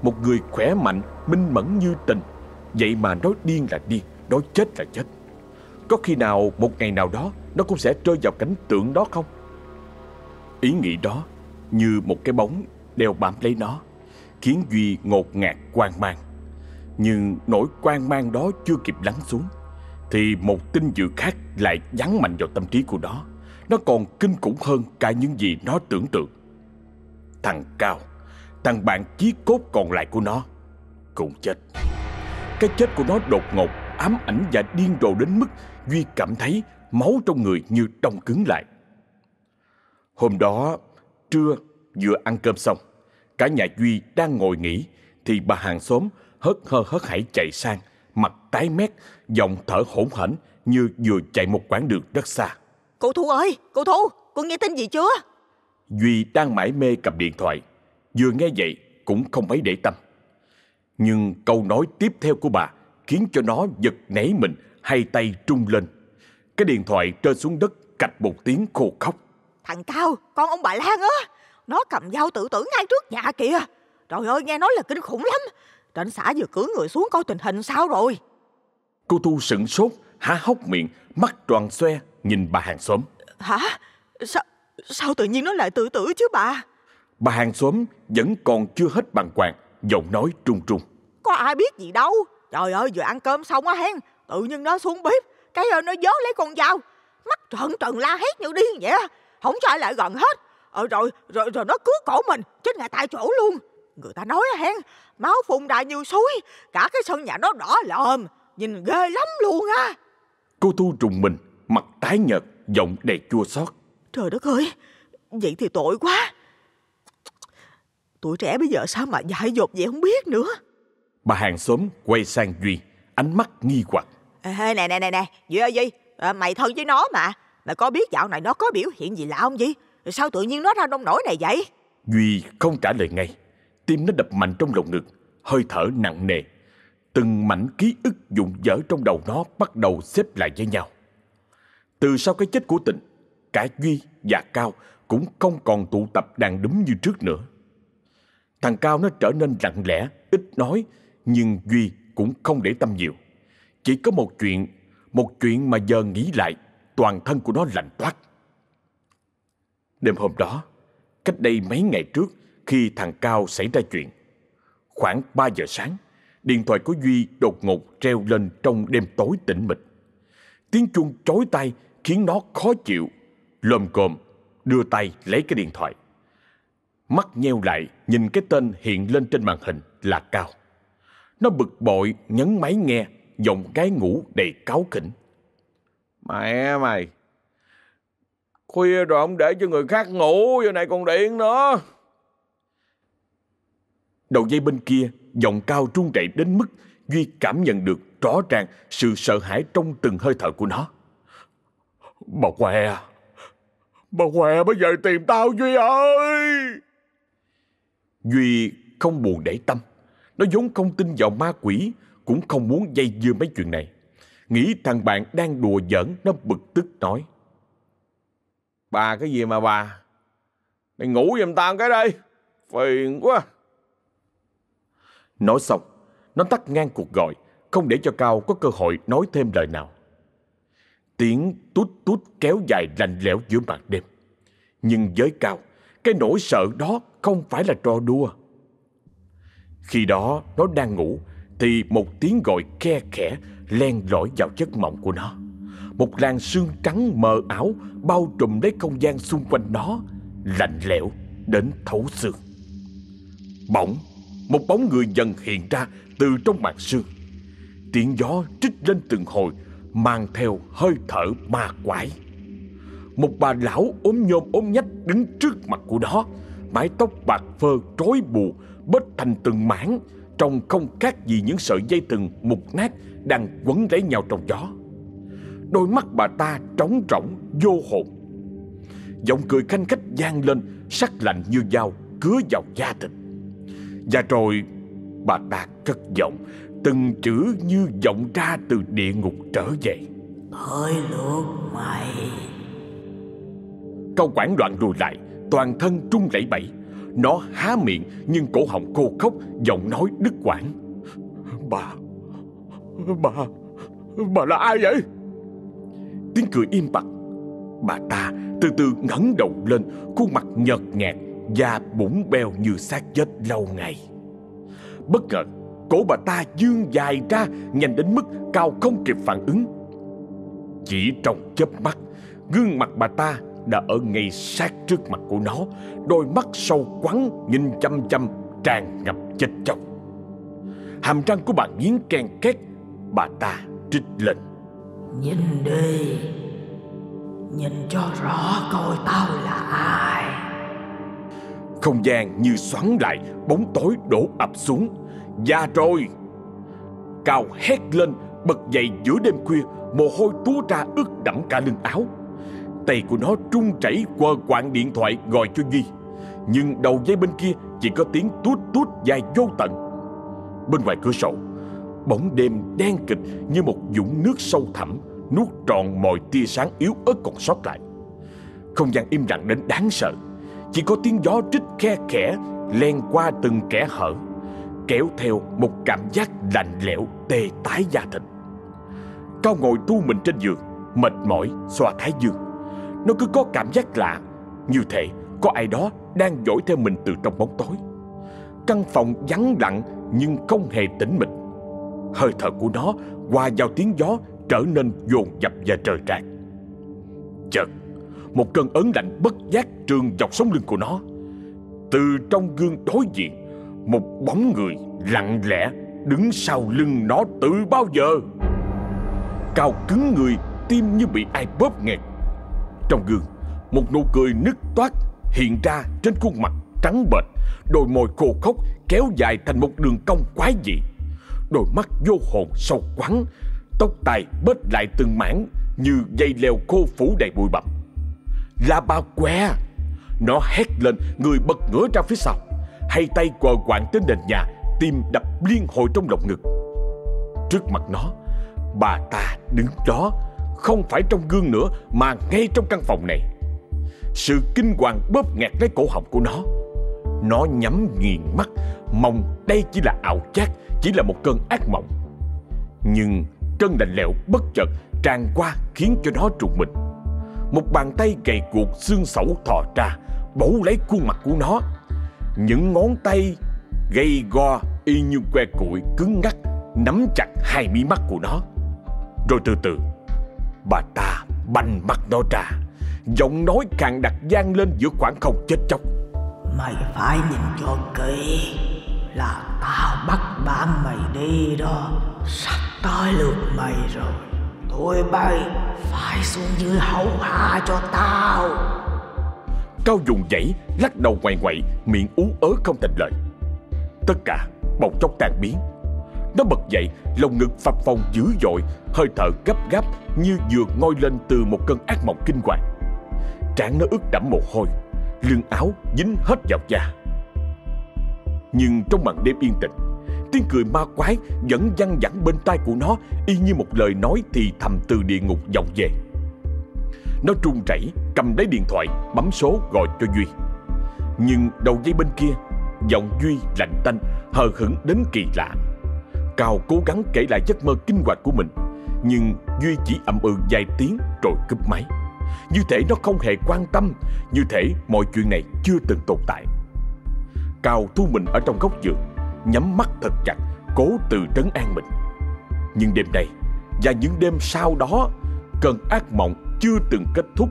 Một người khỏe mạnh, minh mẫn như tình, vậy mà nói điên là điên, nói chết là chết. Có khi nào một ngày nào đó nó cũng sẽ rơi vào cảnh tượng đó không? Ý nghĩ đó như một cái bóng đeo bám lấy nó khiến Duy ngột ngạt quan mang. Nhưng nỗi quan mang đó chưa kịp lắng xuống, thì một tin dữ khác lại giáng mạnh vào tâm trí của nó. Nó còn kinh khủng hơn cả những gì nó tưởng tượng. Thằng Cao, thằng bạn chí cốt còn lại của nó, cũng chết. Cái chết của nó đột ngột, ám ảnh và điên rồ đến mức Duy cảm thấy máu trong người như đông cứng lại. Hôm đó, trưa vừa ăn cơm xong, Cả nhà Duy đang ngồi nghỉ thì bà hàng xóm hớt hơ hớt hải chạy sang, mặt tái mét, giọng thở hổn hển như vừa chạy một quãng đường rất xa. Cô Thu ơi, cô Thu, con nghe tin gì chưa? Duy đang mải mê cầm điện thoại, vừa nghe vậy cũng không mấy để tâm. Nhưng câu nói tiếp theo của bà khiến cho nó giật nảy mình, hai tay trung lên. Cái điện thoại rơi xuống đất cạch một tiếng khô khóc. Thằng Cao, con ông bà Lan á, nó cầm dao tự tử ngay trước nhà kìa. Trời ơi, nghe nói là kinh khủng lắm. Trên xã vừa cử người xuống coi tình hình sao rồi. Cô Tu sửng sốt, há hốc miệng, mắt tròn xoe, nhìn bà hàng xóm. Hả? Sao, sao tự nhiên nó lại tự tử chứ bà? Bà hàng xóm vẫn còn chưa hết bằng hoàng, giọng nói trung trung. Có ai biết gì đâu. Trời ơi, vừa ăn cơm xong á hen, tự nhiên nó xuống bếp, cái ơi nó vớ lấy con dao, mắt trợn trừng la hét như điên vậy không cho ai lại gần hết. Ờ, rồi, rồi, rồi nó cướp cổ mình, chết ngay tại chỗ luôn. Người ta nói hen, máu phun ra như suối, cả cái sân nhà nó đỏ lòm, nhìn ghê lắm luôn á. Cô Tu trùng mình, mặt tái nhợt, giọng đầy chua xót. Trời đất ơi, vậy thì tội quá. Tuổi trẻ bây giờ sao mà dại dột vậy không biết nữa. Bà hàng xóm quay sang Duy, ánh mắt nghi hoặc. Ê, nè nè nè nè, Duy ơi Duy, à, mày thân với nó mà. Mày có biết dạo này nó có biểu hiện gì lạ không Duy? Sao tự nhiên nó ra nông nổi này vậy? Duy không trả lời ngay. Tim nó đập mạnh trong lồng ngực, hơi thở nặng nề. Từng mảnh ký ức dụng dở trong đầu nó bắt đầu xếp lại với nhau. Từ sau cái chết của Tịnh, cả Duy và Cao cũng không còn tụ tập đàn đúng như trước nữa. Thằng Cao nó trở nên lặng lẽ, ít nói, nhưng Duy cũng không để tâm nhiều. Chỉ có một chuyện, một chuyện mà giờ nghĩ lại, toàn thân của nó lạnh toát. Đêm hôm đó, cách đây mấy ngày trước khi thằng Cao xảy ra chuyện, khoảng 3 giờ sáng, điện thoại của Duy đột ngột treo lên trong đêm tối tĩnh mịch. Tiếng chuông chói tai khiến nó khó chịu, lồm cồm đưa tay lấy cái điện thoại. Mắt nheo lại nhìn cái tên hiện lên trên màn hình là Cao. Nó bực bội nhấn máy nghe, giọng gái ngủ đầy cáu kỉnh. Mẹ mày, khuya rồi không để cho người khác ngủ, giờ này còn điện nữa. Đầu dây bên kia, giọng Cao trung rẩy đến mức Duy cảm nhận được rõ ràng sự sợ hãi trong từng hơi thở của nó. Bà Què, bà Què bây giờ tìm tao Duy ơi! Duy không buồn để tâm. Nó vốn không tin vào ma quỷ, cũng không muốn dây dưa mấy chuyện này. Nghĩ thằng bạn đang đùa giỡn, nó bực tức nói. Bà cái gì mà bà? Mày ngủ giùm tao cái đây. Phiền quá. Nói xong, nó tắt ngang cuộc gọi, không để cho Cao có cơ hội nói thêm lời nào. Tiếng tút tút kéo dài lạnh lẽo giữa màn đêm. Nhưng với Cao, cái nỗi sợ đó không phải là trò đùa. Khi đó nó đang ngủ thì một tiếng gọi khe khẽ len lỏi vào giấc mộng của nó. Một làn sương trắng mờ ảo bao trùm lấy không gian xung quanh nó, lạnh lẽo đến thấu xương. Bỗng, một bóng người dần hiện ra từ trong màn sương. Tiếng gió trích lên từng hồi, mang theo hơi thở ma quái. Một bà lão ốm nhôm ốm nhách đứng trước mặt của nó, mái tóc bạc phơ rối bù, bết thành từng mảng, trông không khác gì những sợi dây thừng mục nát đang quấn lấy nhau trong gió. Đôi mắt bà ta trống rỗng, vô hồn. Giọng cười khanh khách vang lên, sắc lạnh như dao, cứa vào da thịt. Và rồi bà ta cất giọng, từng chữ như vọng ra từ địa ngục trở về. Thời lượt mày. Câu quảng đoạn lùi lại, toàn thân trung lẩy bẩy. Nó há miệng nhưng cổ họng cô khóc, giọng nói đứt quãng. Bà, bà, bà là ai vậy? Tiếng cười im bặt. Bà ta từ từ ngẩng đầu lên, khuôn mặt nhợt nhạt, da bụng beo như xác chết lâu ngày. Bất ngờ, cổ bà ta dương dài ra nhanh đến mức cao không kịp phản ứng. Chỉ trong chớp mắt, gương mặt bà ta đã ở ngay sát trước mặt của nó, đôi mắt sâu quắn nhìn chăm chăm tràn ngập chết chóc. Hàm răng của bà nghiến ken két, bà ta trích lên. Nhìn đi, nhìn cho rõ coi tao là ai. Không gian như xoắn lại, bóng tối đổ ập xuống. Và rồi, Cao hét lên, bật dậy giữa đêm khuya, mồ hôi túa ra ướt đẫm cả lưng áo. Tay của nó trung chảy qua quạng điện thoại gọi cho Duy. Nhưng đầu dây bên kia chỉ có tiếng tút tút dài vô tận. Bên ngoài cửa sổ, bóng đêm đen kịch như một dũng nước sâu thẳm, nuốt trọn mọi tia sáng yếu ớt còn sót lại. Không gian im lặng đến đáng sợ. Chỉ có tiếng gió trích khe khẽ Len qua từng kẻ hở Kéo theo một cảm giác lạnh lẽo Tê tái da thịt. Cao ngồi tu mình trên giường Mệt mỏi xoa thái dương. Nó cứ có cảm giác lạ. Như thể có ai đó đang dõi theo mình từ trong bóng tối. Căn phòng vắng lặng nhưng không hề tĩnh mịch. Hơi thở của nó hòa vào tiếng gió trở nên dồn dập và trời trạc. Chợt, Một cơn ớn lạnh bất giác trường dọc sống lưng của nó. Từ trong gương đối diện, Một bóng người lặng lẽ đứng sau lưng nó từ bao giờ? Cao cứng người, tim như bị ai bóp nghẹt. Trong gương, Một nụ cười nứt toát hiện ra trên khuôn mặt trắng bệch, Đôi môi khô khốc kéo dài thành một đường cong quái dị. Đôi mắt vô hồn sâu quắn Tóc tai bết lại từng mảng Như dây leo khô phủ đầy bụi bặm. Là bà que Nó hét lên, người bật ngửa ra phía sau. Hai tay quờ quạng trên nền nhà, Tim đập liên hồi trong lồng ngực. Trước mặt nó, Bà ta đứng đó, Không phải trong gương nữa Mà ngay trong căn phòng này. Sự kinh hoàng bóp nghẹt lấy cổ họng của nó. Nó nhắm nghiền mắt, Mong đây chỉ là ảo giác. Chỉ là một cơn ác mộng. Nhưng cơn lạnh lẽo bất chợt tràn qua khiến cho nó trùng mình. Một bàn tay gầy guộc xương sẩu thò ra, Bấu lấy khuôn mặt của nó. Những ngón tay gầy go y như que củi cứng ngắc Nắm chặt hai mí mắt của nó. Rồi từ từ, Bà ta banh mặt nó ra, Giọng nói càng đặt gian lên giữa khoảng không chết chóc. Mày phải nhìn cho kỹ. Là tao bắt bạn mày đi đó. Sắp tới lượt mày rồi. Tụi bay phải xuống dưới hậu hạ cho tao. Cao dùng dãy, lắc đầu ngoài ngoại Miệng ú ớ không thành lời. Tất cả bỗng chốc tan biến. Nó bật dậy, Lồng ngực phập phồng dữ dội, Hơi thở gấp gáp Như vừa ngoi lên từ một cơn ác mộng kinh hoàng. Trán nó ướt đẫm mồ hôi, Lưng áo dính hết vào da. Nhưng trong màn đêm yên tĩnh, Tiếng cười ma quái vẫn văng vẳng bên tai của nó, Y như một lời nói thì thầm từ địa ngục vọng về. Nó trung chảy cầm lấy điện thoại, bấm số gọi cho Duy. Nhưng đầu dây bên kia, Giọng Duy lạnh tanh, Hờ hững đến kỳ lạ. Cao cố gắng kể lại giấc mơ kinh hoàng của mình, Nhưng Duy chỉ ậm ừ vài tiếng rồi cúp máy. Như thể nó không hề quan tâm, Như thể mọi chuyện này chưa từng tồn tại. Cao thu mình ở trong góc giường, Nhắm mắt thật chặt, Cố tự trấn an mình. Nhưng đêm nay Và những đêm sau đó, Cơn ác mộng chưa từng kết thúc.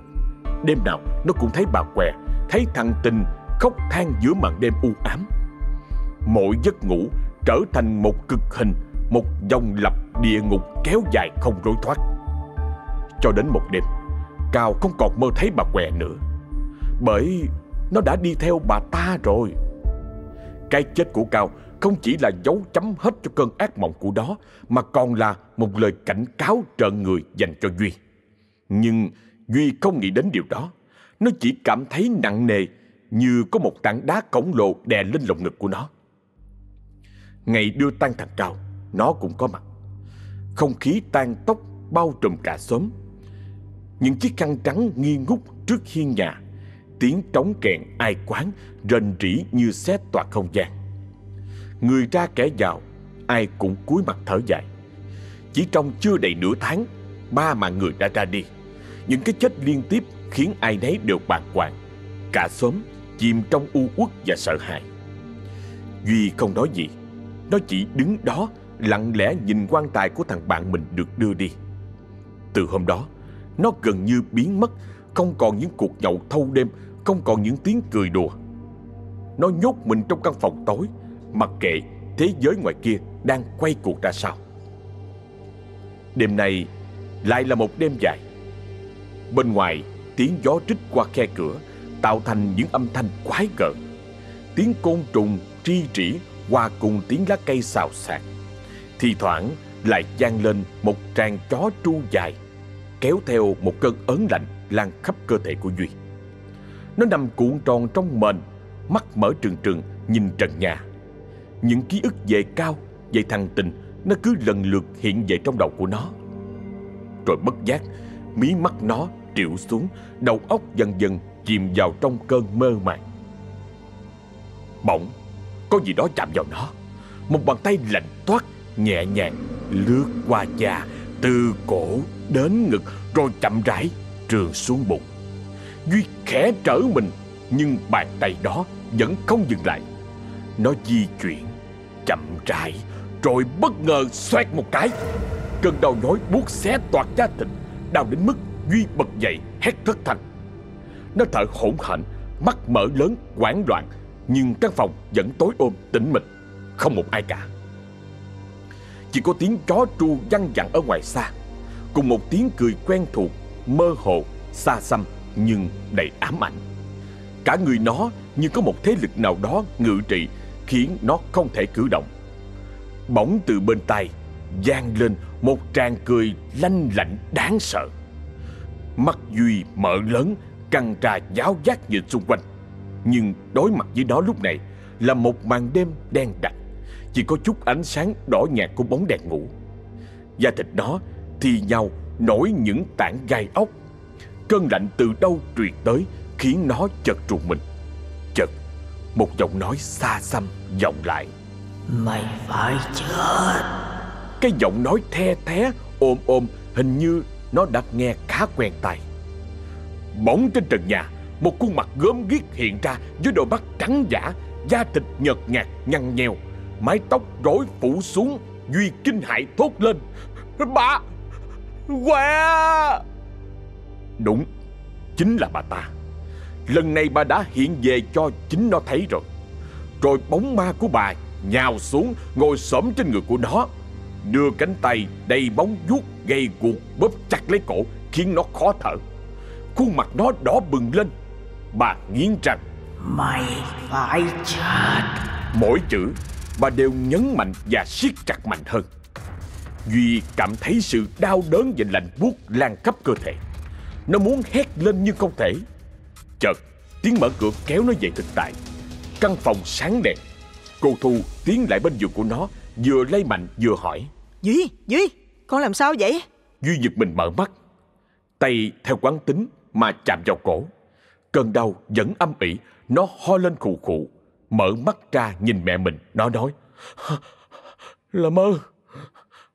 Đêm nào nó cũng thấy bà què, Thấy thằng Tình khóc than giữa màn đêm u ám. Mỗi giấc ngủ trở thành một cực hình, Một dòng lặp địa ngục kéo dài không lối thoát. Cho đến một đêm, Cao không còn mơ thấy bà què nữa, Bởi nó đã đi theo bà ta rồi. Cái chết của Cao không chỉ là dấu chấm hết cho cơn ác mộng của đó, Mà còn là một lời cảnh cáo trợ người dành cho Duy. Nhưng Duy không nghĩ đến điều đó. Nó chỉ cảm thấy nặng nề Như có một tảng đá khổng lồ đè lên lồng ngực của nó. Ngày đưa tang thằng Cao Nó cũng có mặt. Không khí tan tóc bao trùm cả xóm. Những chiếc khăn trắng nghi ngút trước hiên nhà Tiếng trống kèn ai quán Rền rỉ như xét toạc không gian. Người ra kẻ vào, Ai cũng cúi mặt thở dài. Chỉ trong chưa đầy nửa tháng, Ba mạng người đã ra đi. Những cái chết liên tiếp khiến ai nấy đều bàng hoàng. Cả xóm chìm trong u uất và sợ hãi. Duy không nói gì, Nó chỉ đứng đó, lặng lẽ nhìn quan tài của thằng bạn mình được đưa đi. Từ hôm đó, Nó gần như biến mất không còn những cuộc nhậu thâu đêm, Không còn những tiếng cười đùa. Nó nhốt mình trong căn phòng tối, Mặc kệ thế giới ngoài kia đang quay cuộc ra sao. Đêm nay lại là một đêm dài. Bên ngoài, tiếng gió trích qua khe cửa, Tạo thành những âm thanh quái gở. Tiếng côn trùng tri trĩ Hòa cùng tiếng lá cây xào xạc. Thì thoảng lại gian lên một tràng chó tru dài, Kéo theo một cơn ớn lạnh lan khắp cơ thể của Duy. Nó nằm cuộn tròn trong mền Mắt mở trừng trừng nhìn trần nhà. Những ký ức về Cao, về thằng Tình Nó cứ lần lượt hiện về trong đầu của nó. Rồi bất giác Mí mắt nó triệu xuống Đầu óc dần dần chìm vào trong cơn mơ màng. Bỗng Có gì đó chạm vào nó. Một bàn tay lạnh toát Nhẹ nhàng lướt qua da Từ cổ đến ngực Rồi chậm rãi trường xuống bụng. Duy khẽ trở mình, Nhưng bàn tay đó vẫn không dừng lại. Nó di chuyển, chậm rãi, Rồi bất ngờ xoẹt một cái. Cơn đau nhói buốt xé toạc da thịt, Đau đến mức Duy bật dậy, hét thất thanh. Nó thở hỗn hển, Mắt mở lớn hoảng loạn, Nhưng căn phòng vẫn tối ôm, tĩnh mịch, Không một ai cả. Chỉ có tiếng chó tru văng vẳng ở ngoài xa, Cùng một tiếng cười quen thuộc Mơ hồ, xa xăm Nhưng đầy ám ảnh. Cả người nó như có một thế lực nào đó ngự trị Khiến nó không thể cử động. Bỗng từ bên tai vang lên một tràng cười lanh lạnh đáng sợ. Mắt Duy mở lớn Căng trà giáo giác nhìn xung quanh. Nhưng đối mặt với nó lúc này Là một màn đêm đen đặc. Chỉ có chút ánh sáng đỏ nhạt của bóng đèn ngủ. Da thịt nó thì nhau nổi những tảng gai ốc. Cơn lạnh từ đâu truyền tới Khiến nó chợt trùng mình. Chợt Một giọng nói xa xăm vọng lại. Mày phải chết. Cái giọng nói the thé ôm ôm Hình như nó đã nghe khá quen tai. Bỗng trên trần nhà Một khuôn mặt gớm ghiếc hiện ra Với đôi mắt trắng giả Da thịt nhợt nhạt nhăn nheo. Mái tóc rối phủ xuống Duy kinh hãi thốt lên. Bà Que Đúng Chính là bà ta. Lần này bà đã hiện về cho chính nó thấy rồi. Rồi bóng ma của bà nhào xuống Ngồi xổm trên người của nó Đưa cánh tay đầy bóng vuốt gây guộc bóp chặt lấy cổ Khiến nó khó thở. Khuôn mặt nó đỏ bừng lên. Bà nghiến răng. Mày phải chết. Mỗi chữ bà đều nhấn mạnh và siết chặt mạnh hơn Duy cảm thấy sự đau đớn và lạnh buốt lan khắp cơ thể. Nó muốn hét lên nhưng không thể. Chợt tiếng mở cửa kéo nó về thực tại. Căn phòng sáng đèn. Cô Thu tiến lại bên giường của nó Vừa lay mạnh vừa hỏi. Duy, Duy, con làm sao vậy? Duy giật mình mở mắt. Tay theo quán tính mà chạm vào cổ. Cơn đau vẫn âm ỉ Nó ho lên khụ khụ. Mở mắt ra nhìn mẹ mình Nó nói Là mơ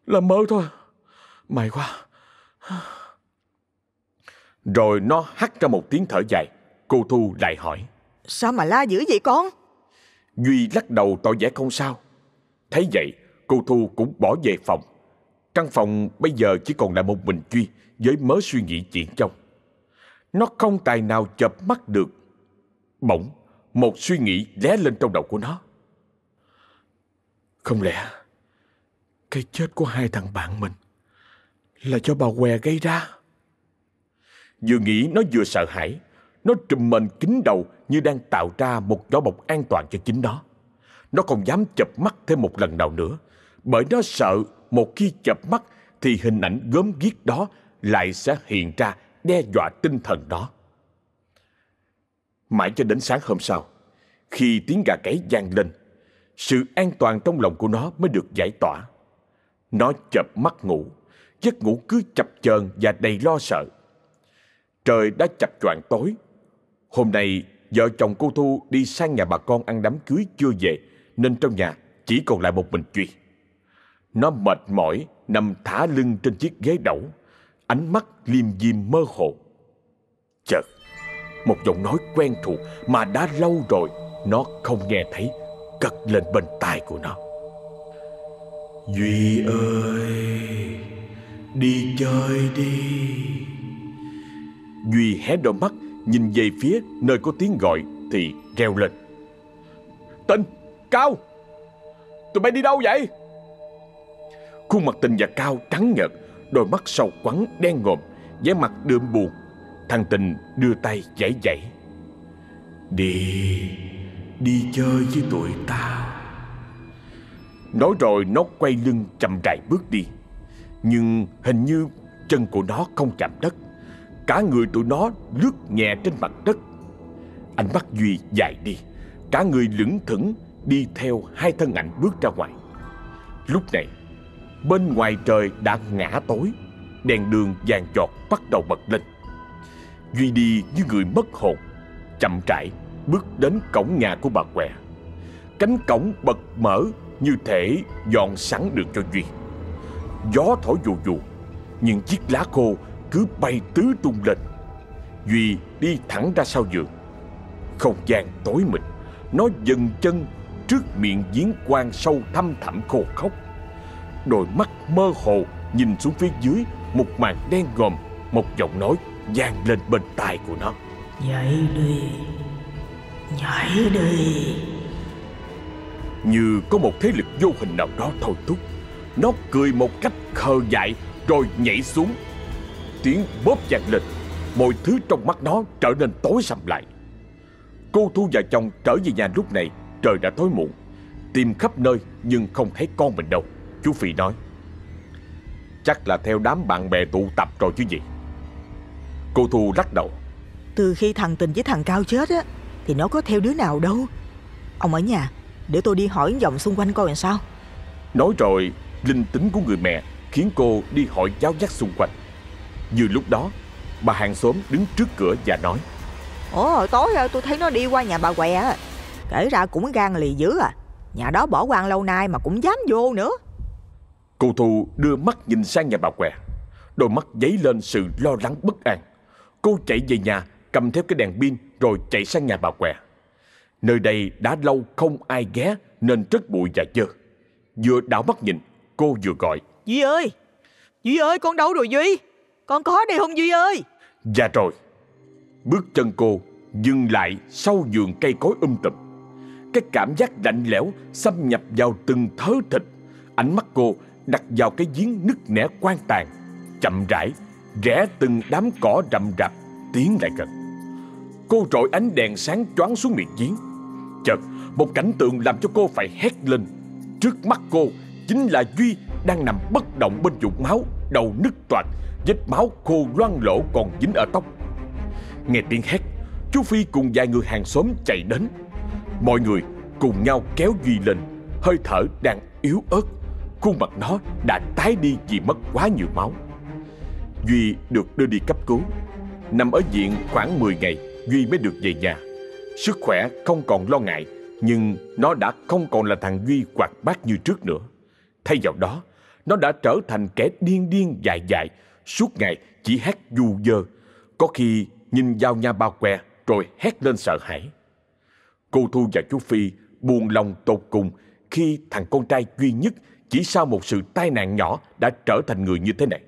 Là mơ thôi. May quá. Rồi nó hắt ra một tiếng thở dài. Cô Thu lại hỏi. Sao mà la dữ vậy con? Duy lắc đầu tỏ vẻ không sao. Thấy vậy cô Thu cũng bỏ về phòng. Căn phòng bây giờ chỉ còn lại một mình Duy Với mớ suy nghĩ chuyện trong. Nó không tài nào chợp mắt được. Bỗng Một suy nghĩ lé lên trong đầu của nó. Không lẽ cái chết của hai thằng bạn mình Là cho bà què gây ra. Vừa nghĩ nó vừa sợ hãi, Nó trùm mình kín đầu Như đang tạo ra một vỏ bọc an toàn cho chính nó. Nó không dám chập mắt thêm một lần nào nữa, Bởi nó sợ một khi chập mắt Thì hình ảnh gớm ghiếc đó Lại sẽ hiện ra, đe dọa tinh thần nó. Mãi cho đến sáng hôm sau, Khi tiếng gà gáy vang lên, Sự an toàn trong lòng của nó mới được giải tỏa. Nó chập mắt ngủ, Giấc ngủ cứ chập chờn và đầy lo sợ. Trời đã chập choạng tối. Hôm nay, vợ chồng cô Thu đi sang nhà bà con ăn đám cưới chưa về, Nên trong nhà chỉ còn lại một mình Duy. Nó mệt mỏi, nằm thả lưng trên chiếc ghế đẩu, Ánh mắt liêm diêm mơ hồ. Chợt, Một giọng nói quen thuộc mà đã lâu rồi Nó không nghe thấy cất lên bên tai của nó. Duy ơi Đi chơi đi. Duy hé đôi mắt Nhìn về phía nơi có tiếng gọi Thì reo lên. Tình, Cao! Tụi bay đi đâu vậy? Khuôn mặt tình và Cao trắng nhợt Đôi mắt sâu quắn đen ngòm vẻ mặt đượm buồn. Thằng tình đưa tay giãy giãy Đi Đi chơi với tụi tao Nói rồi nó quay lưng chậm rãi bước đi. Nhưng hình như chân của nó không chạm đất. Cả người tụi nó lướt nhẹ trên mặt đất. Ánh mắt Duy dài đi. Cả người lững thững đi theo hai thân ảnh bước ra ngoài. Lúc này, Bên ngoài trời đã ngã tối. Đèn đường vàng chọt bắt đầu bật lên. Duy đi như người mất hồn, Chậm rãi bước đến cổng nhà của bà què. Cánh cổng bật mở như thể dọn sẵn được cho Duy Gió thổi dù dù, những chiếc lá khô cứ bay tứ tung lên. Duy đi thẳng ra sau giường. Không gian tối mịt Nó dần chân trước miệng giếng quan sâu thăm thẳm khô khốc. Đôi mắt mơ hồ nhìn xuống phía dưới Một màn đen ngòm Một giọng nói vang lên bên tai của nó. Nhảy đi Nhảy đi. Như có một thế lực vô hình nào đó thôi thúc. Nó cười một cách khờ dại Rồi nhảy xuống. Tiếng bóp vang lên, Mọi thứ trong mắt nó trở nên tối sầm lại. Cô Thu và chồng trở về nhà lúc này, Trời đã tối muộn. Tìm khắp nơi nhưng không thấy con mình đâu, Chú Phi nói. Chắc là theo đám bạn bè tụ tập rồi chứ gì. Cô Thu lắc đầu. Từ khi thằng Tình với thằng Cao chết á, Thì nó có theo đứa nào đâu. Ông ở nhà để tôi đi hỏi vòng xung quanh coi làm sao. Nói rồi Linh tính của người mẹ Khiến cô đi hỏi giáo giác xung quanh. Vừa lúc đó Bà hàng xóm đứng trước cửa và nói Ủa hồi tối tôi thấy nó đi qua nhà bà què Kể ra cũng gan lì dữ à. Nhà đó bỏ quan lâu nay mà cũng dám vô nữa. Cô Thu đưa mắt nhìn sang nhà bà què. Đôi mắt dấy lên sự lo lắng bất an. Cô chạy về nhà Cầm theo cái đèn pin Rồi chạy sang nhà bà què Nơi đây đã lâu không ai ghé Nên rất bụi và dơ. Vừa đảo mắt nhìn Cô vừa gọi. Duy ơi! Duy ơi con đâu rồi Duy? Con có đây không Duy ơi? Dạ rồi. Bước chân cô dừng lại sau giường cây cối um tùm. Cái cảm giác lạnh lẽo xâm nhập vào từng thớ thịt. Ánh mắt cô đặt vào cái giếng nứt nẻ quan tàn. Chậm rãi Rẽ từng đám cỏ rậm rạp Tiến lại gần. Cô trội ánh đèn sáng choáng xuống miệng giếng Chợt, một cảnh tượng làm cho cô phải hét lên. Trước mắt cô chính là Duy đang nằm bất động bên vũng máu, Đầu nứt toạc, Vết máu khô loang lỗ còn dính ở tóc. Nghe tiếng hét, Chú Phi cùng vài người hàng xóm chạy đến. Mọi người cùng nhau kéo Duy lên, Hơi thở đang yếu ớt. Khuôn mặt nó đã tái đi vì mất quá nhiều máu. Duy được đưa đi cấp cứu. Nằm ở viện khoảng 10 ngày, Duy mới được về nhà. Sức khỏe không còn lo ngại, Nhưng nó đã không còn là thằng Duy quạt bát như trước nữa. Thay vào đó, Nó đã trở thành kẻ điên điên dại dại Suốt ngày chỉ hét dù dơ. Có khi nhìn vào nhà bao que Rồi hét lên sợ hãi. Cô Thu và chú Phi buồn lòng tột cùng Khi thằng con trai duy nhất Chỉ sau một sự tai nạn nhỏ Đã trở thành người như thế này.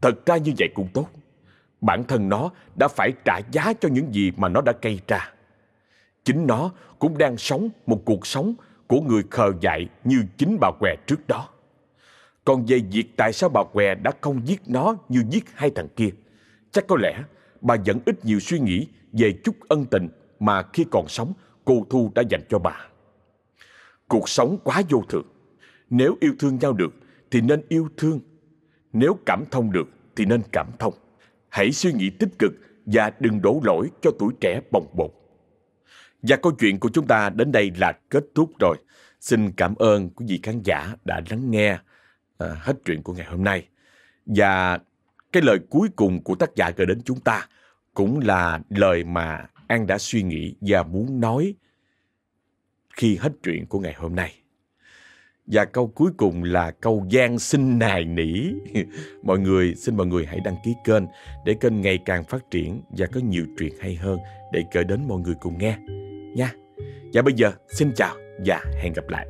Thật ra như vậy cũng tốt. Bản thân nó đã phải trả giá cho những gì mà nó đã gây ra Chính nó cũng đang sống một cuộc sống của người khờ dại như chính bà què trước đó còn về việc tại sao bà què đã không giết nó như giết hai thằng kia, chắc có lẽ bà vẫn ít nhiều suy nghĩ về chút ân tình mà khi còn sống cô Thu đã dành cho bà. Cuộc sống quá vô thường. Nếu yêu thương nhau được thì nên yêu thương. Nếu cảm thông được thì nên cảm thông. Hãy suy nghĩ tích cực và đừng đổ lỗi cho tuổi trẻ bồng bột. Và câu chuyện của chúng ta đến đây là kết thúc rồi. Xin cảm ơn quý vị khán giả đã lắng nghe à, hết chuyện của ngày hôm nay. Và cái lời cuối cùng của tác giả gửi đến chúng ta cũng là lời mà An đã suy nghĩ và muốn nói khi hết chuyện của ngày hôm nay. Và câu cuối cùng là câu gian xin nài nỉ. mọi người, xin mọi người hãy đăng ký kênh để kênh ngày càng phát triển và có nhiều chuyện hay hơn để kể đến mọi người cùng nghe. Nha. Và bây giờ, xin chào và hẹn gặp lại.